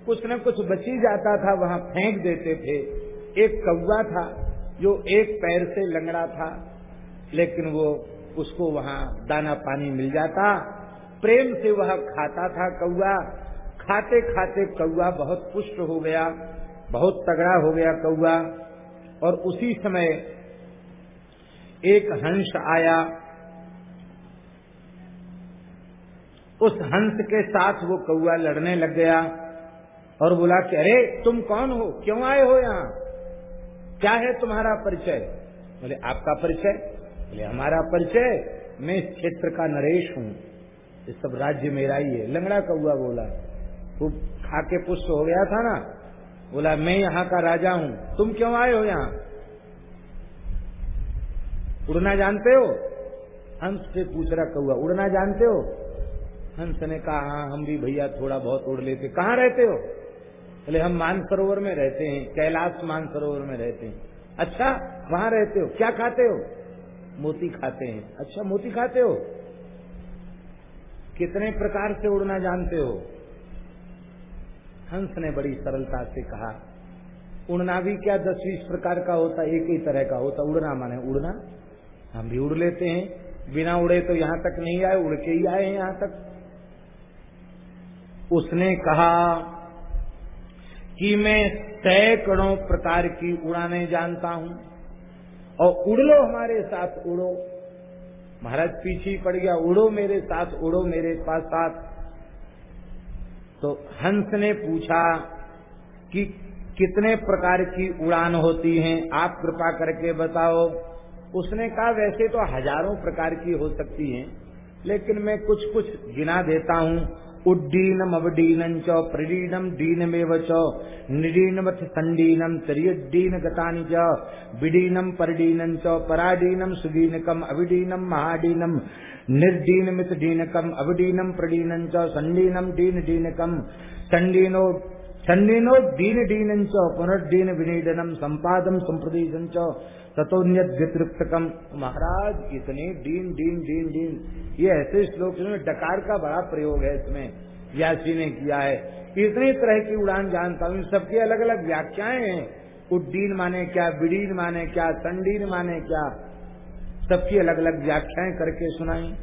कुछ न कुछ बची जाता था, वहाँ फेंक देते थे। एक कौवा था, जो एक पैर से लंगड़ा था। लेकिन वो उसको वहाँ दाना पानी मिल जाता। प्रेम से वह खाता था कौआ खाते खाते कौआ बहुत पुष्ट हो गया, बहुत तगड़ा हो गया कौआ और उसी समय एक हंस आया। उस हंस के साथ वो कौआ लड़ने लग गया और बोला कि, अरे, तुम कौन हो? क्यों आए हो यहाँ? क्या है तुम्हारा परिचय? बोले, आपका परिचय? बोले हमारा परिचय, मैं इस क्षेत्र का नरेश हूँ। ये सब राज्य मेरा ही है। लंगड़ा कौआ बोला। खूब खा के पुष्ट हो गया था ना? बोला, मैं यहाँ का राजा हूँ। तुम क्यों आए हो यहाँ? उड़ना जानते हो? हंस से पूछ रहा कौआ उड़ना जानते हो? हंस ने कहा हाँ हम भी भैया थोड़ा बहुत उड़ लेते। कहाँ रहते हो? बोले, हम मानसरोवर में रहते हैं। कैलाश मानसरोवर में रहते हैं। अच्छा वहाँ रहते हो? क्या खाते हो? मोती खाते हैं। अच्छा मोती खाते हो? कितने प्रकार से उड़ना जानते हो? हंस ने बड़ी सरलता से कहा, उड़ना भी क्या दस बीस प्रकार का होता, एक ही तरह का होता? उड़ना माने उड़ना। हम भी उड़ लेते हैं। बिना उड़े तो यहाँ तक नहीं आए, उड़ के ही आए हैं यहाँ तक। उसने कहा कि मैं सैकड़ों प्रकार की उड़ाने जानता हूँ। और उड़ लो हमारे साथ उड़ो। महाराज पीछे पड़ गया, उड़ो मेरे साथ, उड़ो मेरे पास साथ। तो हंस ने पूछा कि कितने प्रकार की उड़ान होती हैं, आप कृपा करके बताओ। उसने कहा, वैसे तो हज़ारों प्रकार की हो सकती हैं, लेकिन मैं कुछ कुछ गिना देता हूँ। उड्डीनम अवडीनम च प्रडीनम दीनमेव च, निडीनमथ संडीनम त्रियडीन गतानि च विडीनम परडीनम च, पराडीनम सुदीनकम अविडीनम महाडीनम निर्दीनमित दीनकम अवडीनम प्रडीनम च संडीनम दीन दीनकम सण्डीनो सण्डीनो दीन दीनं च पुनर्दीन विनीडनं सम्पादं सम्प्रदेशं च तथोन्यत महाराज, इतने दीन दीन दीन दीन। ये ऐसे श्लोक में डकार का बड़ा प्रयोग है इसमें, व्यासी ने किया है। इतनी तरह की उड़ान जानता हूँ सबकी अलग अलग व्याख्याएँ हैं। उड्डीन माने क्या बिडीन माने क्या संडीन माने क्या, सबकी अलग अलग व्याख्याएँ करके सुनाई।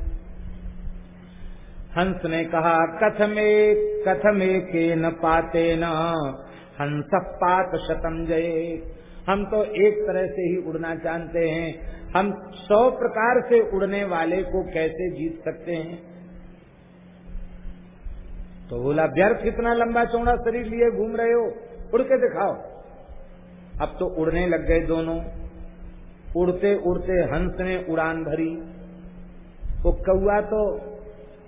हंस ने कहा, कथमे कथमे के न पाते न। हंस पात शतम जय। हम तो एक तरह से ही उड़ना जानते हैं। हम सौ प्रकार से उड़ने वाले को कैसे जीत सकते हैं? तो बोला, व्यर्थ कितना लंबा चौड़ा शरीर लिए घूम रहे हो? उड़ के दिखाओ। अब तो उड़ने लग गए दोनों। उड़ते उड़ते हंस ने उड़ान भरी। वो कौआ तो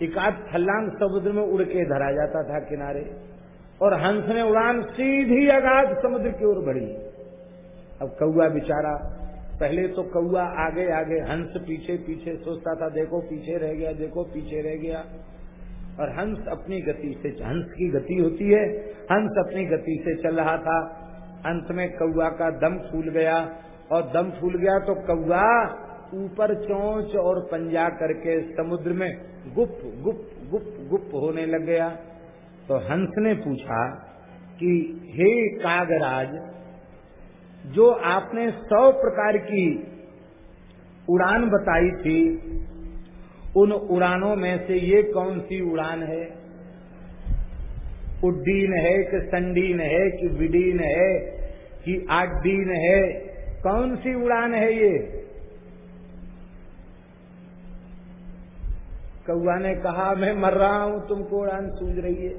एकाध फल्लांग समुद्र में उड़ के धरा जाता था किनारे, और हंस ने उड़ान सीधी अगाध समुद्र की ओर बढ़ी। अब कौआ बेचारा, पहले तो कौआ आगे आगे हंस पीछे पीछे सोचता था, देखो पीछे रह गया, देखो पीछे रह गया। और हंस अपनी गति से, हंस की गति होती है, हंस अपनी गति से चल रहा था। अंत में कौआ का दम फूल गया, और दम फूल गया तो कौआ ऊपर चोंच और पंजा करके समुद्र में गुप गुप गुप गुप होने लग गया। तो हंस ने पूछा कि, हे कागराज, जो आपने सौ प्रकार की उड़ान बताई थी, उन उड़ानों में से ये कौन सी उड़ान है? उड्डीन है कि संडीन है कि विडीन है कि आडीन है? कौन सी उड़ान है ये? कौआ ने कहा, मैं मर रहा हूँ तुमको उड़ान सूझ रही है।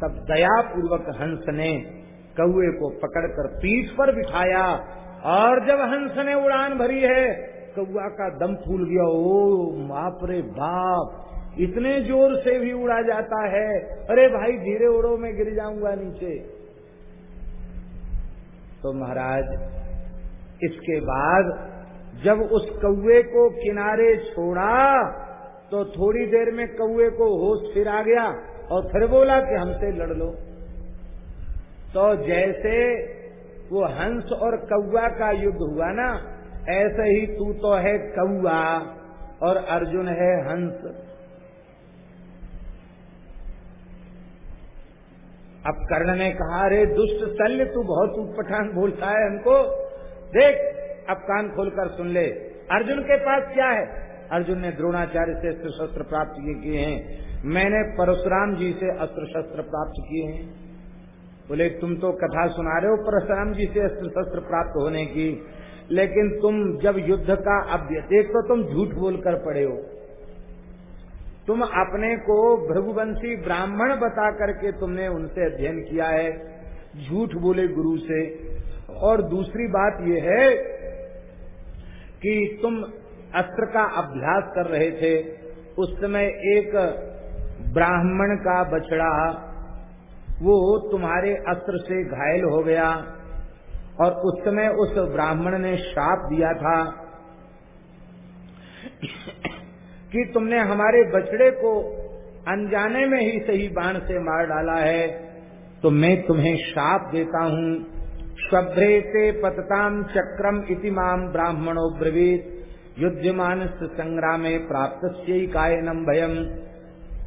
तब दया पूर्वक हंस ने कौए को पकड़कर पीठ पर बिठाया और जब हंस ने उड़ान भरी है, कौआ का दम फूल गया। ओ, बाप रे बाप, इतने ज़ोर से भी उड़ा जाता है। अरे भाई, धीरे उड़ो, मैं गिर जाऊँगा नीचे। तो महाराज, इसके बाद जब उस कौए को किनारे छोड़ा तो थोड़ी देर में कौए को होश फिर आ गया और फिर बोला कि हमसे लड़ लो। तो जैसे वो हंस और कौआ का युद्ध हुआ ना, ऐसे ही तू तो है कौआ और अर्जुन है हंस। अब कर्ण ने कहा, अरे दुष्ट शल्य, तू बहुत उठपठान बोलता है हमको। देख अब कान खोलकर सुन ले। अर्जुन के पास क्या है? अर्जुन ने द्रोणाचार्य से अस्त्र शस्त्र प्राप्त किए हैं। मैंने परशुराम जी से अस्त्र शस्त्र प्राप्त किए हैं। बोले, तुम तो कथा सुना रहे हो परशुराम जी से अस्त्र शस्त्र प्राप्त होने की। लेकिन तुम जब युद्ध का अभ्य एक तो तुम झूठ बोलकर पड़े हो। तुम अपने को भृगुवंशी ब्राह्मण बता करके तुमने उनसे अध्ययन किया है, झूठ बोले गुरु से। और दूसरी बात यह है कि तुम अस्त्र का अभ्यास कर रहे थे, उस समय एक ब्राह्मण का बछड़ा, वो तुम्हारे अस्त्र से घायल हो गया और उस समय उस ब्राह्मण ने श्राप दिया था कि तुमने हमारे बछड़े को अनजाने में ही सही बाण से मार डाला है तो मैं तुम्हें श्राप देता हूँ। स्वभ्रे से पतताम चक्रम इति माम ब्राह्मणो ब्रवीत। युद्धमान संग्राम प्राप्त कायनम भयम।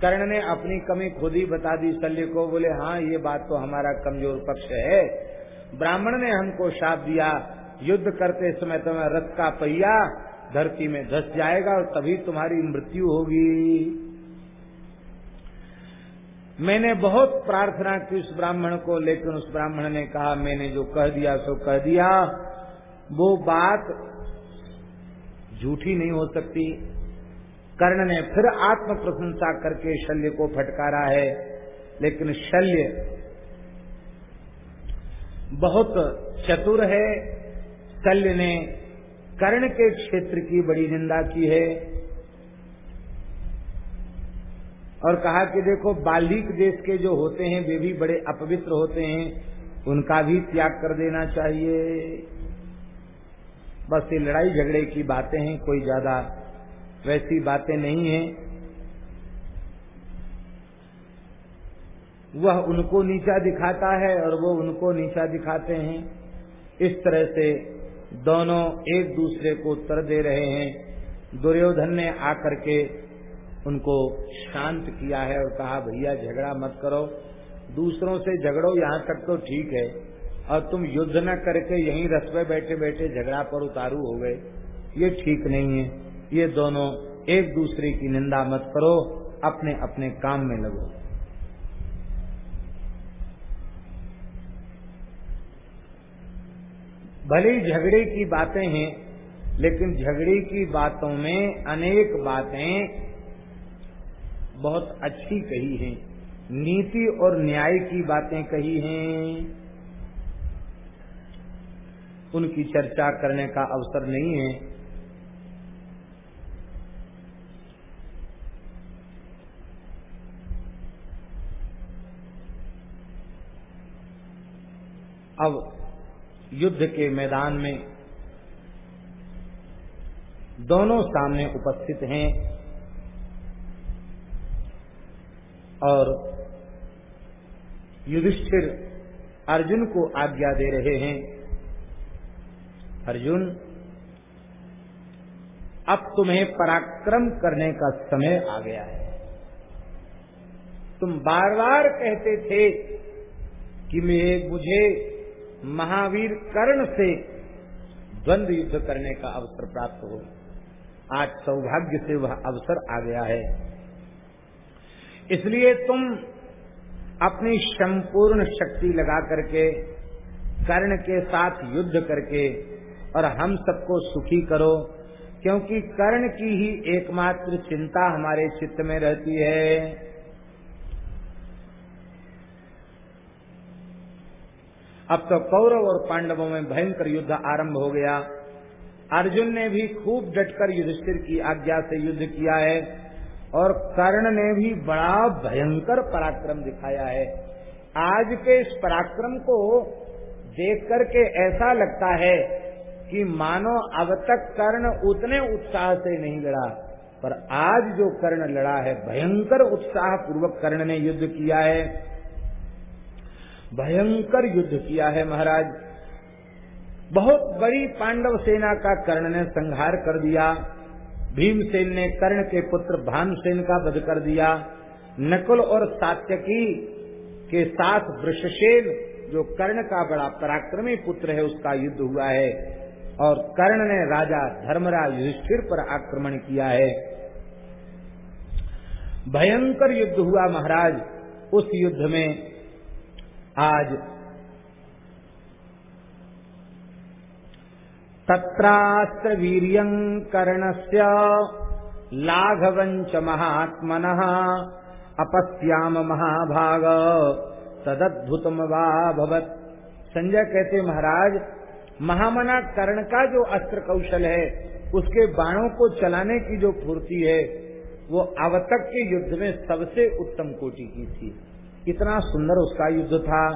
कर्ण ने अपनी कमी खुद ही बता दी शल्य को, बोले हाँ ये बात तो हमारा कमज़ोर पक्ष है। ब्राह्मण ने हमको शाप दिया। युद्ध करते समय तुम्हें रथ का पहिया धरती में धस जाएगा और तभी तुम्हारी मृत्यु होगी। मैंने बहुत प्रार्थना की उस ब्राह्मण को, लेकिन उस ब्राह्मण ने कहा, मैंने जो कह दिया, सो कह दिया। वो बात झूठी नहीं हो सकती। कर्ण ने फिर आत्म प्रशंसा करके शल्य को फटकारा है, लेकिन शल्य बहुत चतुर है। शल्य ने कर्ण के क्षेत्र की बड़ी निंदा की है। और कहा कि देखो, बालिक देश के जो होते हैं, वे भी बड़े अपवित्र होते हैं। उनका भी त्याग कर देना चाहिए। बस ये लड़ाई झगड़े की बातें हैं, कोई ज़्यादा वैसी बातें नहीं है। वह उनको नीचा दिखाता है और वो उनको नीचा दिखाते हैं। इस तरह से दोनों एक दूसरे को उत्तर दे रहे हैं। दुर्योधन ने आकर के उनको शांत किया है और कहा, भैया, झगड़ा मत करो। दूसरों से झगड़ो, यहाँ तक तो ठीक है। और तुम युद्ध न करके यहीं रस में बैठे बैठे झगड़ा पर उतारू हो गए। ये ठीक नहीं है। ये दोनों एक दूसरे की निंदा मत करो। अपने अपने काम में लगो। भले झगड़े की बातें हैं, लेकिन झगड़े की बातों में अनेक बातें बहुत अच्छी कही हैं। नीति और न्याय की बातें कही हैं। उनकी चर्चा करने का अवसर नहीं है। अब युद्ध के मैदान में दोनों सामने उपस्थित हैं। और युधिष्ठिर अर्जुन को आज्ञा दे रहे हैं। अर्जुन, अब तुम्हें पराक्रम करने का समय आ गया है। तुम बार बार कहते थे कि मैं, मुझे महावीर कर्ण से द्वंद युद्ध करने का अवसर प्राप्त हो आज सौभाग्य से वह अवसर आ गया है। इसलिए तुम अपनी संपूर्ण शक्ति लगा करके, कर्ण के साथ युद्ध करके और हम सबको सुखी करो, क्योंकि कर्ण की ही एकमात्र चिंता हमारे चित्त में रहती है। अब तो कौरव और पांडवों में भयंकर युद्ध आरंभ हो गया। अर्जुन ने भी खूब डटकर युधिष्ठिर की आज्ञा से युद्ध किया है। और कर्ण ने भी बड़ा भयंकर पराक्रम दिखाया है। आज के इस पराक्रम को देख करके ऐसा लगता है कि मानो अब तक कर्ण उतने उत्साह से नहीं लड़ा, पर आज जो कर्ण लड़ा है, भयंकर उत्साह पूर्वक कर्ण ने युद्ध किया है। भयंकर युद्ध किया है महाराज। बहुत बड़ी पांडव सेना का कर्ण ने संहार कर दिया। भीमसेन ने कर्ण के पुत्र भानुसेन का वध कर दिया। नकुल और सात्यकी के साथ वृषसेन, जो कर्ण का बड़ा पराक्रमी पुत्र है, उसका युद्ध हुआ है और कर्ण ने राजा धर्मराज युधिष्ठिर पर आक्रमण किया है। भयंकर युद्ध हुआ महाराज। उस युद्ध में आज तत्रास्त्र वीर्यं कर्णस्य लाघवञ्च महात्मनः अपस्याम महाभाग। तदद्भुतम भवत। संजय कहते, महाराज, महामना कर्ण का जो अस्त्र कौशल है, उसके बाणों को चलाने की जो फूर्ति है, वो अब तक के युद्ध में सबसे उत्तम कोटि की थी। कितना सुंदर उसका युद्ध था।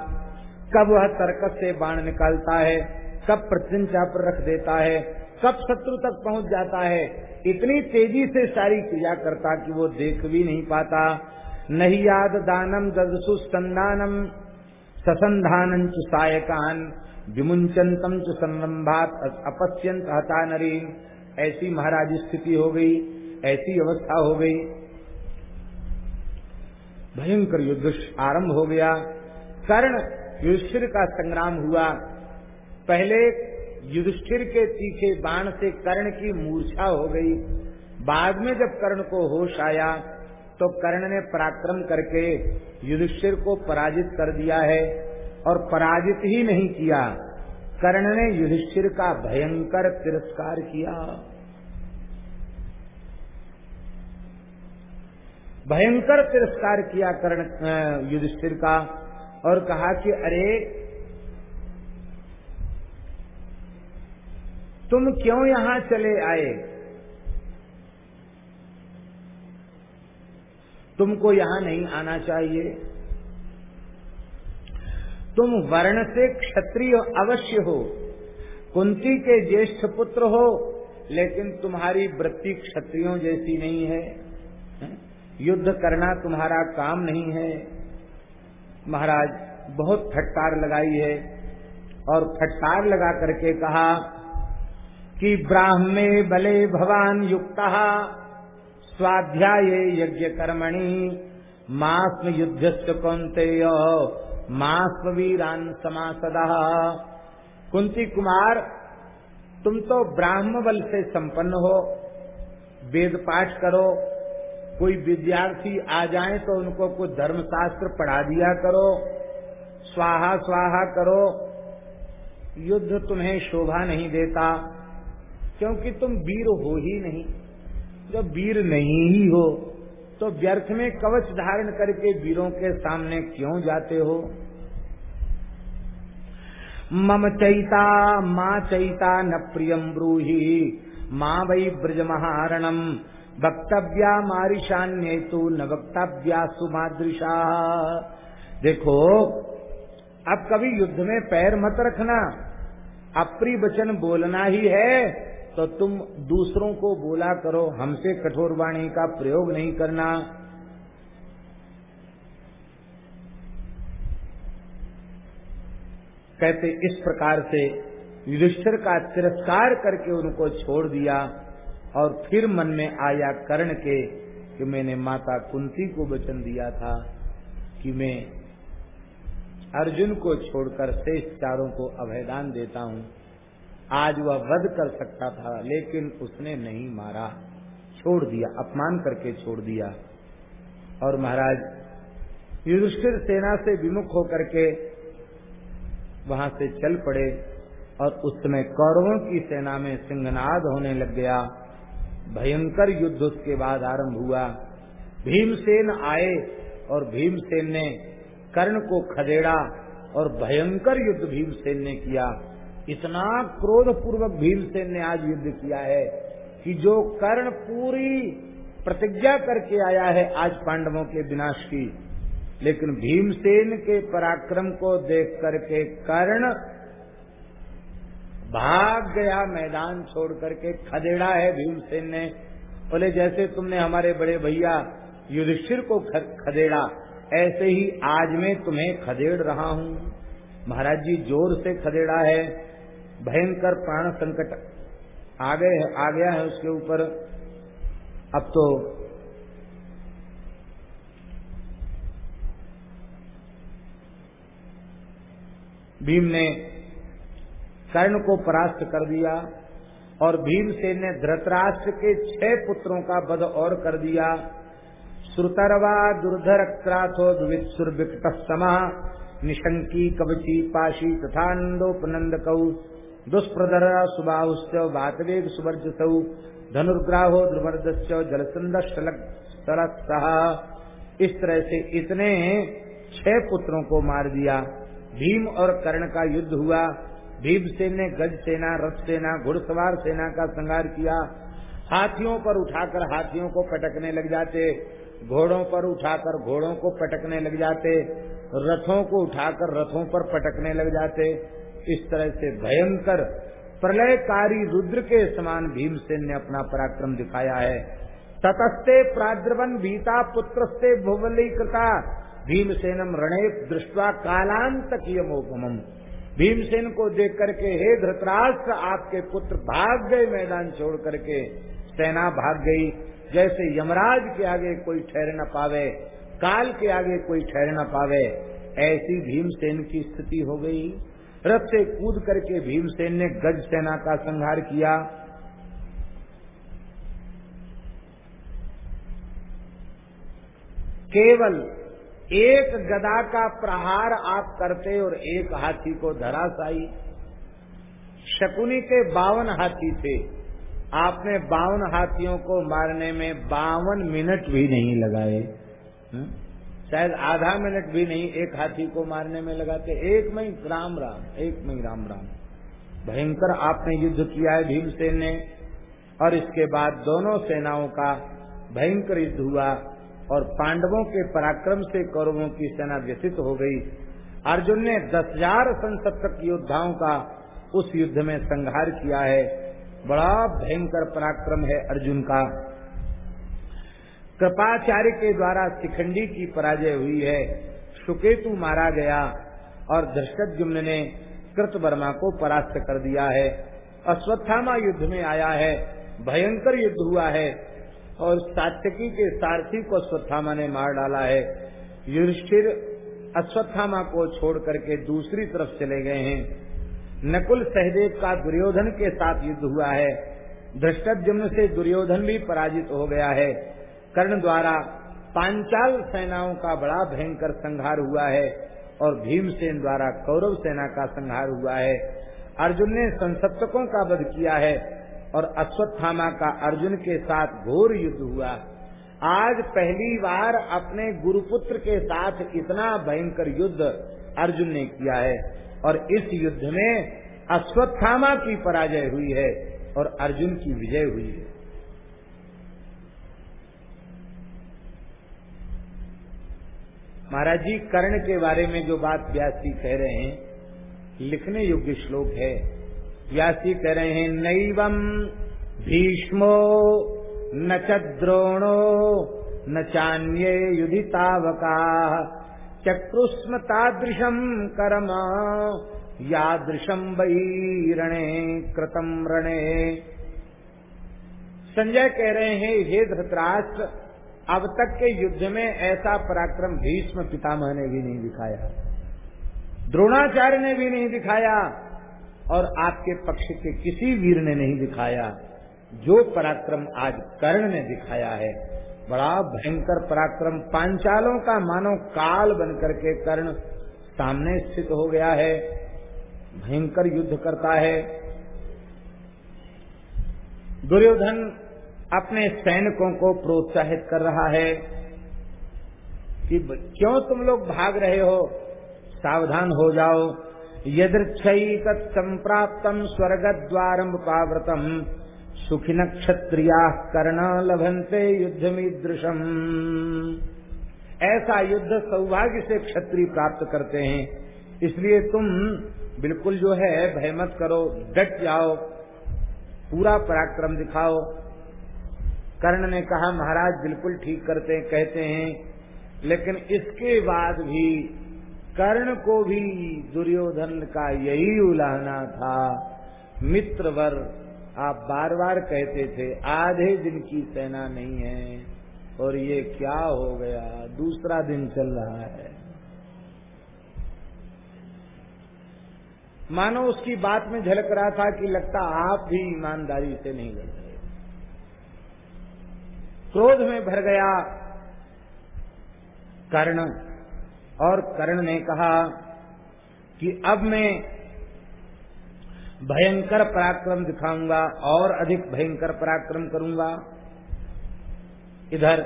कब वह तर्कस से बाण निकालता है कब प्रत्यंचा पर रख देता है, कब शत्रु तक पहुँच जाता है। इतनी तेज़ी से सारी क्रिया करता कि वो देख भी नहीं पाता। नहीं याद दानम ददसु संदानम ससंधान च सायकान विमुंचनतम च संरंभात अपत्यंत हता नरी ऐसी महाराज स्थिति हो गई, ऐसी अवस्था हो गई। भयंकर युद्ध आरंभ हो गया। कर्ण युधिष्ठिर का संग्राम हुआ। पहले युधिष्ठिर के तीखे बाण से कर्ण की मूर्छा हो गई। बाद में जब कर्ण को होश आया तो कर्ण ने पराक्रम करके युधिष्ठिर को पराजित कर दिया है और पराजित ही नहीं किया। कर्ण ने युधिष्ठिर का भयंकर तिरस्कार किया। भयंकर तिरस्कार किया कर्ण युधिष्ठिर का और कहा कि, अरे तुम क्यों यहाँ चले आए? तुमको यहाँ नहीं आना चाहिए। तुम वर्ण से क्षत्रिय अवश्य हो। कुंती के ज्येष्ठ पुत्र हो, लेकिन तुम्हारी वृत्ति क्षत्रियों जैसी नहीं है। युद्ध करना तुम्हारा काम नहीं है। महाराज, बहुत फटकार लगाई है और फटकार लगा करके कहा कि ब्राह्मे बले भवान युक्त। स्वाध्याय यज्ञ कर्मणि मास्म युद्ध कौनते मास्म वीरान समासदा। कुंती कुमार, तुम तो ब्राह्म बल से संपन्न हो। वेद पाठ करो। कोई विद्यार्थी आ जाए तो उनको कुछ धर्मशास्त्र पढ़ा दिया करो। स्वाहा स्वाहा करो। युद्ध तुम्हें शोभा नहीं देता। क्योंकि तुम वीर हो ही नहीं। जब वीर नहीं ही हो तो व्यर्थ में कवच धारण करके वीरों के सामने क्यों जाते हो? मम चैता, माँ चैता न प्रियम ब्रूही, माँ वही ब्रज महारणम वक्तव्या मारिशान्य तो न वक्तव्या सुमादृशा। देखो, अब कभी युद्ध में पैर मत रखना। अप्रिय वचन बोलना ही है। तो तुम दूसरों को बोला करो, हमसे कठोर वाणी का प्रयोग नहीं करना। कहते, इस प्रकार से युधिष्ठिर का तिरस्कार करके उनको छोड़ दिया और फिर मन में आया कर्ण के कि मैंने माता कुंती को वचन दिया था कि मैं अर्जुन को छोड़कर शेष चारों को अभयदान देता हूँ। आज वह वध कर सकता था, लेकिन उसने नहीं मारा। छोड़ दिया, अपमान करके छोड़ दिया। और महाराज, युधिष्ठिर सेना से विमुख होकर के वहाँ से चल पड़े और उस समय कौरवों की सेना में सिंहनाद होने लग गया। भयंकर युद्ध उसके बाद आरंभ हुआ। भीमसेन आए और भीमसेन ने कर्ण को खदेड़ा और भयंकर युद्ध भीमसेन ने किया। इतना क्रोध पूर्वक भीमसेन ने आज युद्ध किया है कि जो कर्ण पूरी प्रतिज्ञा करके आया है आज पांडवों के विनाश की। लेकिन भीमसेन के पराक्रम को देख करके कर्ण भाग गया मैदान छोड़ करके, खदेड़ा है भीमसेन ने। बोले, जैसे तुमने हमारे बड़े भैया युधिष्ठिर को खदेड़ा, ऐसे ही आज मैं तुम्हें खदेड़ रहा हूँ। महाराज जी ज़ोर से खदेड़ा है। भयंकर प्राण संकट आ गए आ गया है उसके ऊपर। अब तो भीम ने कर्ण को परास्त कर दिया और भीमसेन ने धृतराष्ट्र के छह पुत्रों का वध और कर दिया। श्रुतरवा दुर्धर क्राथो विकट समा, निशंकी कवची पाशी तथा नंदोपनंद कऊ दुष्प्रदर सुबाहुश्च वातवेग सुवर्जसौ धनुर्ग्राहो ध्रुवर्दश्च जलसंदर इस तरह से इतने छह पुत्रों को मार दिया। भीम और कर्ण का युद्ध हुआ। भीमसेन ने गज सेना रथ सेना घुड़सवार सेना का संहार किया। हाथियों पर उठाकर हाथियों को पटकने लग जाते। घोड़ों पर उठाकर घोड़ों को पटकने लग जाते। रथों को उठाकर रथों पर पटकने लग जाते। इस तरह से भयंकर प्रलयकारी रुद्र के समान भीमसेन ने अपना पराक्रम दिखाया है। ततस्ते प्राद्रवन भीता पुत्रस्ते भुवली कृता भीमसेनम रणे दृष्टवा कालांत कियमोपम भीमसेन को देख करके, हे धृतराष्ट्र, आपके पुत्र भाग गए मैदान छोड़ करके। सेना भाग गई। जैसे यमराज के आगे कोई ठहर न पावे, काल के आगे कोई ठहर न पावे, ऐसी भीमसेन की स्थिति हो गई। रथ से कूद करके भीमसेन ने गज सेना का संहार किया। केवल एक गदा का प्रहार आप करते और एक हाथी को धराशाई शकुनी के बावन हाथी थे। आपने बावन हाथियों को मारने में बावन मिनट भी नहीं लगाए। हाँ? शायद आधा मिनट भी नहीं, एक हाथी को मारने में लगाते। एक में राम राम, एक में राम राम। भयंकर आपने युद्ध किया है भीमसेन ने, और इसके बाद दोनों सेनाओं का भयंकर युद्ध हुआ, और पांडवों के पराक्रम से कौरवों की सेना व्यसित हो गई। अर्जुन ने दस हज़ार संसप्तक योद्धाओं का उस युद्ध में संहार किया है। बड़ा भयंकर पराक्रम है अर्जुन का। कृपाचार्य के द्वारा शिखंडी की पराजय हुई है। सुकेतु मारा गया और धृष्टुम्न ने कृत वर्मा को परास्त कर दिया है। अश्वत्थामा युद्ध में आया है। भयंकर युद्ध हुआ है और सात्यकी के सारथी को अश्वत्थामा ने मार डाला है। युधिष्ठिर अश्वत्थामा को छोड़ करके दूसरी तरफ़ चले गए हैं। नकुल सहदेव का दुर्योधन के साथ युद्ध हुआ है। धृष्टुम्न से दुर्योधन भी पराजित हो गया है। कर्ण द्वारा पांचाल सेनाओं का बड़ा भयंकर संहार हुआ है और भीमसेन द्वारा कौरव सेना का संहार हुआ है। अर्जुन ने संसप्तकों का वध किया है और अश्वत्थामा का अर्जुन के साथ घोर युद्ध हुआ। आज पहली बार अपने गुरुपुत्र के साथ इतना भयंकर युद्ध अर्जुन ने किया है और इस युद्ध में अश्वत्थामा की पराजय हुई है और अर्जुन की विजय हुई है। महाराज जी, कर्ण के बारे में जो बात व्यास कह रहे हैं, लिखने योग्य श्लोक है। व्यास कह रहे हैं नैवम भीष्मो, न च न चान्ये युधितावका, चक्रुस्म तादृशम कर्म यादृशम वही कृतम रणे। संजय कह रहे हैं, हे धृतराष्ट्र अब तक के युद्ध में ऐसा पराक्रम भीष्म पितामह ने भी नहीं दिखाया। द्रोणाचार्य ने भी नहीं दिखाया और आपके पक्ष के किसी वीर ने नहीं दिखाया। जो पराक्रम आज कर्ण ने दिखाया है, बड़ा भयंकर पराक्रम। पांचालों का मानो काल बनकर के कर्ण सामने स्थित हो गया है। भयंकर युद्ध करता है। दुर्योधन अपने सैनिकों को प्रोत्साहित कर रहा है कि क्यों तुम लोग भाग रहे हो? सावधान हो जाओ। यदृक्षई तत्संप्राप्तम स्वर्ग द्वारम पाव्रतम सुखिन क्षत्रिया कर्ण लभंते युद्ध मीदृशम ऐसा युद्ध सौभाग्य से क्षत्रिय प्राप्त करते हैं। इसलिए तुम बिल्कुल जो है, भय मत करो। डट जाओ। पूरा पराक्रम दिखाओ। कर्ण ने कहा, महाराज, बिल्कुल ठीक करते कहते हैं। लेकिन इसके बाद भी कर्ण को भी दुर्योधन का यही उलाहना था। मित्रवर, आप बार बार कहते थे, आधे दिन की सेना नहीं है और ये क्या हो गया? दूसरा दिन चल रहा है। मानो उसकी बात में झलक रहा था कि लगता आप भी ईमानदारी से नहीं लड़ क्रोध में भर गया। कर्ण और कर्ण ने कहा कि अब मैं भयंकर पराक्रम दिखाऊँगा और अधिक भयंकर पराक्रम करूँगा। इधर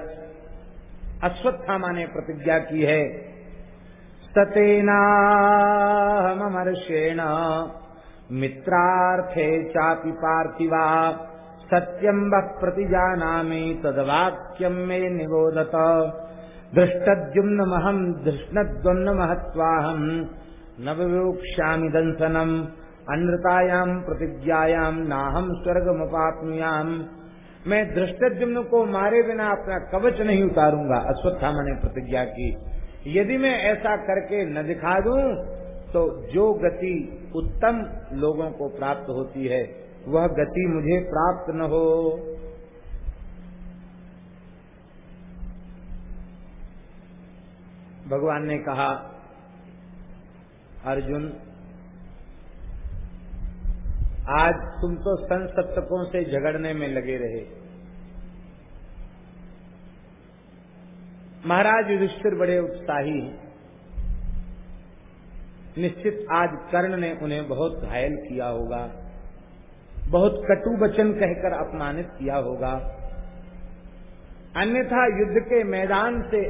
अश्वत्थामा ने प्रतिज्ञा की है सतेनाहमर्षेण मित्रार्थे चापि पार्थिवा। सत्यम वह प्रतिजानामि तदवाक्यम मे निबोधत। दृष्टद्युम्न महम धृष्णद्वन्न महत्वाहम नवोक्ष्यामि दंसनम अनृतायाम प्रतिज्ञायाम नाहम स्वर्गमुपात्मयाम मैं दृष्टद्युम्न को मारे बिना अपना कवच नहीं उतारूँगा, अश्वत्थामा ने प्रतिज्ञा की। यदि मैं ऐसा करके न दिखा दूँ तो जो गति उत्तम लोगों को प्राप्त होती है। वह गति मुझे प्राप्त न हो। भगवान ने कहा, अर्जुन, आज तुम तो संसप्तकों से झगड़ने में लगे रहे। महाराज युधिष्ठिर बड़े उत्साही हैं। निश्चित आज कर्ण ने उन्हें बहुत घायल किया होगा। बहुत कटु वचन कहकर अपमानित किया होगा। अन्यथा युद्ध के मैदान से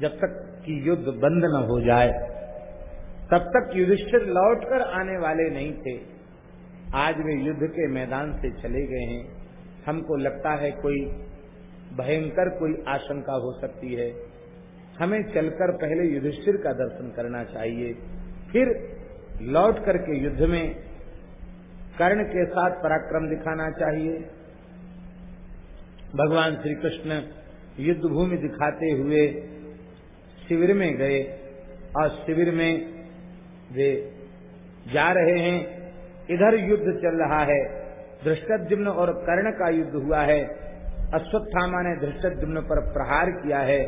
जब तक कि युद्ध बंद न हो जाए, तब तक युधिष्ठिर लौटकर आने वाले नहीं थे। आज वे युद्ध के मैदान से चले गए हैं। हमको लगता है कोई भयंकर कोई आशंका हो सकती है। हमें चलकर पहले युधिष्ठिर का दर्शन करना चाहिए, फिर लौट करके युद्ध में कर्ण के साथ पराक्रम दिखाना चाहिए। भगवान श्री कृष्ण युद्ध भूमि दिखाते हुए शिविर में गए और शिविर में वे जा रहे हैं। इधर युद्ध चल रहा है। धृष्टद्युम्न और कर्ण का युद्ध हुआ है। अश्वत्थामा ने धृष्टद्युम्न पर प्रहार किया है।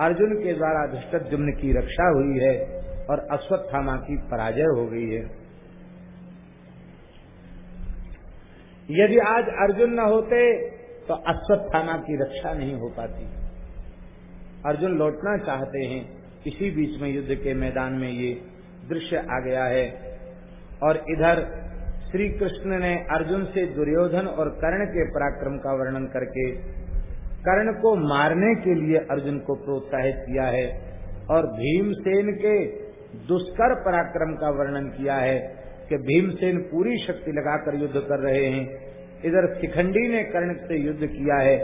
अर्जुन के द्वारा धृष्टद्युम्न की रक्षा हुई है और अश्वत्थामा की पराजय हो गई है। यदि आज अर्जुन न होते तो अश्वत्थामा की रक्षा नहीं हो पाती। अर्जुन लौटना चाहते हैं। इसी बीच में युद्ध के मैदान में ये दृश्य आ गया है। और इधर श्री कृष्ण ने अर्जुन से दुर्योधन और कर्ण के पराक्रम का वर्णन करके कर्ण को मारने के लिए अर्जुन को प्रोत्साहित किया है और भीमसेन के दुष्कर पराक्रम का वर्णन किया है। कि भीमसेन पूरी शक्ति लगाकर युद्ध कर रहे हैं। इधर शिखंडी ने कर्ण से युद्ध किया है।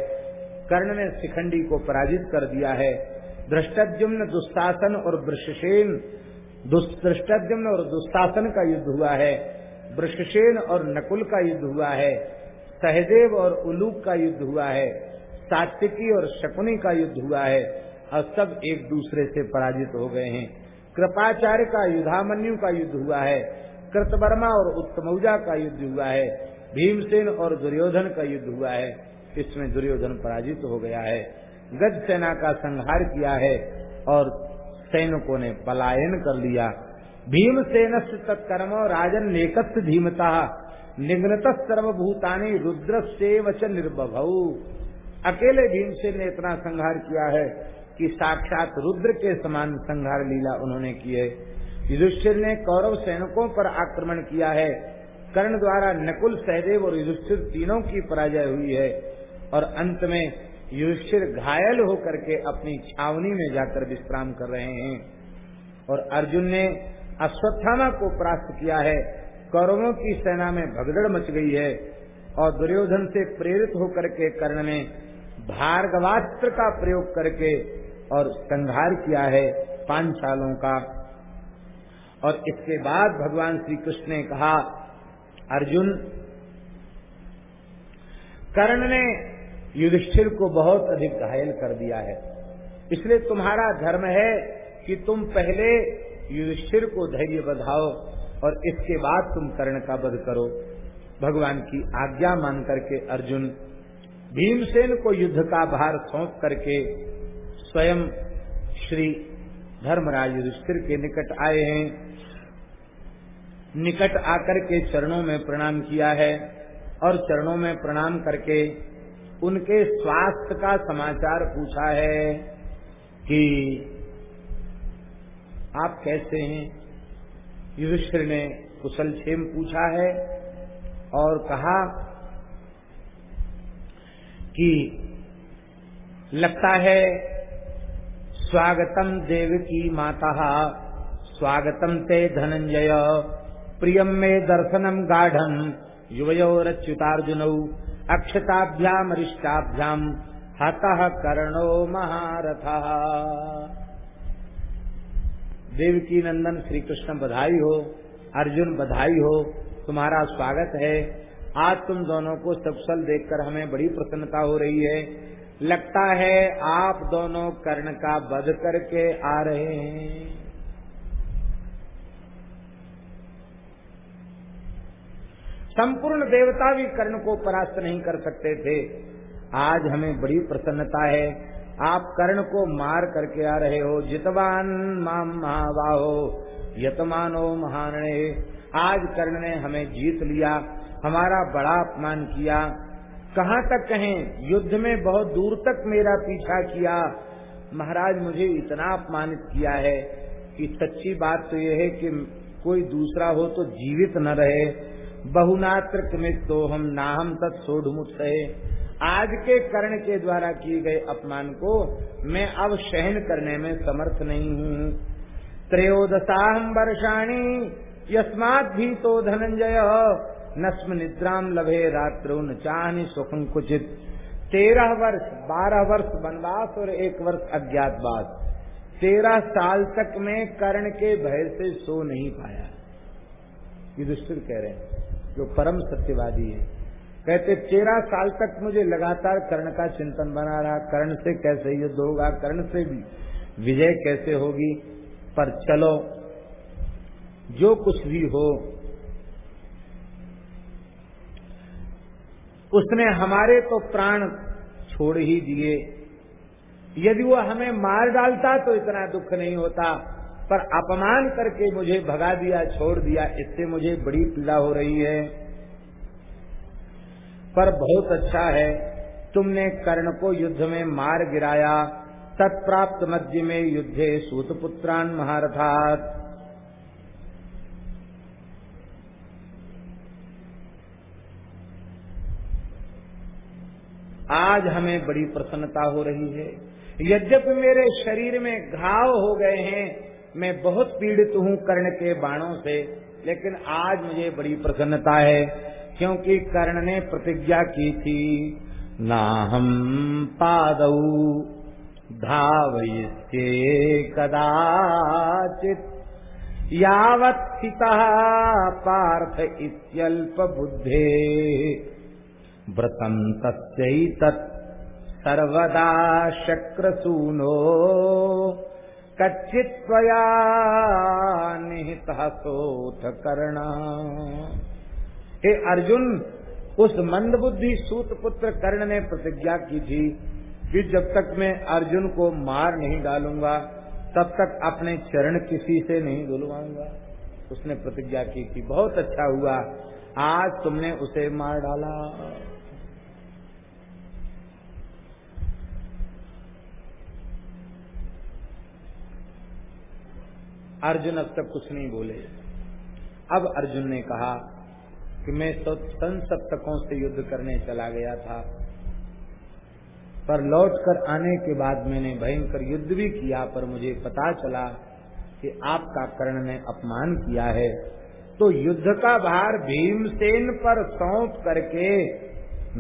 कर्ण ने शिखंडी को पराजित कर दिया है। दृष्टद्युम्न दुस्तासन और वृषसेन दृष्टद्युम्न और दुस्तासन का युद्ध हुआ है। वृषसेन और नकुल का युद्ध हुआ है। सहदेव और उलूक का युद्ध हुआ है। सात्विकी और शकुनी का युद्ध हुआ है। और सब एक दूसरे से पराजित हो गए हैं। कृपाचार्य का युद्धामन्यु का युद्ध हुआ है। कृतवर्मा और उत्तमौजा का युद्ध हुआ है, भीमसेन और दुर्योधन का युद्ध हुआ है, इसमें दुर्योधन पराजित हो गया है। गज सेना का संहार किया है और सैनिकों ने पलायन कर लिया। भीमसेन तत्कर्म राजन नेकत्व धीमता निग्नत सर्वभूतानी रुद्र से वच निर्भव अकेले भीमसेन ने इतना संहार किया है कि साक्षात रुद्र के समान संहार लीला उन्होंने की है। युधिष्ठिर ने कौरव सैनिकों पर आक्रमण किया है। कर्ण द्वारा नकुल, सहदेव और युधिष्ठिर तीनों की पराजय हुई है और अंत में युधिष्ठिर घायल होकर के अपनी छावनी में जाकर विश्राम कर रहे हैं। और अर्जुन ने अश्वत्थामा को प्राप्त किया है। कौरवों की सेना में भगदड़ मच गई है और दुर्योधन से प्रेरित होकर के कर्ण ने भार्गवास्त्र का प्रयोग करके और संहार किया है पाँच सालों का। और इसके बाद भगवान श्री कृष्ण ने कहा, अर्जुन, कर्ण ने युधिष्ठिर को बहुत अधिक घायल कर दिया है। इसलिए तुम्हारा धर्म है कि तुम पहले युधिष्ठिर को धैर्य बधाओ और इसके बाद तुम कर्ण का वध करो। भगवान की आज्ञा मान करके अर्जुन भीमसेन को युद्ध का भार सौंप करके स्वयं श्री धर्मराज युधिष्ठिर के निकट आए हैं। निकट आकर के चरणों में प्रणाम किया है और चरणों में प्रणाम करके उनके स्वास्थ्य का समाचार पूछा है कि आप कैसे हैं? युधिष्ठिर ने कुशल क्षेम पूछा है और कहा कि लगता है, स्वागतम देव की माता, स्वागतम ते धनंजय। प्रियम में दर्शनम गाढ़म युवयोरच्युतार्जुन अक्षताभ्याम रिष्टाभ्याम हतः कर्णो महारथ। देवकी नंदन श्री कृष्ण बधाई हो, अर्जुन बधाई हो, तुम्हारा स्वागत है। आज तुम दोनों को सकुशल देखकर हमें बड़ी प्रसन्नता हो रही है। लगता है आप दोनों कर्ण का वध करके आ रहे हैं। संपूर्ण देवता भी कर्ण को परास्त नहीं कर सकते थे। आज हमें बड़ी प्रसन्नता है। आप कर्ण को मार करके आ रहे हो। जितवान माम महाबाहो, यतमानो महाने आज कर्ण ने हमें जीत लिया, हमारा बड़ा अपमान किया। कहाँ तक कहें, युद्ध में बहुत दूर तक मेरा पीछा किया। महाराज मुझे इतना अपमानित किया है कि सच्ची बात तो यह है कि कोई दूसरा हो तो जीवित न रहे। बहुनात्र कृमित तो हम ना हम तत्सोढ़ है आज के कर्ण के द्वारा किए गए अपमान को मैं अब सहन करने में समर्थ नहीं हूँ। त्रयोदशाहम वर्षाणी, यस्मात भी तो धनंजय, नस्म निद्राम लभे रात्रो न चाहनी सुखम कुचित। तेरह वर्ष, बारह वर्ष वनवास और एक वर्ष अज्ञातवास। तेरह साल तक में कर्ण के भय से सो नहीं पाया। युधिष्ठिर कह रहे हैं। जो परम सत्यवादी है। कहते, तेरह साल तक मुझे लगातार कर्ण का चिंतन बना रहा। कर्ण से कैसे युद्ध होगा? कर्ण से भी विजय कैसे होगी? पर चलो, जो कुछ भी हो, उसने हमारे तो प्राण छोड़ ही दिए। यदि वो हमें मार डालता तो इतना दुख नहीं होता। पर अपमान करके मुझे भगा दिया, छोड़ दिया, इससे मुझे बड़ी पीड़ा हो रही है। पर बहुत अच्छा है, तुमने कर्ण को युद्ध में मार गिराया, तत्प्राप्त मध्य में युद्धे सूतपुत्रान महारथात। आज हमें बड़ी प्रसन्नता हो रही है। यद्यपि मेरे शरीर में घाव हो गए हैं मैं बहुत पीड़ित हूँ कर्ण के बाणों से, लेकिन आज मुझे बड़ी प्रसन्नता है, क्योंकि कर्ण ने प्रतिज्ञा की थी। नाहम पादौ धावयिष्ये कदाचित् यावत्थितः पार्थ बुद्धे व्रतम् तस्यैतत्, सर्वदा शक्रसूनो। कच्चित् त्वया निहितः सोऽथ कर्ण हे अर्जुन, उस मंदबुद्धि सूत पुत्र कर्ण ने प्रतिज्ञा की थी कि जब तक मैं अर्जुन को मार नहीं डालूँगा, तब तक अपने चरण किसी से नहीं धुलवाऊँगा उसने प्रतिज्ञा की थी बहुत अच्छा हुआ, आज तुमने उसे मार डाला। अर्जुन अब तक कुछ नहीं बोले। अब अर्जुन ने कहा कि मैं तो सन सप्तकों से युद्ध करने चला गया था, पर लौटकर आने के बाद मैंने भयंकर युद्ध भी किया, पर मुझे पता चला कि आपका कर्ण ने अपमान किया है। तो युद्ध का भार भीमसेन पर सौंप करके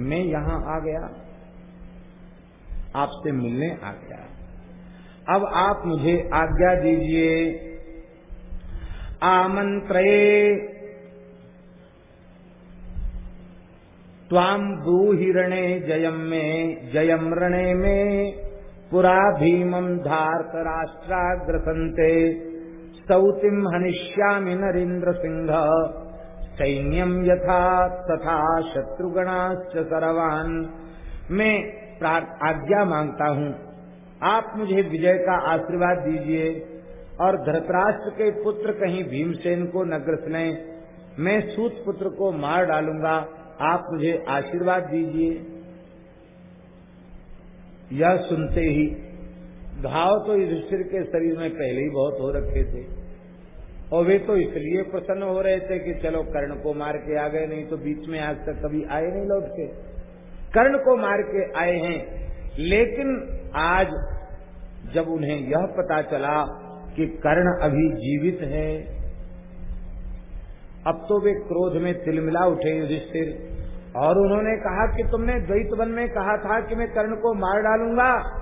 मैं यहाँ आ गया। आपसे मिलने आ गया। अब आप मुझे आज्ञा दीजिए आमंत्रे त्वाम ब्रूहिणे जयम में जयम रणे में। पुरा भीमम धारत राष्ट्राग्रसंते सौतिम हनिष्यामि नरेन्द्र सिंह सैन्यम यथा तथा शत्रुगणाश्च सरवान। मैं आज्ञा माँगता हूँ। आप मुझे विजय का आशीर्वाद दीजिए। और धृतराष्ट्र के पुत्र कहीं भीमसेन को न ग्रसने मैं सूत पुत्र को मार डालूँगा, आप मुझे आशीर्वाद दीजिए। यह सुनते ही, घाव तो युधिष्ठिर के शरीर में पहले ही बहुत हो रखे थे, और वे तो इसलिए प्रसन्न हो रहे थे कि चलो कर्ण को मार के आ गए, नहीं तो बीच में आज तक कभी आए नहीं लौट के। कर्ण को मार के आए हैं, लेकिन आज जब उन्हें यह पता चला कि कर्ण अभी जीवित है। अब तो वे क्रोध में तिलमिला उठे युधिष्ठिर, और उन्होंने कहा कि तुमने द्वैत वन में कहा था कि मैं कर्ण को मार डालूँगा।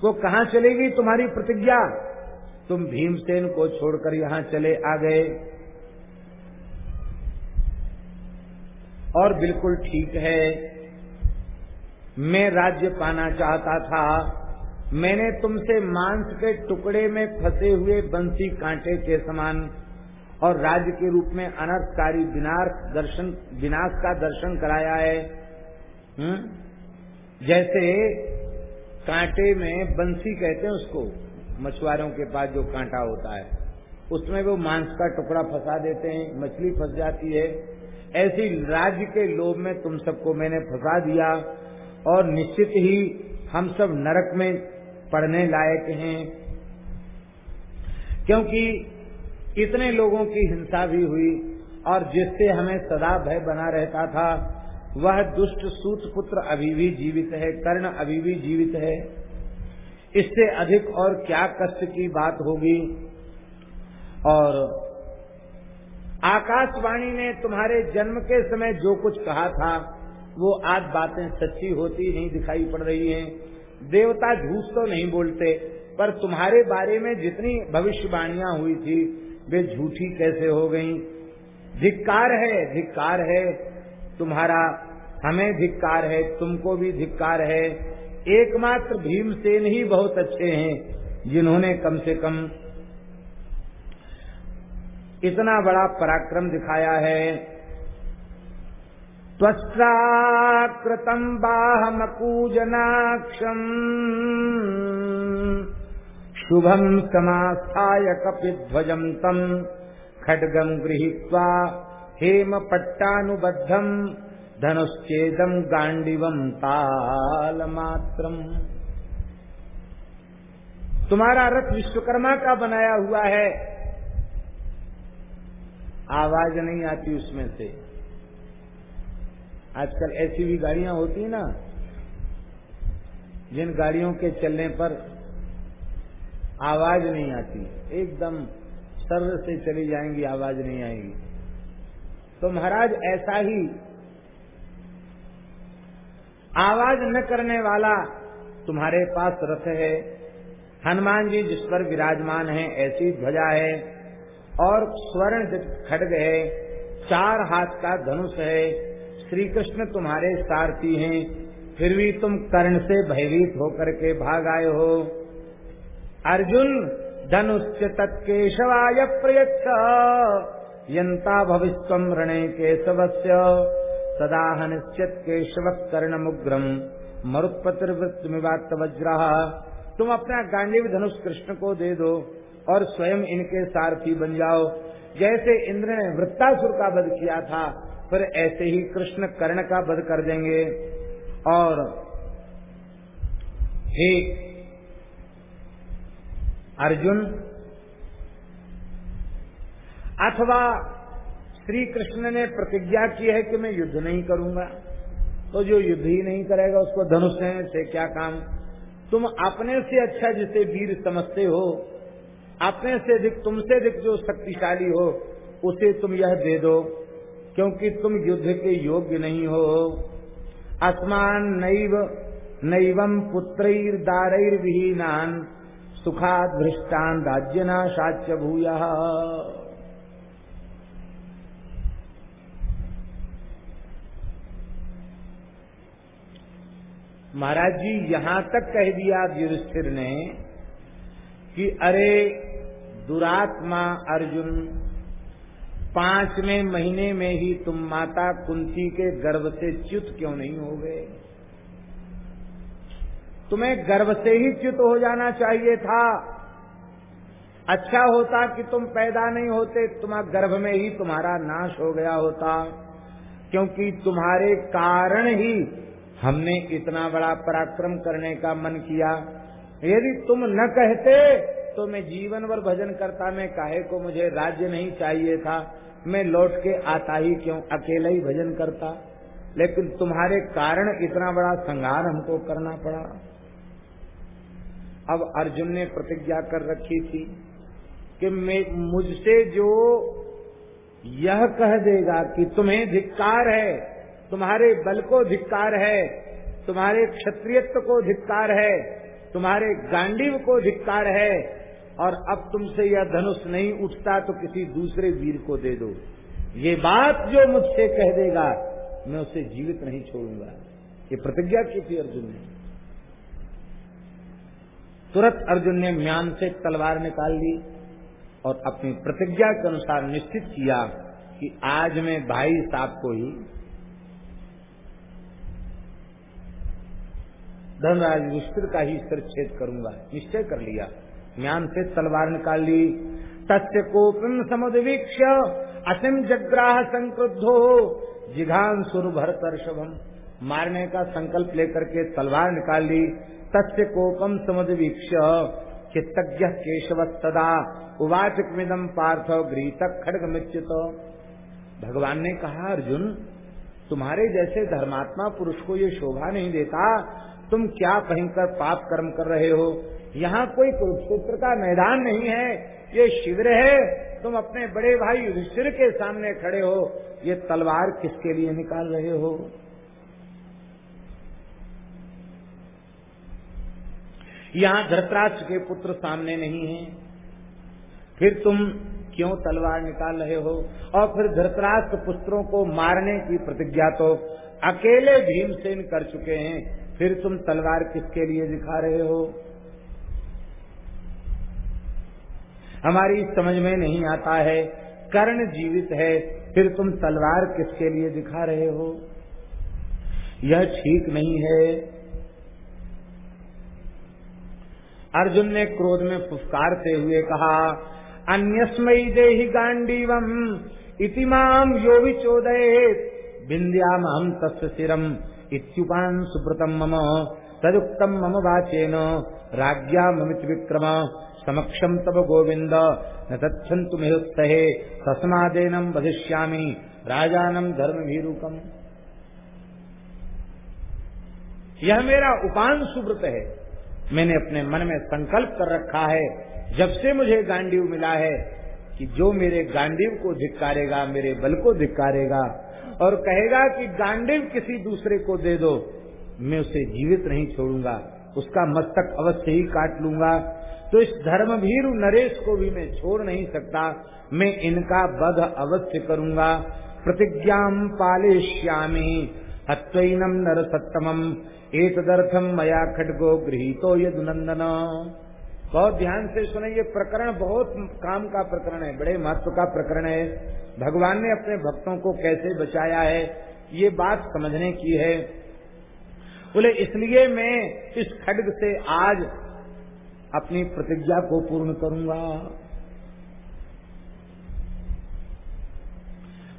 तो कहाँ चलेगी तुम्हारी प्रतिज्ञा? तुम भीमसेन को छोड़कर यहाँ चले आ गए। और बिल्कुल ठीक है। मैं राज्य पाना चाहता था। मैंने तुमसे मांस के टुकड़े में फंसे हुए बंसी कांटे के समान और राज्य के रूप में अनर्थकारी विनाश दर्शन, विनाश का दर्शन कराया है। हुँ? जैसे कांटे में बंसी कहते हैं उसको, मछुआरों के पास जो कांटा होता है। उसमें वो मांस का टुकड़ा फंसा देते हैं, मछली फंस जाती है। ऐसी राज्य के लोभ में तुम सबको मैंने फंसा दिया और निश्चित ही हम सब नरक में पढ़ने लायक हैं। क्योंकि इतने लोगों की हिंसा भी हुई और जिससे हमें सदा भय बना रहता था, वह दुष्ट सूत पुत्र अभी भी जीवित है, कर्ण अभी भी जीवित है। इससे अधिक और क्या कष्ट की बात होगी? और आकाशवाणी ने तुम्हारे जन्म के समय जो कुछ कहा था, वो आज बातें सच्ची होती नहीं दिखाई पड़ रही हैं। देवता झूठ तो नहीं बोलते, पर तुम्हारे बारे में जितनी भविष्यवाणियाँ हुई थी, वे झूठी कैसे हो गई? धिक्कार है धिक्कार है। तुम्हारा, हमें धिक्कार है, तुमको भी धिक्कार है। एकमात्र भीमसेन ही बहुत अच्छे हैं, जिन्होंने कम से कम इतना बड़ा पराक्रम दिखाया है। त्वस्त्राकृतम बाहमकूजनाक्षम। शुभम समास्थाय कपिध्वजम तम खड्गम गृहीत्वा हेम पट्टानुबद्धम धनुश्चेदम गांडिवम ताल मात्रम तुम्हारा रथ विश्वकर्मा का बनाया हुआ है। आवाज़ नहीं आती उसमें से। आजकल ऐसी भी गाड़ियाँ होती है ना, जिन गाड़ियों के चलने पर आवाज़ नहीं आती। एकदम सर्व से चली जाएँगी, आवाज़ नहीं आएगी। तो महाराज, ऐसा ही आवाज़ न करने वाला तुम्हारे पास रथ है। हनुमान जी जिस पर विराजमान है, ऐसी ध्वजा है। और स्वर्ण खड्ग है, चार हाथ का धनुष है। श्री कृष्ण तुम्हारे सारथी हैं, फिर भी तुम कर्ण से भयभीत होकर के भाग आए हो। अर्जुन धनुष तत्केशवाय प्रयच्छ। यंता भविष्व रणे केशवस्य। सदा हनिश्चित केशव कर्ण मुग्रम मरुत्पतिवृत्त वज्रा। तुम अपना गांडीव धनुष कृष्ण को दे दो और स्वयं इनके सारथी बन जाओ। जैसे इंद्र ने वृत्तासुर का वध किया था फिर ऐसे ही कृष्ण कर्ण का वध कर देंगे और हे अर्जुन, अथवा श्री कृष्ण ने प्रतिज्ञा की है कि मैं युद्ध नहीं करूँगा तो जो युद्ध ही नहीं करेगा उसको धनुष से क्या काम? तुम अपने से अच्छा जिसे वीर समझते हो, अपने से अधिक, तुमसे अधिक जो शक्तिशाली हो, उसे तुम यह दे दो। क्योंकि तुम युद्ध के योग्य नहीं हो। असमान नैव नैवम पुत्रैर दारैर विहीनान सुखाद भ्रष्टान राज्यना साच्य भूय महाराज जी यहाँ तक कह दिया युधिष्ठिर ने कि अरे दुरात्मा अर्जुन पाँचवें महीने में ही तुम माता कुंती के गर्भ से च्युत क्यों नहीं हो गए? तुम्हें गर्भ से ही च्युत हो जाना चाहिए था। अच्छा होता कि तुम पैदा नहीं होते, तुम्हारा गर्भ में ही तुम्हारा नाश हो गया होता। क्योंकि तुम्हारे कारण ही हमने इतना बड़ा पराक्रम करने का मन किया। यदि तुम न कहते तो मैं जीवन भर भजन करता मैं, काहे को मुझे राज्य नहीं चाहिए था। मैं लौट के आता ही क्यों? अकेला ही भजन करता। लेकिन तुम्हारे कारण इतना बड़ा संहार हमको करना पड़ा। अब अर्जुन ने प्रतिज्ञा कर रखी थी कि मैं, मुझसे जो यह कह देगा कि तुम्हें धिक्कार है, तुम्हारे बल को धिक्कार है, तुम्हारे क्षत्रियत्व को धिक्कार है, तुम्हारे गांडीव को धिक्कार है और अब तुमसे यह धनुष नहीं उठता तो किसी दूसरे वीर को दे दो। ये बात जो मुझसे कह देगा, मैं उसे जीवित नहीं छोड़ूँगा। ये प्रतिज्ञा की थी अर्जुन ने। तुरंत अर्जुन ने म्यान से तलवार निकाल ली और अपनी प्रतिज्ञा के अनुसार निश्चित किया कि आज मैं भाई साहब को ही धनराज युष्टिर का ही सिर छेद करूँगा। निश्चय कर लिया। ज्ञान से तलवार निकाल ली। तस्य कोपिम समुदवीक्ष असिम जग्राह संक्रुद्धो। जिघान सुर भरतर्षभम मारने का संकल्प लेकर के तलवार निकाल ली। तस्य कोपम समुदवीक्ष चित्तज्ञ केशव तदा उवाच मिदम पार्थ गृहतक खड़ग मिचित भगवान ने कहा, अर्जुन, तुम्हारे जैसे धर्मात्मा पुरुष को ये शोभा नहीं देता। तुम क्या भयंकर पाप कर्म कर रहे हो? यहाँ कोई कुरुक्षेत्र का मैदान नहीं है। ये शिविर है। तुम अपने बड़े भाई युधिष्ठिर के सामने खड़े हो। ये तलवार किसके लिए निकाल रहे हो? यहाँ धरतराष्ट्र के पुत्र सामने नहीं है। फिर तुम क्यों तलवार निकाल रहे हो? और फिर धरतराष्ट्र पुत्रों को मारने की प्रतिज्ञा तो अकेले भीमसेन कर चुके हैं। फिर तुम तलवार किसके लिए दिखा रहे हो? हमारी समझ में नहीं आता है। कर्ण जीवित है, फिर तुम तलवार किसके लिए दिखा रहे हो? यह ठीक नहीं है। अर्जुन ने क्रोध में फुफकारते हुए कहा, अन्यस्मयी दे गांडीवम इतिमाम यो विचोदय बिंद्याम हम तस् सिरम, इत्युपान सुब्रतम मम, तदुक्तम मम वाचेन। राज्ञा ममित विक्रम समक्षम तब गोविंद न तछंतु मेहुत्सहे तस्मादेनम वधिष्यामी राजानम धर्म भीरुकम यह मेरा उपान सुब्रत है। मैंने अपने मन में संकल्प कर रखा है। जब से मुझे गांडीव मिला है कि जो मेरे गांडीव को धिक्कारेगा, मेरे बल को धिक्कारेगा और कहेगा कि गांडीव किसी दूसरे को दे दो, मैं उसे जीवित नहीं छोड़ूँगा। उसका मस्तक अवश्य ही काट लूँगा। तो इस धर्मभीरु नरेश को भी मैं छोड़ नहीं सकता। मैं इनका वध अवश्य करूँगा। प्रतिज्ञा पाले श्यामी हत्वनम नर एक दर्थम मया खटगो गृहितो यदुनंदन बहुत ध्यान से सुने, ये प्रकरण बहुत काम का प्रकरण है, बड़े महत्व का प्रकरण है। भगवान ने अपने भक्तों को कैसे बचाया है, ये बात समझने की है। बोले, इसलिए मैं इस खड्ग से आज अपनी प्रतिज्ञा को पूर्ण करूँगा।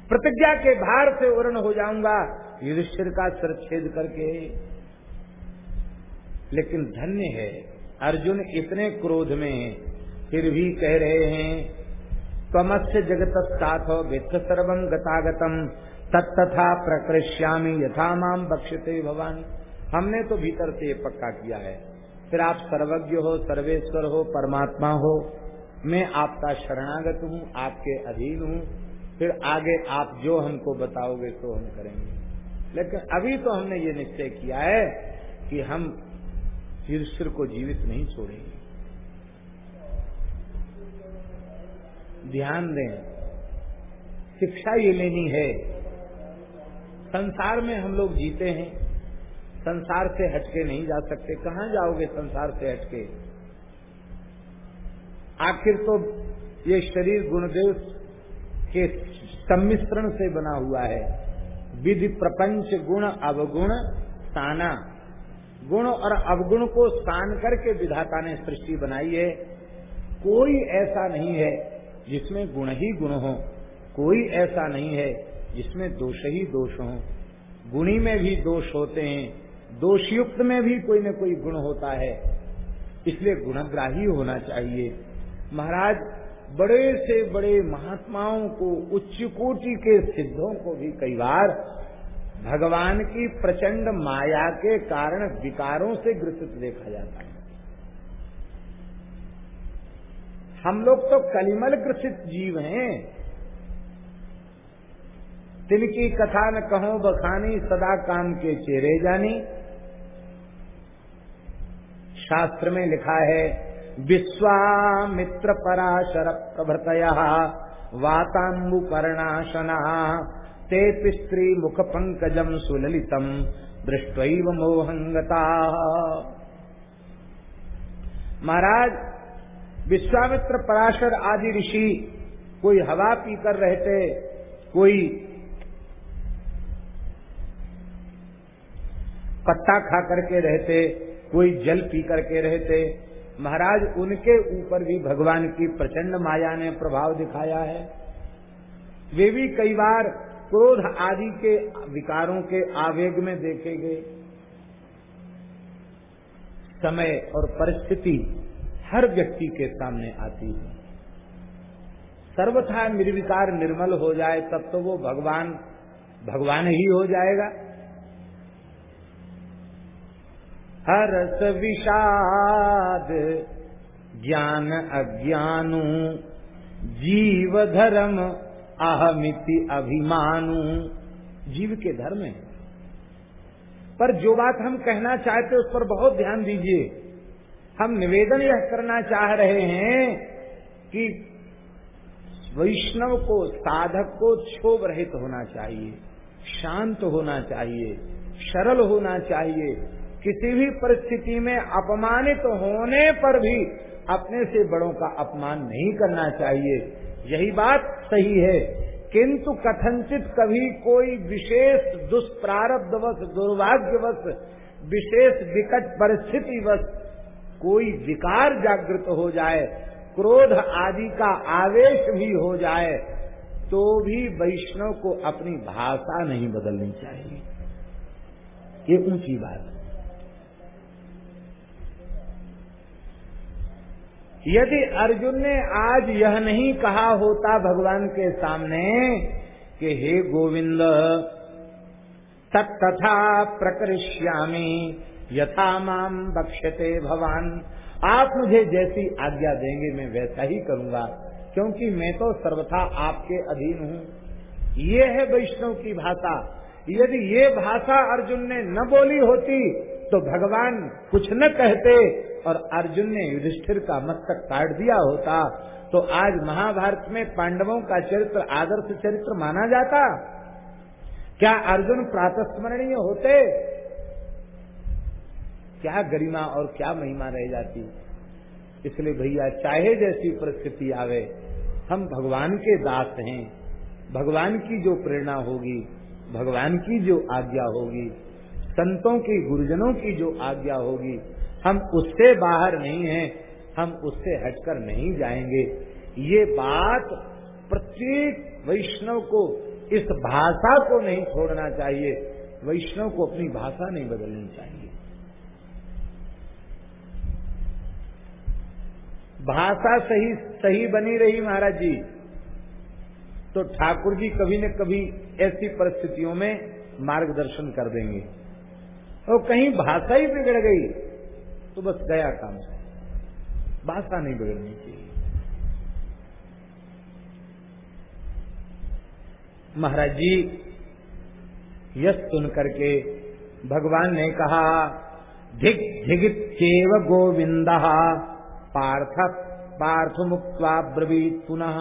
प्रतिज्ञा के भार से वर्ण हो जाऊँगा, युधिष्ठिर का सिर छेद करके। लेकिन धन्य है, अर्जुन इतने क्रोध में फिर भी कह रहे हैं तमस्य जगत साथ वित्त सर्वम गतागतम तत्था प्रकृष्यामी, यथा माम बक्षते भगवान हमने तो भीतर से ये पक्का किया है। फिर आप सर्वज्ञ हो, सर्वेश्वर हो, परमात्मा हो। मैं आपका शरणागत हूँ, आपके अधीन हूँ। फिर आगे आप जो हमको बताओगे तो हम करेंगे। लेकिन अभी तो हमने ये निश्चय किया है कि हम युधिष्ठिर को जीवित नहीं छोड़ेंगे। ध्यान दें, शिक्षा ये लेनी है। संसार में हम लोग जीते हैं। संसार से हटके नहीं जा सकते। कहाँ जाओगे संसार से हटके? आखिर तो ये शरीर गुणदेव के सम्मिश्रण से बना हुआ है। विधि प्रपंच गुण अवगुण ताना गुण और अवगुण को स्थान करके विधाता ने सृष्टि बनाई है। कोई ऐसा नहीं है जिसमें गुण ही गुण हो। कोई ऐसा नहीं है जिसमें दोष ही दोष हो। गुणी में भी दोष होते हैं। दोषयुक्त में भी कोई न कोई गुण होता है। इसलिए गुणग्राही होना चाहिए। महाराज, बड़े से बड़े महात्माओं को, उच्च कोटि के सिद्धों को भी कई बार भगवान की प्रचंड माया के कारण विकारों से ग्रसित देखा जाता है। हम लोग तो कलिमल ग्रसित जीव हैं। तिनकी कथा न कहो बखानी, सदा काम के चेहरे जानी। शास्त्र में लिखा है, विश्वामित्र पराशर प्रभृतय वातांबु कर्णाशना ते स्त्री मुख पंकजम सुललितम दृष्ट मोहंगता महाराज, विश्वामित्र पराशर आदि ऋषि कोई हवा पीकर रहते, कोई पत्ता खा करके रहते कोई जल पी करके रहते। महाराज, उनके ऊपर भी भगवान की प्रचंड माया ने प्रभाव दिखाया है। वे भी कई बार क्रोध आदि के विकारों के आवेग में देखे गए। समय और परिस्थिति हर व्यक्ति के सामने आती है। सर्वथा निर्विकार निर्मल हो जाए, तब तो वो भगवान भगवान ही हो जाएगा। हरस विषाद, ज्ञान अज्ञानु, जीव धर्म अहमिति अभिमानु। जीव के धर्म है। पर जो बात हम कहना चाहते उस पर बहुत ध्यान दीजिए। हम निवेदन यह करना चाह रहे हैं कि वैष्णव को, साधक को क्षोभ रहित होना चाहिए, शांत होना चाहिए, सरल होना चाहिए। किसी भी परिस्थिति में अपमानित होने पर भी अपने से बड़ों का अपमान नहीं करना चाहिए। यही बात सही है। किंतु कथनचित कभी कोई विशेष दुष्प्रारब्धवश, दुर्भाग्यवश, विशेष विकट परिस्थिति वश कोई विकार जागृत हो जाए, क्रोध आदि का आवेश भी हो जाए तो भी वैष्णव को अपनी भाषा नहीं बदलनी चाहिए। ये ऊँची बात है यदि अर्जुन ने आज यह नहीं कहा होता भगवान के सामने कि हे गोविंद तथा प्रकृष्यामी यथा माम बक्षते भगवान आप मुझे जैसी आज्ञा देंगे, मैं वैसा ही करूँगा, क्योंकि मैं तो सर्वथा आपके अधीन हूँ। ये है वैष्णव की भाषा। यदि ये भाषा अर्जुन ने न बोली होती तो भगवान कुछ न कहते और अर्जुन ने युधिष्ठिर का मस्तक काट दिया होता तो आज महाभारत में पांडवों का चरित्र, आदर्श चरित्र माना जाता। क्या अर्जुन प्रातस्मरणीय होते? क्या गरिमा और क्या महिमा रह जाती? इसलिए भैया, चाहे जैसी परिस्थिति आवे, हम भगवान के दास हैं। भगवान की जो प्रेरणा होगी, भगवान की जो आज्ञा होगी संतों की, गुरुजनों की जो आज्ञा होगी, हम उससे बाहर नहीं हैं, हम उससे हटकर नहीं जाएँगे। ये बात प्रत्येक वैष्णव को इस भाषा को नहीं छोड़ना चाहिए, वैष्णव को अपनी भाषा नहीं बदलनी चाहिए। भाषा सही सही बनी रही महाराज जी तो ठाकुर जी कभी न कभी ऐसी परिस्थितियों में मार्गदर्शन कर देंगे। और कहीं भाषा ही बिगड़ गई तो बस गया काम। भाषा नहीं बिगड़नी चाहिए। महाराज जी, यश सुन करके भगवान ने कहा, धिक धिगित केव गोविंद पार्थ पार्थ मुक्त ब्रवीत पुनः।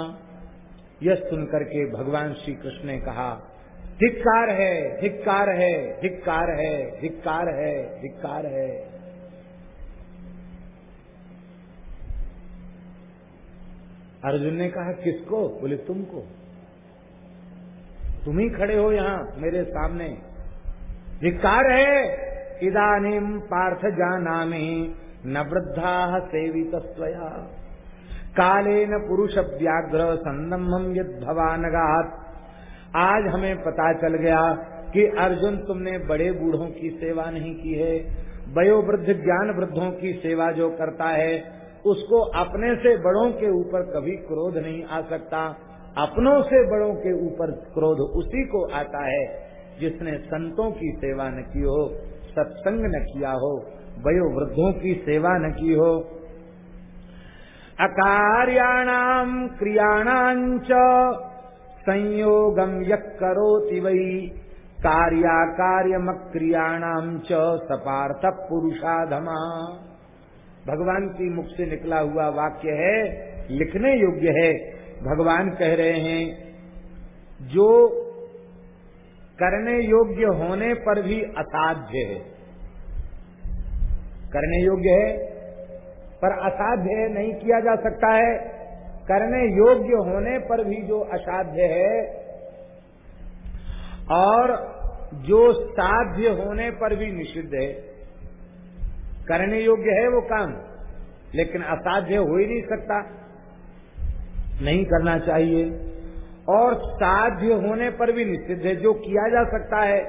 यह सुनकर के भगवान श्री कृष्ण ने कहा धिक्कार है धिक्कार है धिक्कार है धिक्कार है धिक्कार है। अर्जुन ने कहा, किसको? बोले, तुमको। तुम ही खड़े हो यहाँ मेरे सामने। धिक्कार है इदानीम पार्थ जाना न वृद्धा सेवित स्वया कालेन पुरुष व्याघ्र संदम्भम यद भवानगात आज हमें पता चल गया कि अर्जुन तुमने बड़े बूढ़ों की सेवा नहीं की है। वयोवृद्ध ज्ञान वृद्धों की सेवा जो करता है, उसको अपने से बड़ों के ऊपर कभी क्रोध नहीं आ सकता। अपनों से बड़ों के ऊपर क्रोध उसी को आता है जिसने संतों की सेवा न की हो, सत्संग न किया हो, वयोवृद्धों की सेवा न की हो। अकार्याणाम क्रियाणाम संयोगम यक करोति वही कार्याकार्यमक्रियाणाम च सपार्थ पुरुषाधमा भगवान की मुख से निकला हुआ वाक्य है, लिखने योग्य है। भगवान कह रहे हैं, जो करने योग्य होने पर भी असाध्य है। करने योग्य है, पर असाध्य नहीं किया जा सकता है। करने योग्य होने पर भी जो असाध्य है और जो साध्य होने पर भी निषिद्ध है। करने योग्य है वो काम, लेकिन असाध्य हो ही नहीं सकता। नहीं करना चाहिए। और साध्य होने पर भी निषिद्ध है, जो किया जा सकता है,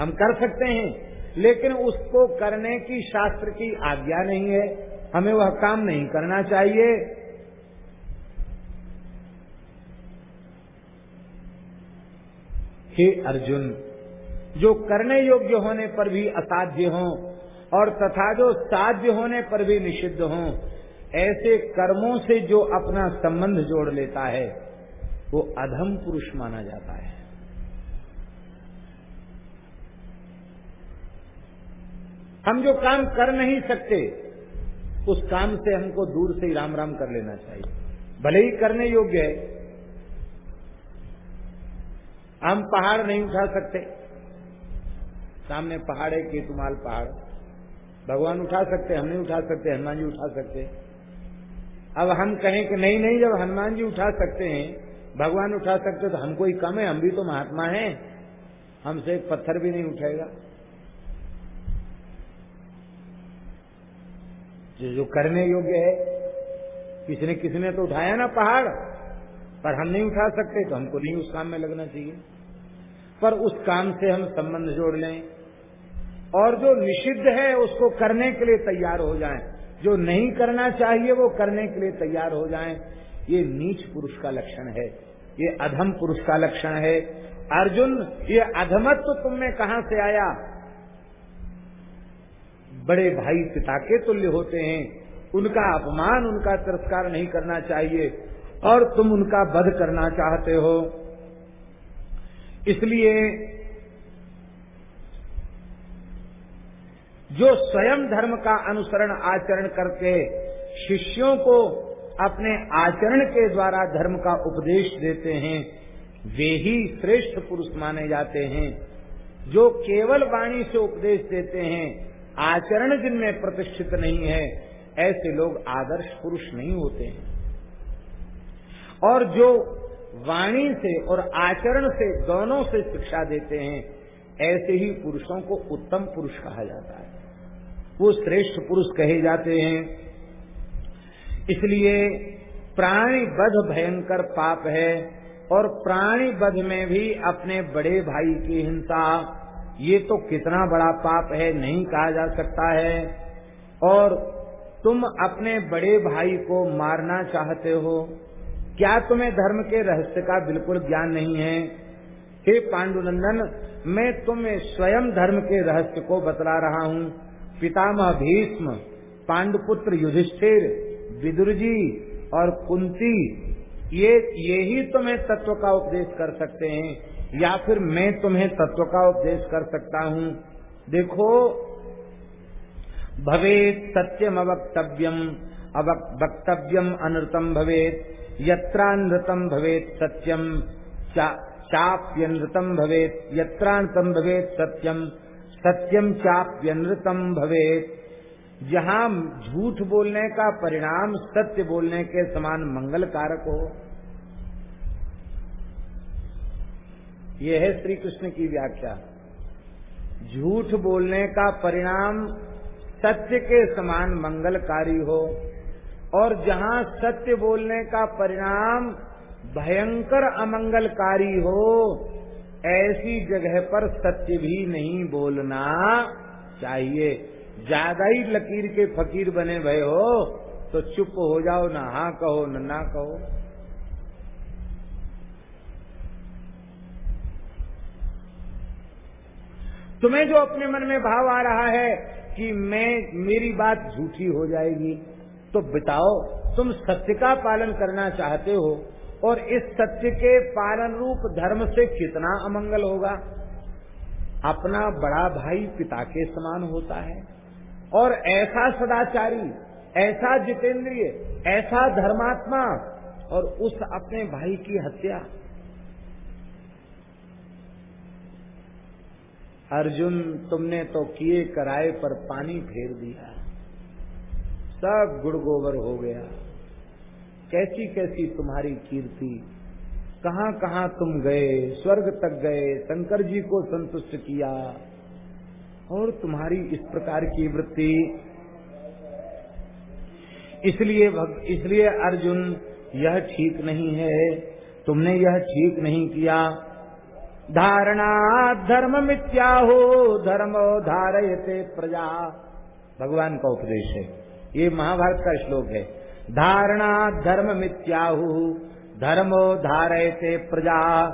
हम कर सकते हैं, लेकिन उसको करने की शास्त्र की आज्ञा नहीं है। हमें वह काम नहीं करना चाहिए। हे अर्जुन, जो करने योग्य होने पर भी असाध्य हों और तथा जो साध्य होने पर भी निषिद्ध हों, ऐसे कर्मों से जो अपना संबंध जोड़ लेता है, वो अधम पुरुष माना जाता है। हम जो काम कर नहीं सकते, उस काम से हमको दूर से ही राम राम कर लेना चाहिए। भले ही करने योग्य है हम पहाड़ नहीं उठा सकते। सामने पहाड़ है, केतुमाल पहाड़। भगवान उठा सकते, हम नहीं उठा सकते, हनुमान जी उठा सकते। अब हम कहें कि नहीं नहीं, जब हनुमान जी उठा सकते हैं, भगवान उठा सकते तो हमको ही कम है, हम भी तो महात्मा हैं। हमसे एक पत्थर भी नहीं उठेगा जो जो करने योग्य है किसी ने किसी ने तो उठाया ना पहाड़, पर हम नहीं उठा सकते तो हमको नहीं उस काम में लगना चाहिए। पर उस काम से हम संबंध जोड़ लें। और जो निषिद्ध है, उसको करने के लिए तैयार हो जाएँ। जो नहीं करना चाहिए, वो करने के लिए तैयार हो जाएँ। ये नीच पुरुष का लक्षण है। ये अधम पुरुष का लक्षण है। अर्जुन, ये अधमत्व तो तुम में कहा से आया? बड़े भाई पिता के तुल्य होते हैं। उनका अपमान, उनका तिरस्कार नहीं करना चाहिए। और तुम उनका वध करना चाहते हो। इसलिए जो स्वयं धर्म का अनुसरण आचरण करके शिष्यों को अपने आचरण के द्वारा धर्म का उपदेश देते हैं, वे ही श्रेष्ठ पुरुष माने जाते हैं। जो केवल वाणी से उपदेश देते हैं, आचरण जिनमें प्रतिष्ठित नहीं है, ऐसे लोग आदर्श पुरुष नहीं होते हैं। और जो वाणी से और आचरण से दोनों से शिक्षा देते हैं, ऐसे ही पुरुषों को उत्तम पुरुष कहा जाता है। वो श्रेष्ठ पुरुष कहे जाते हैं। इसलिए प्राणी बध भयंकर पाप है और प्राणी बध में भी अपने बड़े भाई की हिंसा, ये तो कितना बड़ा पाप है, नहीं कहा जा सकता है। और तुम अपने बड़े भाई को मारना चाहते हो क्या तुम्हें धर्म के रहस्य का बिल्कुल ज्ञान नहीं है? हे पांडुनंदन, मैं तुम्हें स्वयं धर्म के रहस्य को बतला रहा हूँ। पितामह भीष्म, पांडुपुत्र युधिष्ठिर विदुर जी और कुंती, ये ये ही तुम्हें तत्व का उपदेश कर सकते हैं, या फिर मैं तुम्हें तत्व का उपदेश कर सकता हूँ। देखो, भवेत सत्यम अवक्तव्यम वक्तव्यम अनृतम भवेत। यत्रानृतम भवेत सत्यम चाप्यनृतम भवेत यत्रानृतम भवेत सत्यम सत्यम चाप्यनृतम भवेत। जहाँ झूठ बोलने का परिणाम सत्य बोलने के समान मंगल कारक हो। यह है श्री कृष्ण की व्याख्या। झूठ बोलने का परिणाम सत्य के समान मंगलकारी हो। और जहाँ सत्य बोलने का परिणाम भयंकर अमंगलकारी हो, ऐसी जगह पर सत्य भी नहीं बोलना चाहिए। ज़्यादा ही लकीर के फकीर बने भय हो तो चुप हो जाओ, ना हाँ कहो, न ना कहो। तुम्हें जो अपने मन में भाव आ रहा है कि मैं, मेरी बात झूठी हो जाएगी तो बताओ, तुम सत्य का पालन करना चाहते हो, और इस सत्य के पालन रूप धर्म से कितना अमंगल होगा? अपना बड़ा भाई पिता के समान होता है। और ऐसा सदाचारी, ऐसा जितेंद्रिय, ऐसा धर्मात्मा, और उस अपने भाई की हत्या। अर्जुन, तुमने तो किए कराए पर पानी फेर दिया। सब गुड़ गोबर हो गया। कैसी कैसी तुम्हारी कीर्ति? कहाँ कहाँ तुम गए? स्वर्ग तक गए, शंकर जी को संतुष्ट किया। और तुम्हारी इस प्रकार की वृत्ति। इसलिए इसलिए अर्जुन, यह ठीक नहीं है। तुमने यह ठीक नहीं किया। धारणा धर्म मिथ्या हो, धर्म धारयते प्रजा। भगवान का उपदेश है। ये महाभारत का श्लोक है। धारणा धर्म मिथ्याहु, धर्मो धारयते प्रजा।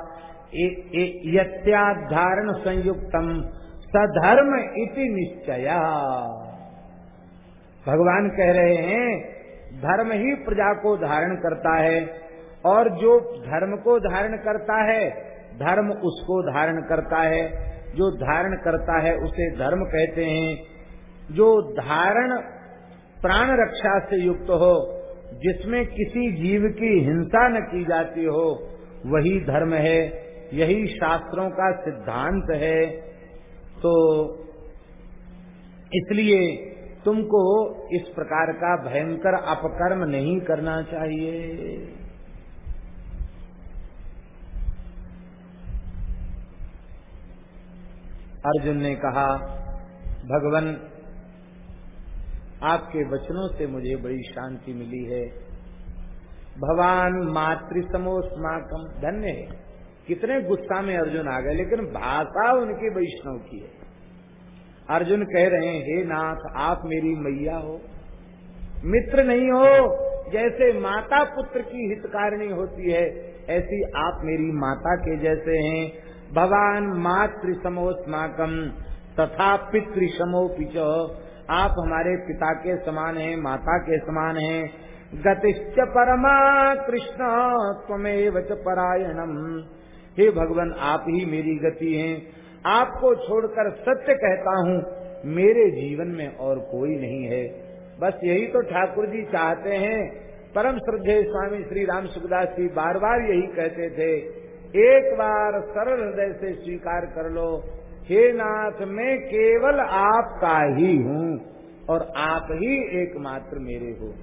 यत्याधारण संयुक्तम, सधर्म इति निश्चय। भगवान कह रहे हैं, धर्म ही प्रजा को धारण करता है, और जो धर्म को धारण करता है, धर्म उसको धारण करता है। जो धारण करता है, उसे धर्म कहते हैं। जो धारण प्राण रक्षा से युक्त हो, जिसमें किसी जीव की हिंसा न की जाती हो, वही धर्म है, यही शास्त्रों का सिद्धांत है। तो इसलिए तुमको इस प्रकार का भयंकर अपकर्म नहीं करना चाहिए। अर्जुन ने कहा, भगवान आपके वचनों से मुझे बड़ी शांति मिली है। भगवान मातृसमोस्माकम धन्य है। कितने गुस्सा में अर्जुन आ गए, लेकिन भाषा उनकी वैष्णव की है। अर्जुन कह रहे हैं, हे नाथ, आप मेरी मैया हो। मित्र नहीं हो, जैसे माता पुत्र की हितकारिणी होती है, ऐसी आप मेरी माता के जैसे हैं। भगवान मातृ समोस्माकम तथा पितृ समो पिचो आप हमारे पिता के समान हैं, माता के समान हैं। गतिश्च परमा कृष्ण त्वमेव च परायणम। हे भगवान, आप ही मेरी गति हैं। आपको छोड़कर सत्य कहता हूँ, मेरे जीवन में और कोई नहीं है। बस यही तो ठाकुर जी चाहते हैं। परम श्रद्धे स्वामी श्री राम सुखदास जी बार बार यही कहते थे, एक बार सरल हृदय से स्वीकार कर लो हे नाथ, मैं केवल आपका ही हूँ और आप ही एकमात्र मेरे हो।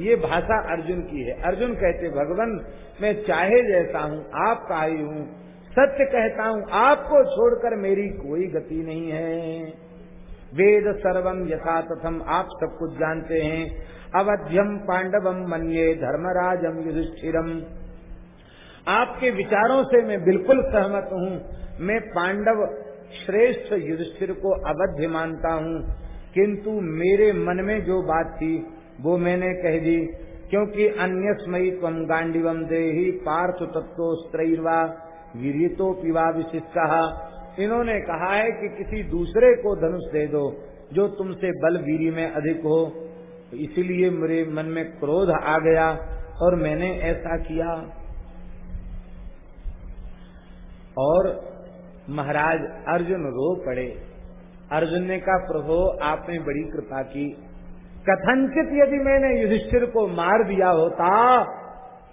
ये भाषा अर्जुन की है। अर्जुन कहते, भगवान, मैं चाहे जैसा हूँ, आपका ही हूँ। सत्य कहता हूँ, आपको छोड़कर मेरी कोई गति नहीं है। वेद सर्वम यथा तथम, आप सब कुछ जानते हैं। अवध्यम पांडवम मन्ये धर्मराजम युधिष्ठिरम। आपके विचारों से मैं बिल्कुल सहमत हूँ। मैं पांडव श्रेष्ठ युधिष्ठिर को अवध्य मानता हूँ। किंतु मेरे मन में जो बात थी, वो मैंने कह दी, क्योंकि अन्यस्मयी तम गांडीवम देही पार्थ तत्व स्त्रैर्वा वीरितो पिवा विशिष्ट। इन्होंने कहा है कि किसी दूसरे को धनुष दे दो, जो तुमसे बल वीरी में अधिक हो। इसीलिए मेरे मन में क्रोध आ गया, और मैंने ऐसा किया। और महाराज अर्जुन रो पड़े। अर्जुन ने कहा, प्रभो, आपने बड़ी कृपा की। कथनचित यदि मैंने युधिष्ठिर को मार दिया होता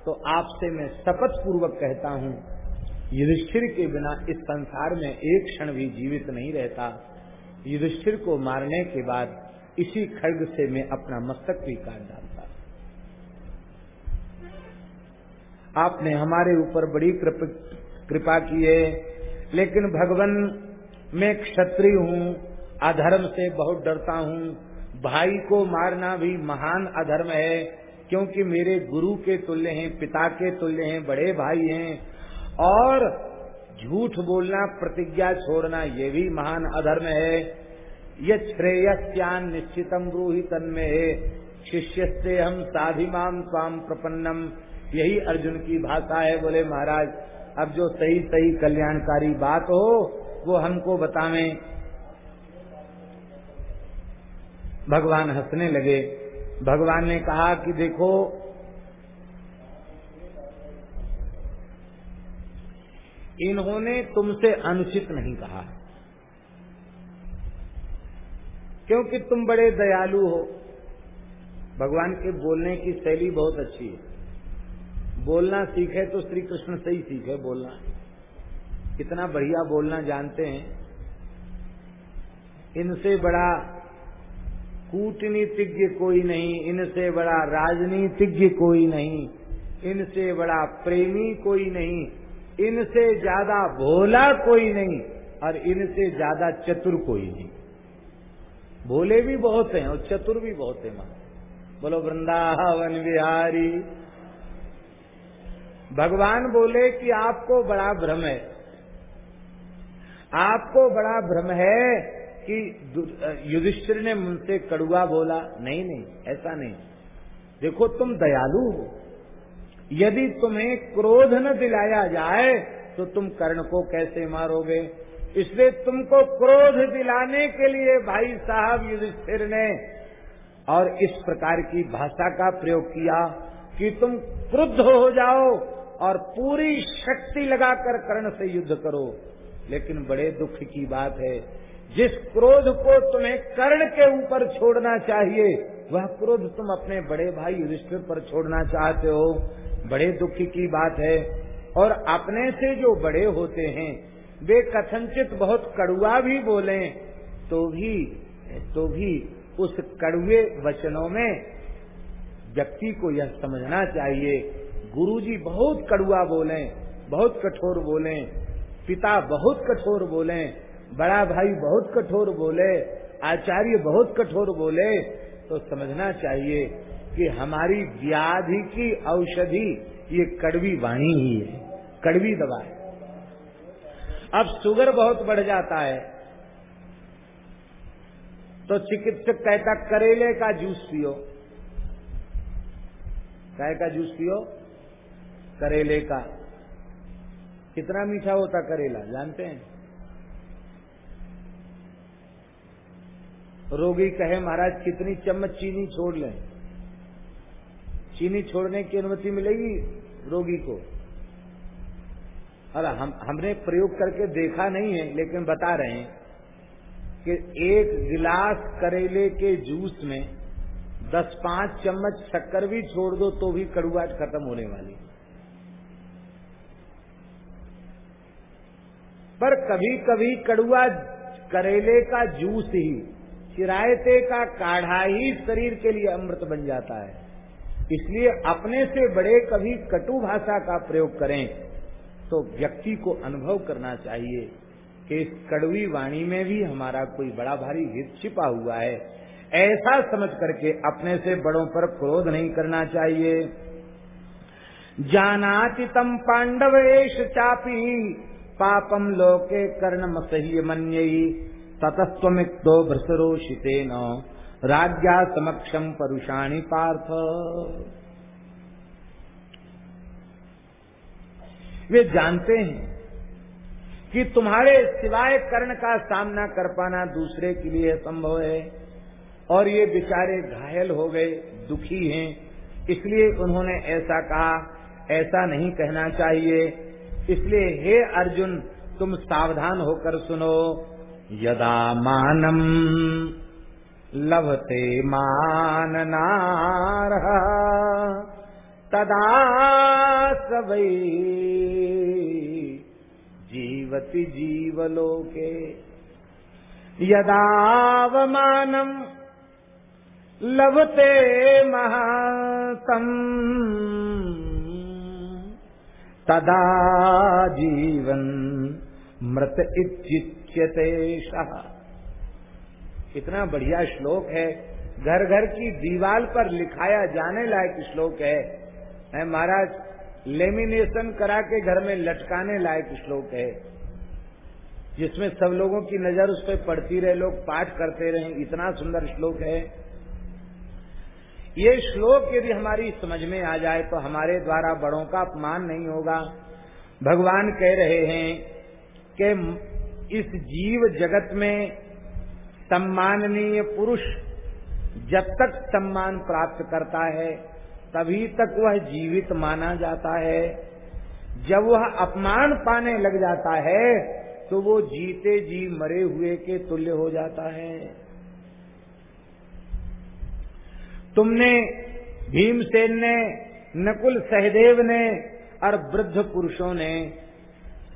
तो आपसे मैं शपथ पूर्वक कहता हूँ, युधिष्ठिर के बिना इस संसार में एक क्षण भी जीवित नहीं रहता। युधिष्ठिर को मारने के बाद इसी खड़ग से मैं अपना मस्तक भी काट डालता। आपने हमारे ऊपर बड़ी कृपा की है। लेकिन भगवान मैं क्षत्रिय हूँ, अधर्म से बहुत डरता हूँ। भाई को मारना भी महान अधर्म है, क्योंकि मेरे गुरु के तुल्य हैं, पिता के तुल्य हैं, बड़े भाई हैं। और झूठ बोलना, प्रतिज्ञा छोड़ना, ये भी महान अधर्म है। ये श्रेयस्यान निश्चितम ब्रूही तन्मे शिष्य से हम साधिमाम स्वाम प्रपन्नम। यही अर्जुन की भाषा है बोले महाराज। अब जो सही सही कल्याणकारी बात हो, वो हमको बतावें। भगवान हंसने लगे। भगवान ने कहा कि देखो, इन्होंने तुमसे अनुचित नहीं कहा। क्योंकि तुम बड़े दयालु हो। भगवान के बोलने की शैली बहुत अच्छी है। बोलना सीखे तो श्री कृष्ण से ही सीखे बोलना। कितना बढ़िया बोलना जानते हैं। इनसे बड़ा कूटनीतिज्ञ कोई नहीं, इनसे बड़ा राजनीतिज्ञ कोई नहीं, इनसे बड़ा प्रेमी कोई नहीं, इनसे ज़्यादा भोला कोई नहीं और इनसे ज़्यादा चतुर कोई नहीं। भोले भी बहुत हैं और चतुर भी बहुत है। माँ बोलो, वृंदावन बिहारी भगवान बोले कि आपको बड़ा भ्रम है। आपको बड़ा भ्रम है कि युधिष्ठिर ने मुझसे कड़ुआ बोला, नहीं नहीं, ऐसा नहीं। देखो, तुम दयालु हो। यदि तुम्हें क्रोध न दिलाया जाए तो तुम कर्ण को कैसे मारोगे? इसलिए तुमको क्रोध दिलाने के लिए भाई साहब युधिष्ठिर ने और इस प्रकार की भाषा का प्रयोग किया कि तुम क्रुद्ध हो जाओ। और पूरी शक्ति लगाकर कर्ण से युद्ध करो। लेकिन बड़े दुख की बात है, जिस क्रोध को तुम्हें कर्ण के ऊपर छोड़ना चाहिए, वह क्रोध तुम अपने बड़े भाई युधिष्ठिर पर छोड़ना चाहते हो। बड़े दुख की बात है। और अपने से जो बड़े होते हैं, वे कथनचित बहुत कड़ुआ भी बोले तो भी तो भी उस कड़ुए वचनों में व्यक्ति को यह समझना चाहिए गुरुजी बहुत कड़ुआ बोले, बहुत कठोर बोले, पिता बहुत कठोर बोले, बड़ा भाई बहुत कठोर बोले, आचार्य बहुत कठोर बोले तो समझना चाहिए कि हमारी व्याधि की औषधि, ये कड़वी वाणी ही है, कड़वी दवा है। अब शुगर बहुत बढ़ जाता है तो चिकित्सक कहता, करेले का जूस पियो। काय का जूस पियो? करेले का। कितना मीठा होता करेला, जानते हैं? रोगी कहे, महाराज, कितनी चम्मच चीनी छोड़ लें? चीनी छोड़ने की अनुमति मिलेगी रोगी को? अरे, हम, हमने प्रयोग करके देखा नहीं है, लेकिन बता रहे हैं कि एक गिलास करेले के जूस में दस पाँच चम्मच शक्कर भी छोड़ दो तो भी कड़ुआट खत्म होने वाली। पर कभी कभी कड़ुआ करेले का जूस ही, चिरायते का काढ़ा ही शरीर के लिए अमृत बन जाता है। इसलिए अपने से बड़े कभी कटु भाषा का प्रयोग करें तो व्यक्ति को अनुभव करना चाहिए कि इस कड़वी वाणी में भी हमारा कोई बड़ा भारी हित छिपा हुआ है। ऐसा समझ करके अपने से बड़ों पर क्रोध नहीं करना चाहिए। जानाति तम पांडवेश चापी पापम लोके कर्ण मसह्य मन ततस्वमिक्तो भ्रसरोषिते न राज्ञा समक्षम परुषाणी पार्थ। वे जानते हैं कि तुम्हारे सिवाय कर्ण का सामना कर पाना दूसरे के लिए संभव है, और ये बेचारे घायल हो गए, दुखी हैं। इसलिए उन्होंने ऐसा कहा, ऐसा नहीं कहना चाहिए इसलिए हे अर्जुन, तुम सावधान होकर सुनो। यदा मानम लभते माननार तदा सवै जीवति जीवलोके। यदावमानम लभते महातम तदा जीवन मृत इच्छित्यते इतना बढ़िया श्लोक है। घर घर की दीवाल पर लिखाया जाने लायक श्लोक है। महाराज, लेमिनेशन करा के घर में लटकाने लायक श्लोक है। जिसमें सब लोगों की नज़र उस पर पड़ती रहे, लोग पाठ करते रहे, इतना सुंदर श्लोक है। ये श्लोक यदि हमारी समझ में आ जाए तो हमारे द्वारा बड़ों का अपमान नहीं होगा। भगवान कह रहे हैं कि इस जीव जगत में सम्माननीय पुरुष जब तक सम्मान प्राप्त करता है, तभी तक वह जीवित माना जाता है। जब वह अपमान पाने लग जाता है तो वो जीते जी मरे हुए के तुल्य हो जाता है। तुमने, भीमसेन ने, नकुल सहदेव ने और वृद्ध पुरुषों ने,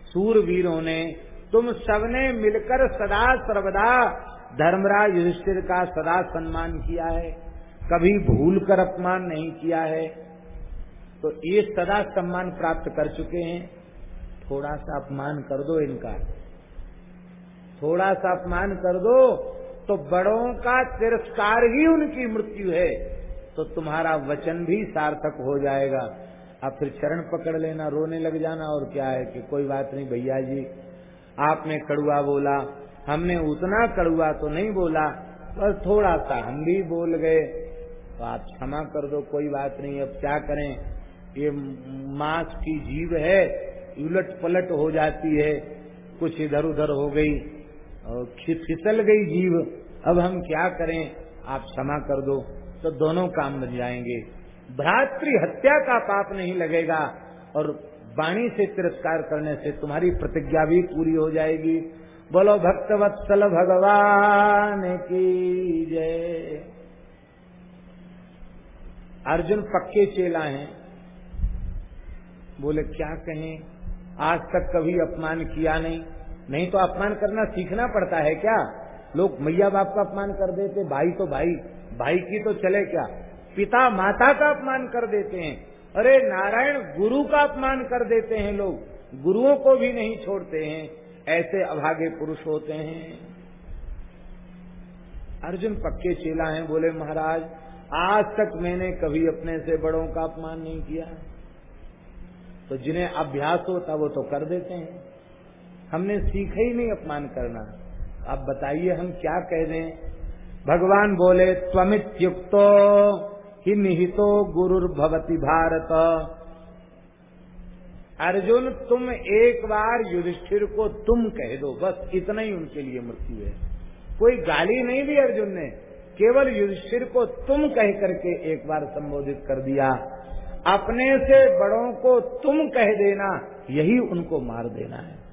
सूरवीरों ने, तुम सबने मिलकर सदा सर्वदा धर्मराज युधिष्ठिर का सदा सम्मान किया है। कभी भूल कर अपमान नहीं किया है। तो ये सदा सम्मान प्राप्त कर चुके हैं। थोड़ा सा अपमान कर दो इनका। थोड़ा सा अपमान कर दो तो बड़ों का तिरस्कार ही उनकी मृत्यु है तो तुम्हारा वचन भी सार्थक हो जाएगा। अब फिर चरण पकड़ लेना, रोने लग जाना, और क्या है कि कोई बात नहीं भैया जी। आपने कड़ुआ बोला, हमने उतना कड़ुआ तो नहीं बोला, बस थोड़ा सा हम भी बोल गए। तो आप क्षमा कर दो, कोई बात नहीं, अब क्या करें? ये मांस की जीव है उलट पलट हो जाती है, कुछ इधर उधर हो गई। और फिसल गई जीव। अब हम क्या करें? आप क्षमा कर दो तो दोनों काम बन जाएँगे। भ्रातृ हत्या का पाप नहीं लगेगा, और वाणी से तिरस्कार करने से तुम्हारी प्रतिज्ञा भी पूरी हो जाएगी। बोलो, भक्तवत्सल भगवान की जय। अर्जुन पक्के चेला हैं। बोले, क्या कहें? आज तक कभी अपमान किया नहीं। नहीं तो अपमान करना सीखना पड़ता है क्या? लोग मैया बाप का अपमान कर देते, भाई तो भाई भाई की तो चले क्या? पिता माता का अपमान कर देते हैं। अरे नारायण गुरु का अपमान कर देते हैं लोग, गुरुओं को भी नहीं छोड़ते हैं, ऐसे अभागे पुरुष होते हैं। अर्जुन पक्के चेला हैं बोले महाराज, आज तक मैंने कभी अपने से बड़ों का अपमान नहीं किया। तो जिन्हें अभ्यास होता वो तो कर देते हैं। हमने सीखा ही नहीं अपमान करना। अब बताइए, हम क्या कह दें? भगवान बोले त्वमित युक्तो ही निहितो भवती भारत। अर्जुन, तुम एक बार युधिष्ठिर को तुम कह दो, बस इतना ही उनके लिए मृत्यु है। कोई गाली नहीं दी अर्जुन ने, केवल युधिष्ठिर को तुम कह करके एक बार संबोधित कर दिया। अपने से बड़ों को तुम कह देना, यही उनको मार देना है।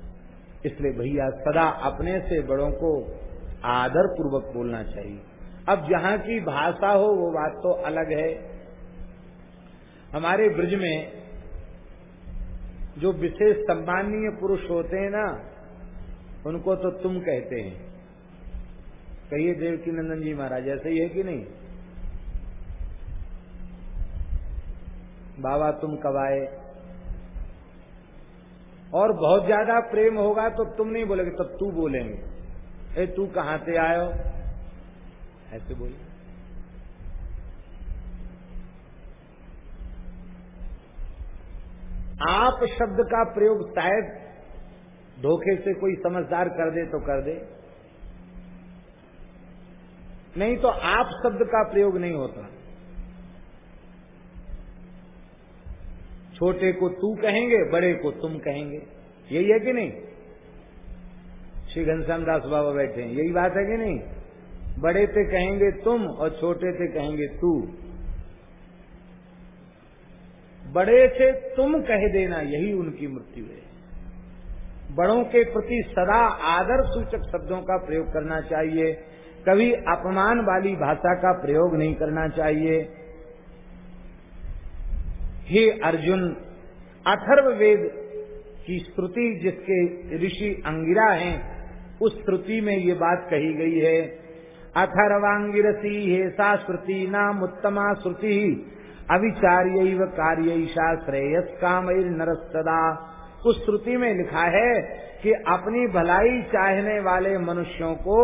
इसलिए भैया सदा अपने से बड़ों को आदर पूर्वक बोलना चाहिए। अब जहाँ की भाषा हो, वो बात तो अलग है। हमारे ब्रज में जो विशेष सम्माननीय पुरुष होते हैं ना, उनको तो तुम कहते हैं। कहिए देवकी नंदन जी महाराज, ऐसे ही है कि नहीं? बाबा तुम कब आए? और बहुत ज़्यादा प्रेम होगा तो तुम नहीं बोलेगे, तब तू बोलेंगे। ए, तू कहाँ से आयो ऐसे बोले। आप शब्द का प्रयोग शायद धोखे से कोई समझदार कर दे तो कर दे। नहीं तो आप शब्द का प्रयोग नहीं होता। छोटे को तू कहेंगे, बड़े को तुम कहेंगे। यही है कि नहीं? श्री घनश्याम दास बाबा बैठे हैं। यही बात है कि नहीं? बड़े से कहेंगे तुम और छोटे से कहेंगे तू। बड़े से तुम कह देना, यही उनकी मृत्यु है। बड़ों के प्रति सदा आदर सूचक शब्दों का प्रयोग करना चाहिए। कभी अपमान वाली भाषा का प्रयोग नहीं करना चाहिए। हे अर्जुन अथर्व वेद की श्रुति जिसके ऋषि अंगिरा हैं, उस श्रुति में ये बात कही गई है, अथर्वांगिरसी हे सा श्रुति नाम उत्तमा श्रुति अविचार्य कार्य श्रेयस काम नरस्तदा उस श्रुति में लिखा है कि अपनी भलाई चाहने वाले मनुष्यों को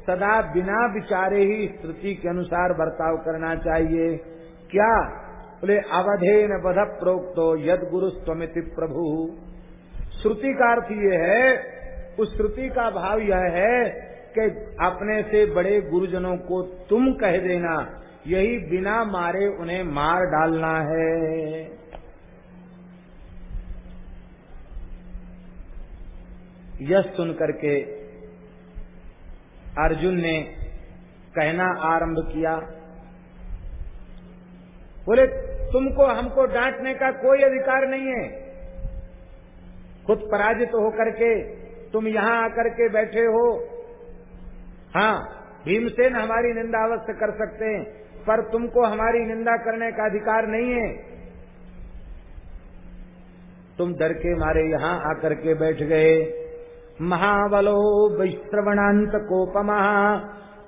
सदा बिना विचारे ही श्रुति के अनुसार बर्ताव करना चाहिए। क्या बोले अवधेन बध प्रोक्तो यद गुरु स्वमिति प्रभु। श्रुति का अर्थ ये है, उस श्रुति का भाव यह है कि अपने से बड़े गुरुजनों को तुम कह देना, यही बिना मारे उन्हें मार डालना है। यह सुन करके अर्जुन ने कहना आरंभ किया, बोले तुमको हमको डांटने का कोई अधिकार नहीं है। खुद पराजित होकर के तुम यहाँ आकर के बैठे हो। हाँ भीमसेन हमारी निंदा अवश्य कर सकते हैं, पर तुमको हमारी निंदा करने का अधिकार नहीं है। तुम डर के मारे यहाँ आकर के बैठ गए। महाबलो वैश्रवणांत कोपमा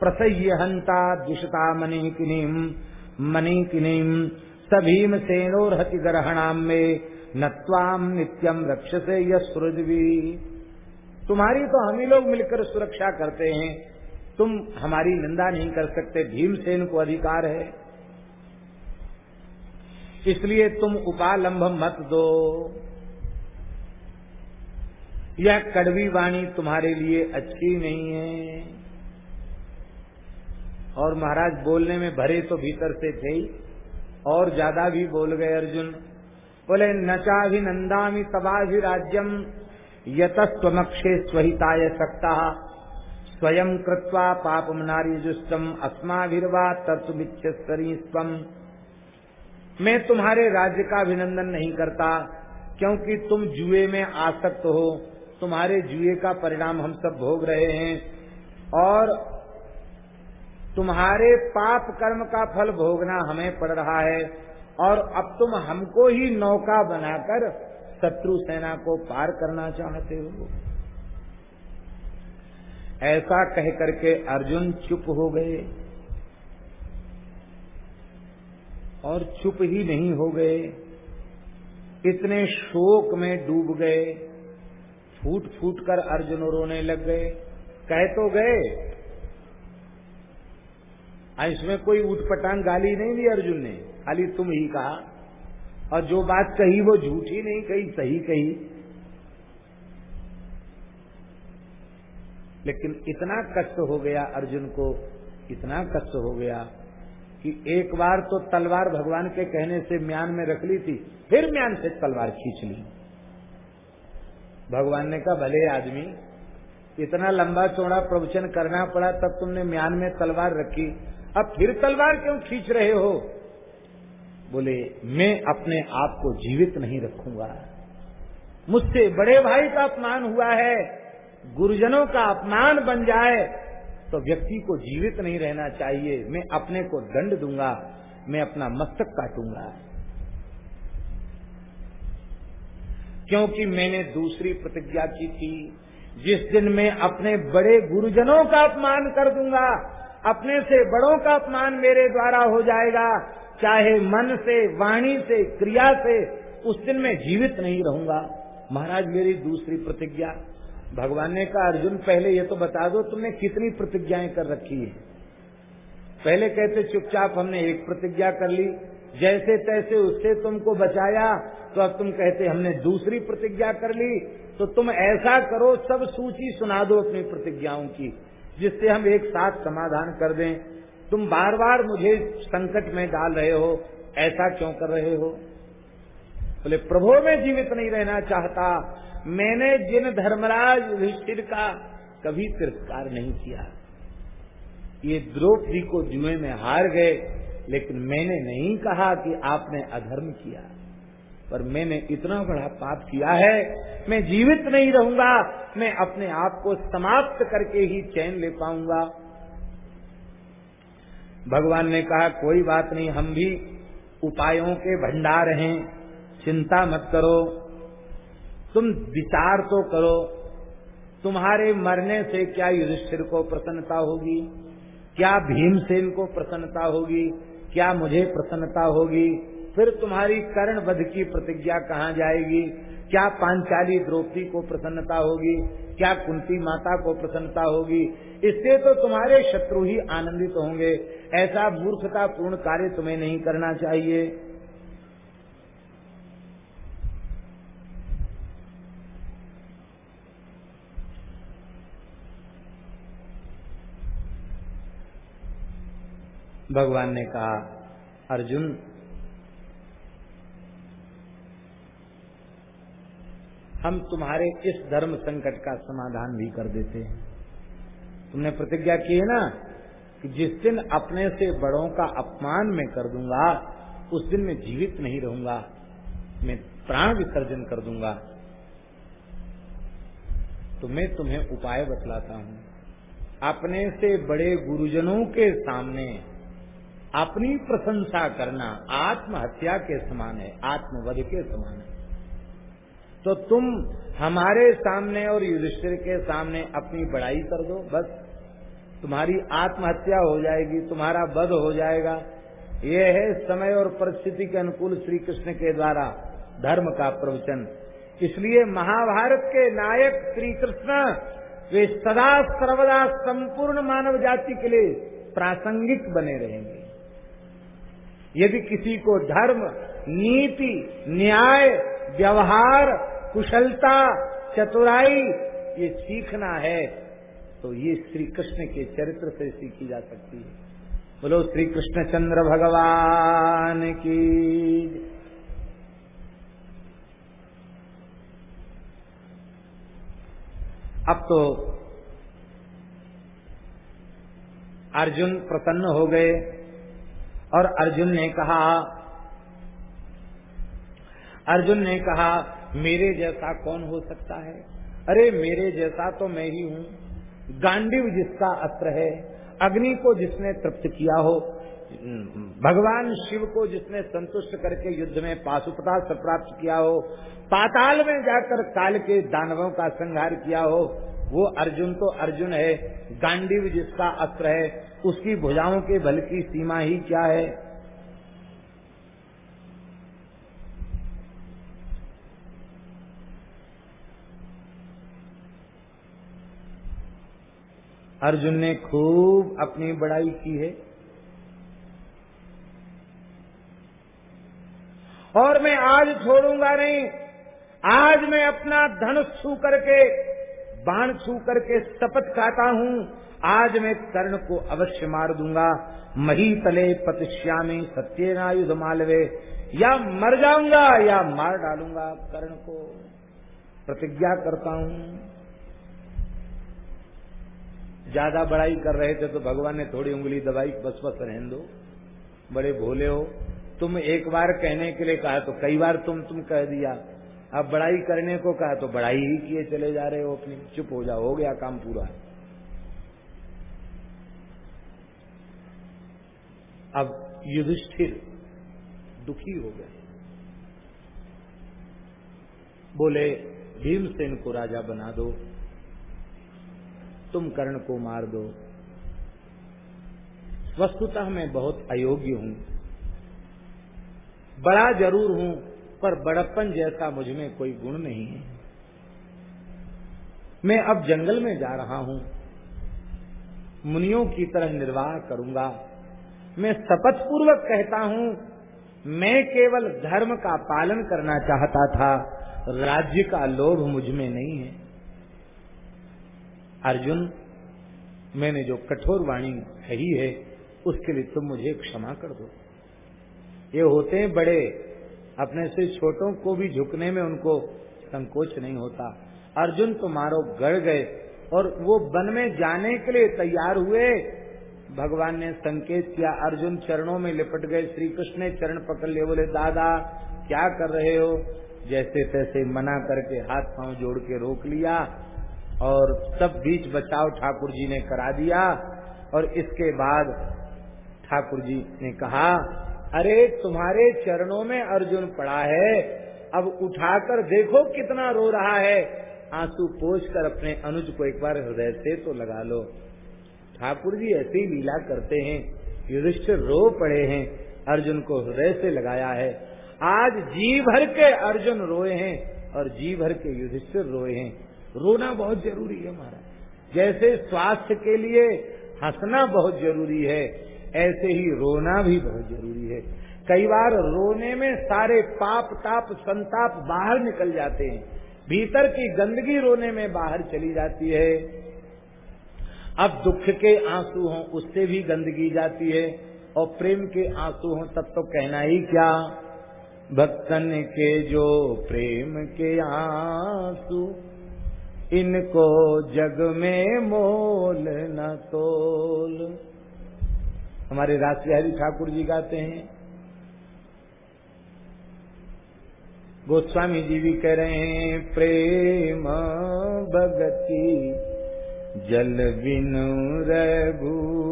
प्रसह्य हंता दुषता मनी किनीम मनी किनीम सभीम सेनोर हति ग्रहणाम में नत्वाम नित्यम रक्षसे यश्रुद्वी तुम्हारी तो हम ही लोग मिलकर सुरक्षा करते हैं। तुम हमारी निंदा नहीं कर सकते, भीमसेन को अधिकार है। इसलिए तुम उपालंब मत दो। यह कड़वी वाणी तुम्हारे लिए अच्छी नहीं है। और महाराज बोलने में भरे तो भीतर से थे ही। और ज़्यादा भी बोल गए अर्जुन। बोले नचाभिनंदामी तबाभि राज्यम यतस्वमक्षे स्वहिताय सकता। स्वयं कृत्वा पापम नारीजुष्टम अस्माभिर्वा तत्विच्छरी स्वम मैं तुम्हारे राज्य का अभिनंदन नहीं करता, क्योंकि तुम जुए में आसक्त हो। तुम्हारे जुए का परिणाम हम सब भोग रहे हैं। और तुम्हारे पाप कर्म का फल भोगना हमें पड़ रहा है, और अब तुम हमको ही नौका बनाकर शत्रु सेना को पार करना चाहते हो। ऐसा कह करके अर्जुन चुप हो गए, और चुप ही नहीं हो गए। इतने शोक में डूब गए फूट फूट कर अर्जुन रोने लग गए। कह तो गए इसमें कोई उठपटांग गाली नहीं दी अर्जुन ने। खाली तुम ही कहा। और जो बात कही वो झूठी नहीं कही, सही कही। लेकिन इतना कष्ट हो गया अर्जुन को, इतना कष्ट हो गया कि एक बार तो तलवार भगवान के कहने से म्यान में रख ली थी, फिर म्यान से तलवार खींच ली। भगवान ने कहा, भले आदमी, इतना लंबा चौड़ा प्रवचन करना पड़ा तब तुमने म्यान में तलवार रखी। अब फिर तलवार क्यों खींच रहे हो? बोले, मैं अपने आप को जीवित नहीं रखूँगा। मुझसे बड़े भाई का अपमान हुआ है, गुरुजनों का अपमान बन जाए तो व्यक्ति को जीवित नहीं रहना चाहिए। मैं अपने को दंड दूँगा, मैं अपना मस्तक काटूँगा। क्योंकि मैंने दूसरी प्रतिज्ञा की थी, जिस दिन मैं अपने बड़े गुरुजनों का अपमान कर दूँगा अपने से बड़ों का अपमान मेरे द्वारा हो जाएगा। चाहे मन से, वाणी से, क्रिया से, उस दिन मैं जीवित नहीं रहूँगा। महाराज, मेरी दूसरी प्रतिज्ञा। भगवान ने कहा, अर्जुन, पहले ये तो बता दो, तुमने कितनी प्रतिज्ञाएँ कर रखी है? पहले कहते, चुपचाप हमने एक प्रतिज्ञा कर ली। जैसे तैसे उससे तुमको बचाया तो अब तुम कहते, हमने दूसरी प्रतिज्ञा कर ली। तो तुम ऐसा करो, सब सूची सुना दो अपनी प्रतिज्ञाओं की। जिससे हम एक साथ समाधान कर दें। तुम बार बार मुझे संकट में डाल रहे हो, ऐसा क्यों कर रहे हो? बोले, प्रभो, में जीवित नहीं रहना चाहता। मैंने जिन धर्मराज युधिष्ठिर का कभी तिरस्कार नहीं किया। ये द्रौपदी को जुए में हार गए, लेकिन मैंने नहीं कहा कि आपने अधर्म किया। पर मैंने इतना बड़ा पाप किया है, मैं जीवित नहीं रहूँगा, मैं अपने आप को समाप्त करके ही चैन ले पाऊँगा। भगवान ने कहा, कोई बात नहीं, हम भी उपायों के भंडार हैं, चिंता मत करो, तुम विचार तो करो, तुम्हारे मरने से क्या युधिष्ठिर को प्रसन्नता होगी? क्या भीमसेन को प्रसन्नता होगी? क्या मुझे प्रसन्नता होगी? फिर तुम्हारी कर्ण वध की प्रतिज्ञा कहाँ जाएगी? क्या पांचाली द्रौपदी को प्रसन्नता होगी? क्या कुंती माता को प्रसन्नता होगी? इससे तो तुम्हारे शत्रु ही आनंदित होंगे। ऐसा मूर्खता पूर्ण कार्य तुम्हें नहीं करना चाहिए। भगवान ने कहा, अर्जुन हम तुम्हारे इस धर्म संकट का समाधान भी कर देते हैं। तुमने प्रतिज्ञा की है ना कि जिस दिन अपने से बड़ों का अपमान मैं कर दूँगा, उस दिन मैं जीवित नहीं रहूँगा, मैं प्राण विसर्जन कर दूँगा। तो मैं तुम्हें उपाय बतलाता हूँ। अपने से बड़े गुरुजनों के सामने अपनी प्रशंसा करना आत्महत्या के समान है, आत्मवध के समान है। तो तुम हमारे सामने और युधिष्ठिर के सामने अपनी बड़ाई कर दो, बस। तुम्हारी आत्महत्या हो जाएगी, तुम्हारा वध हो जाएगा। ये है समय और परिस्थिति के अनुकूल श्री कृष्ण के द्वारा धर्म का प्रवचन। इसलिए महाभारत के नायक श्री कृष्ण वे सदा सर्वदा संपूर्ण मानव जाति के लिए प्रासंगिक बने रहेंगे। यदि किसी को धर्म, नीति, न्याय व्यवहार, कुशलता, चतुराई, ये सीखना है तो ये श्री कृष्ण के चरित्र से सीखी जा सकती है। बोलो श्री कृष्ण चंद्र भगवान की अब तो अर्जुन प्रसन्न हो गए और अर्जुन ने कहा अर्जुन ने कहा, मेरे जैसा कौन हो सकता है? अरे, मेरे जैसा तो मैं ही हूँ। गांडीव जिसका अस्त्र है, अग्नि को जिसने तृप्त किया हो, भगवान शिव को जिसने संतुष्ट करके युद्ध में पाशुपता से प्राप्त किया हो, पाताल में जाकर काल के दानवों का संहार किया हो, वो अर्जुन तो अर्जुन है, गांडीव जिसका अस्त्र है, उसकी भुजाओं के बल की सीमा ही क्या है? अर्जुन ने खूब अपनी बड़ाई की है। और मैं आज छोड़ूँगा नहीं, आज मैं अपना धनुष छू करके, बाण छू करके शपथ खाता हूँ। आज मैं कर्ण को अवश्य मार दूँगा। मही तले पतिश्यामी सत्यनायुध मालवे। या मर जाऊँगा या मार डालूँगा कर्ण को। प्रतिज्ञा करता हूँ। ज़्यादा बड़ाई कर रहे थे तो भगवान ने थोड़ी उंगली दबाई, बस बस रहन दो। बड़े भोले हो। तुम एक बार कहने के लिए कहा तो कई बार तुम तुम कह दिया। अब बड़ाई करने को कहा तो बड़ाई ही किए चले जा रहे हो अपनी। चुप हो जाओ हो गया काम पूरा। अब युधिष्ठिर दुखी हो गए। बोले, भीमसेन को राजा बना दो। तुम कर्ण को मार दो। वस्तुतः मैं बहुत अयोग्य हूँ। बड़ा ज़रूर हूँ, पर बड़प्पन जैसा मुझमें कोई गुण नहीं है। मैं अब जंगल में जा रहा हूँ। मुनियों की तरह निर्वाह करूँगा। मैं शपथ पूर्वक कहता हूँ, मैं केवल धर्म का पालन करना चाहता था, राज्य का लोभ मुझमें नहीं है। अर्जुन, मैंने जो कठोर वाणी कही है, उसके लिए तुम मुझे क्षमा कर दो। ये होते हैं बड़े, अपने से छोटों को भी झुकने में उनको संकोच नहीं होता। अर्जुन तो मारो गड़ गए और वो वन में जाने के लिए तैयार हुए। भगवान ने संकेत किया, अर्जुन चरणों में लिपट गए श्री कृष्ण ने चरण पकड़ लिए। बोले, दादा, क्या कर रहे हो? जैसे तैसे मना करके हाथ पाँव जोड़ के रोक लिया। और सब बीच बचाव ठाकुर जी ने करा दिया। और इसके बाद ठाकुर जी ने कहा, अरे, तुम्हारे चरणों में अर्जुन पड़ा है। अब उठाकर देखो कितना रो रहा है। आँसू पोछ कर अपने अनुज को एक बार हृदय से तो लगा लो। ठाकुर जी ऐसी लीला करते हैं। युधिष्ठिर रो पड़े हैं। अर्जुन को हृदय से लगाया है। आज जी भर के अर्जुन रोए हैं और जी भर के युधिष्ठिर रोए हैं। रोना बहुत ज़रूरी है महाराज। जैसे स्वास्थ्य के लिए हंसना बहुत ज़रूरी है, ऐसे ही रोना भी बहुत ज़रूरी है। कई बार रोने में सारे पाप, ताप, संताप बाहर निकल जाते हैं। भीतर की गंदगी रोने में बाहर चली जाती है। अब दुख के आँसू हों, उससे भी गंदगी जाती है। और प्रेम के आँसू हों, तब तो कहना ही क्या? भक्तन के जो प्रेम के आँसू इनको जग में मोल न तोल। हमारे राष्ट्रहरि ठाकुर जी गाते हैं। गोस्वामी जी भी कह रहे हैं, प्रेम भगति, जल बिनु रघुराई,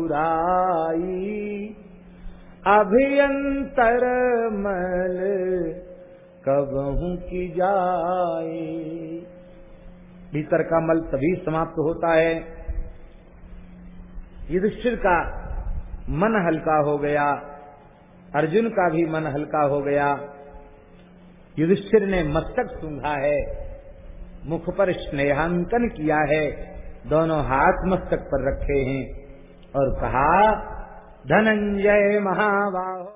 अभियंतर मल कबहू की जाए? भीतर का मल तभी समाप्त होता है। युधिष्ठिर का मन हल्का हो गया, अर्जुन का भी मन हल्का हो गया। युधिष्ठिर ने मस्तक सूंघा है, मुख पर स्नेहांकन किया है, दोनों हाथ मस्तक पर रखे हैं और कहा, धनंजय महाबाहो।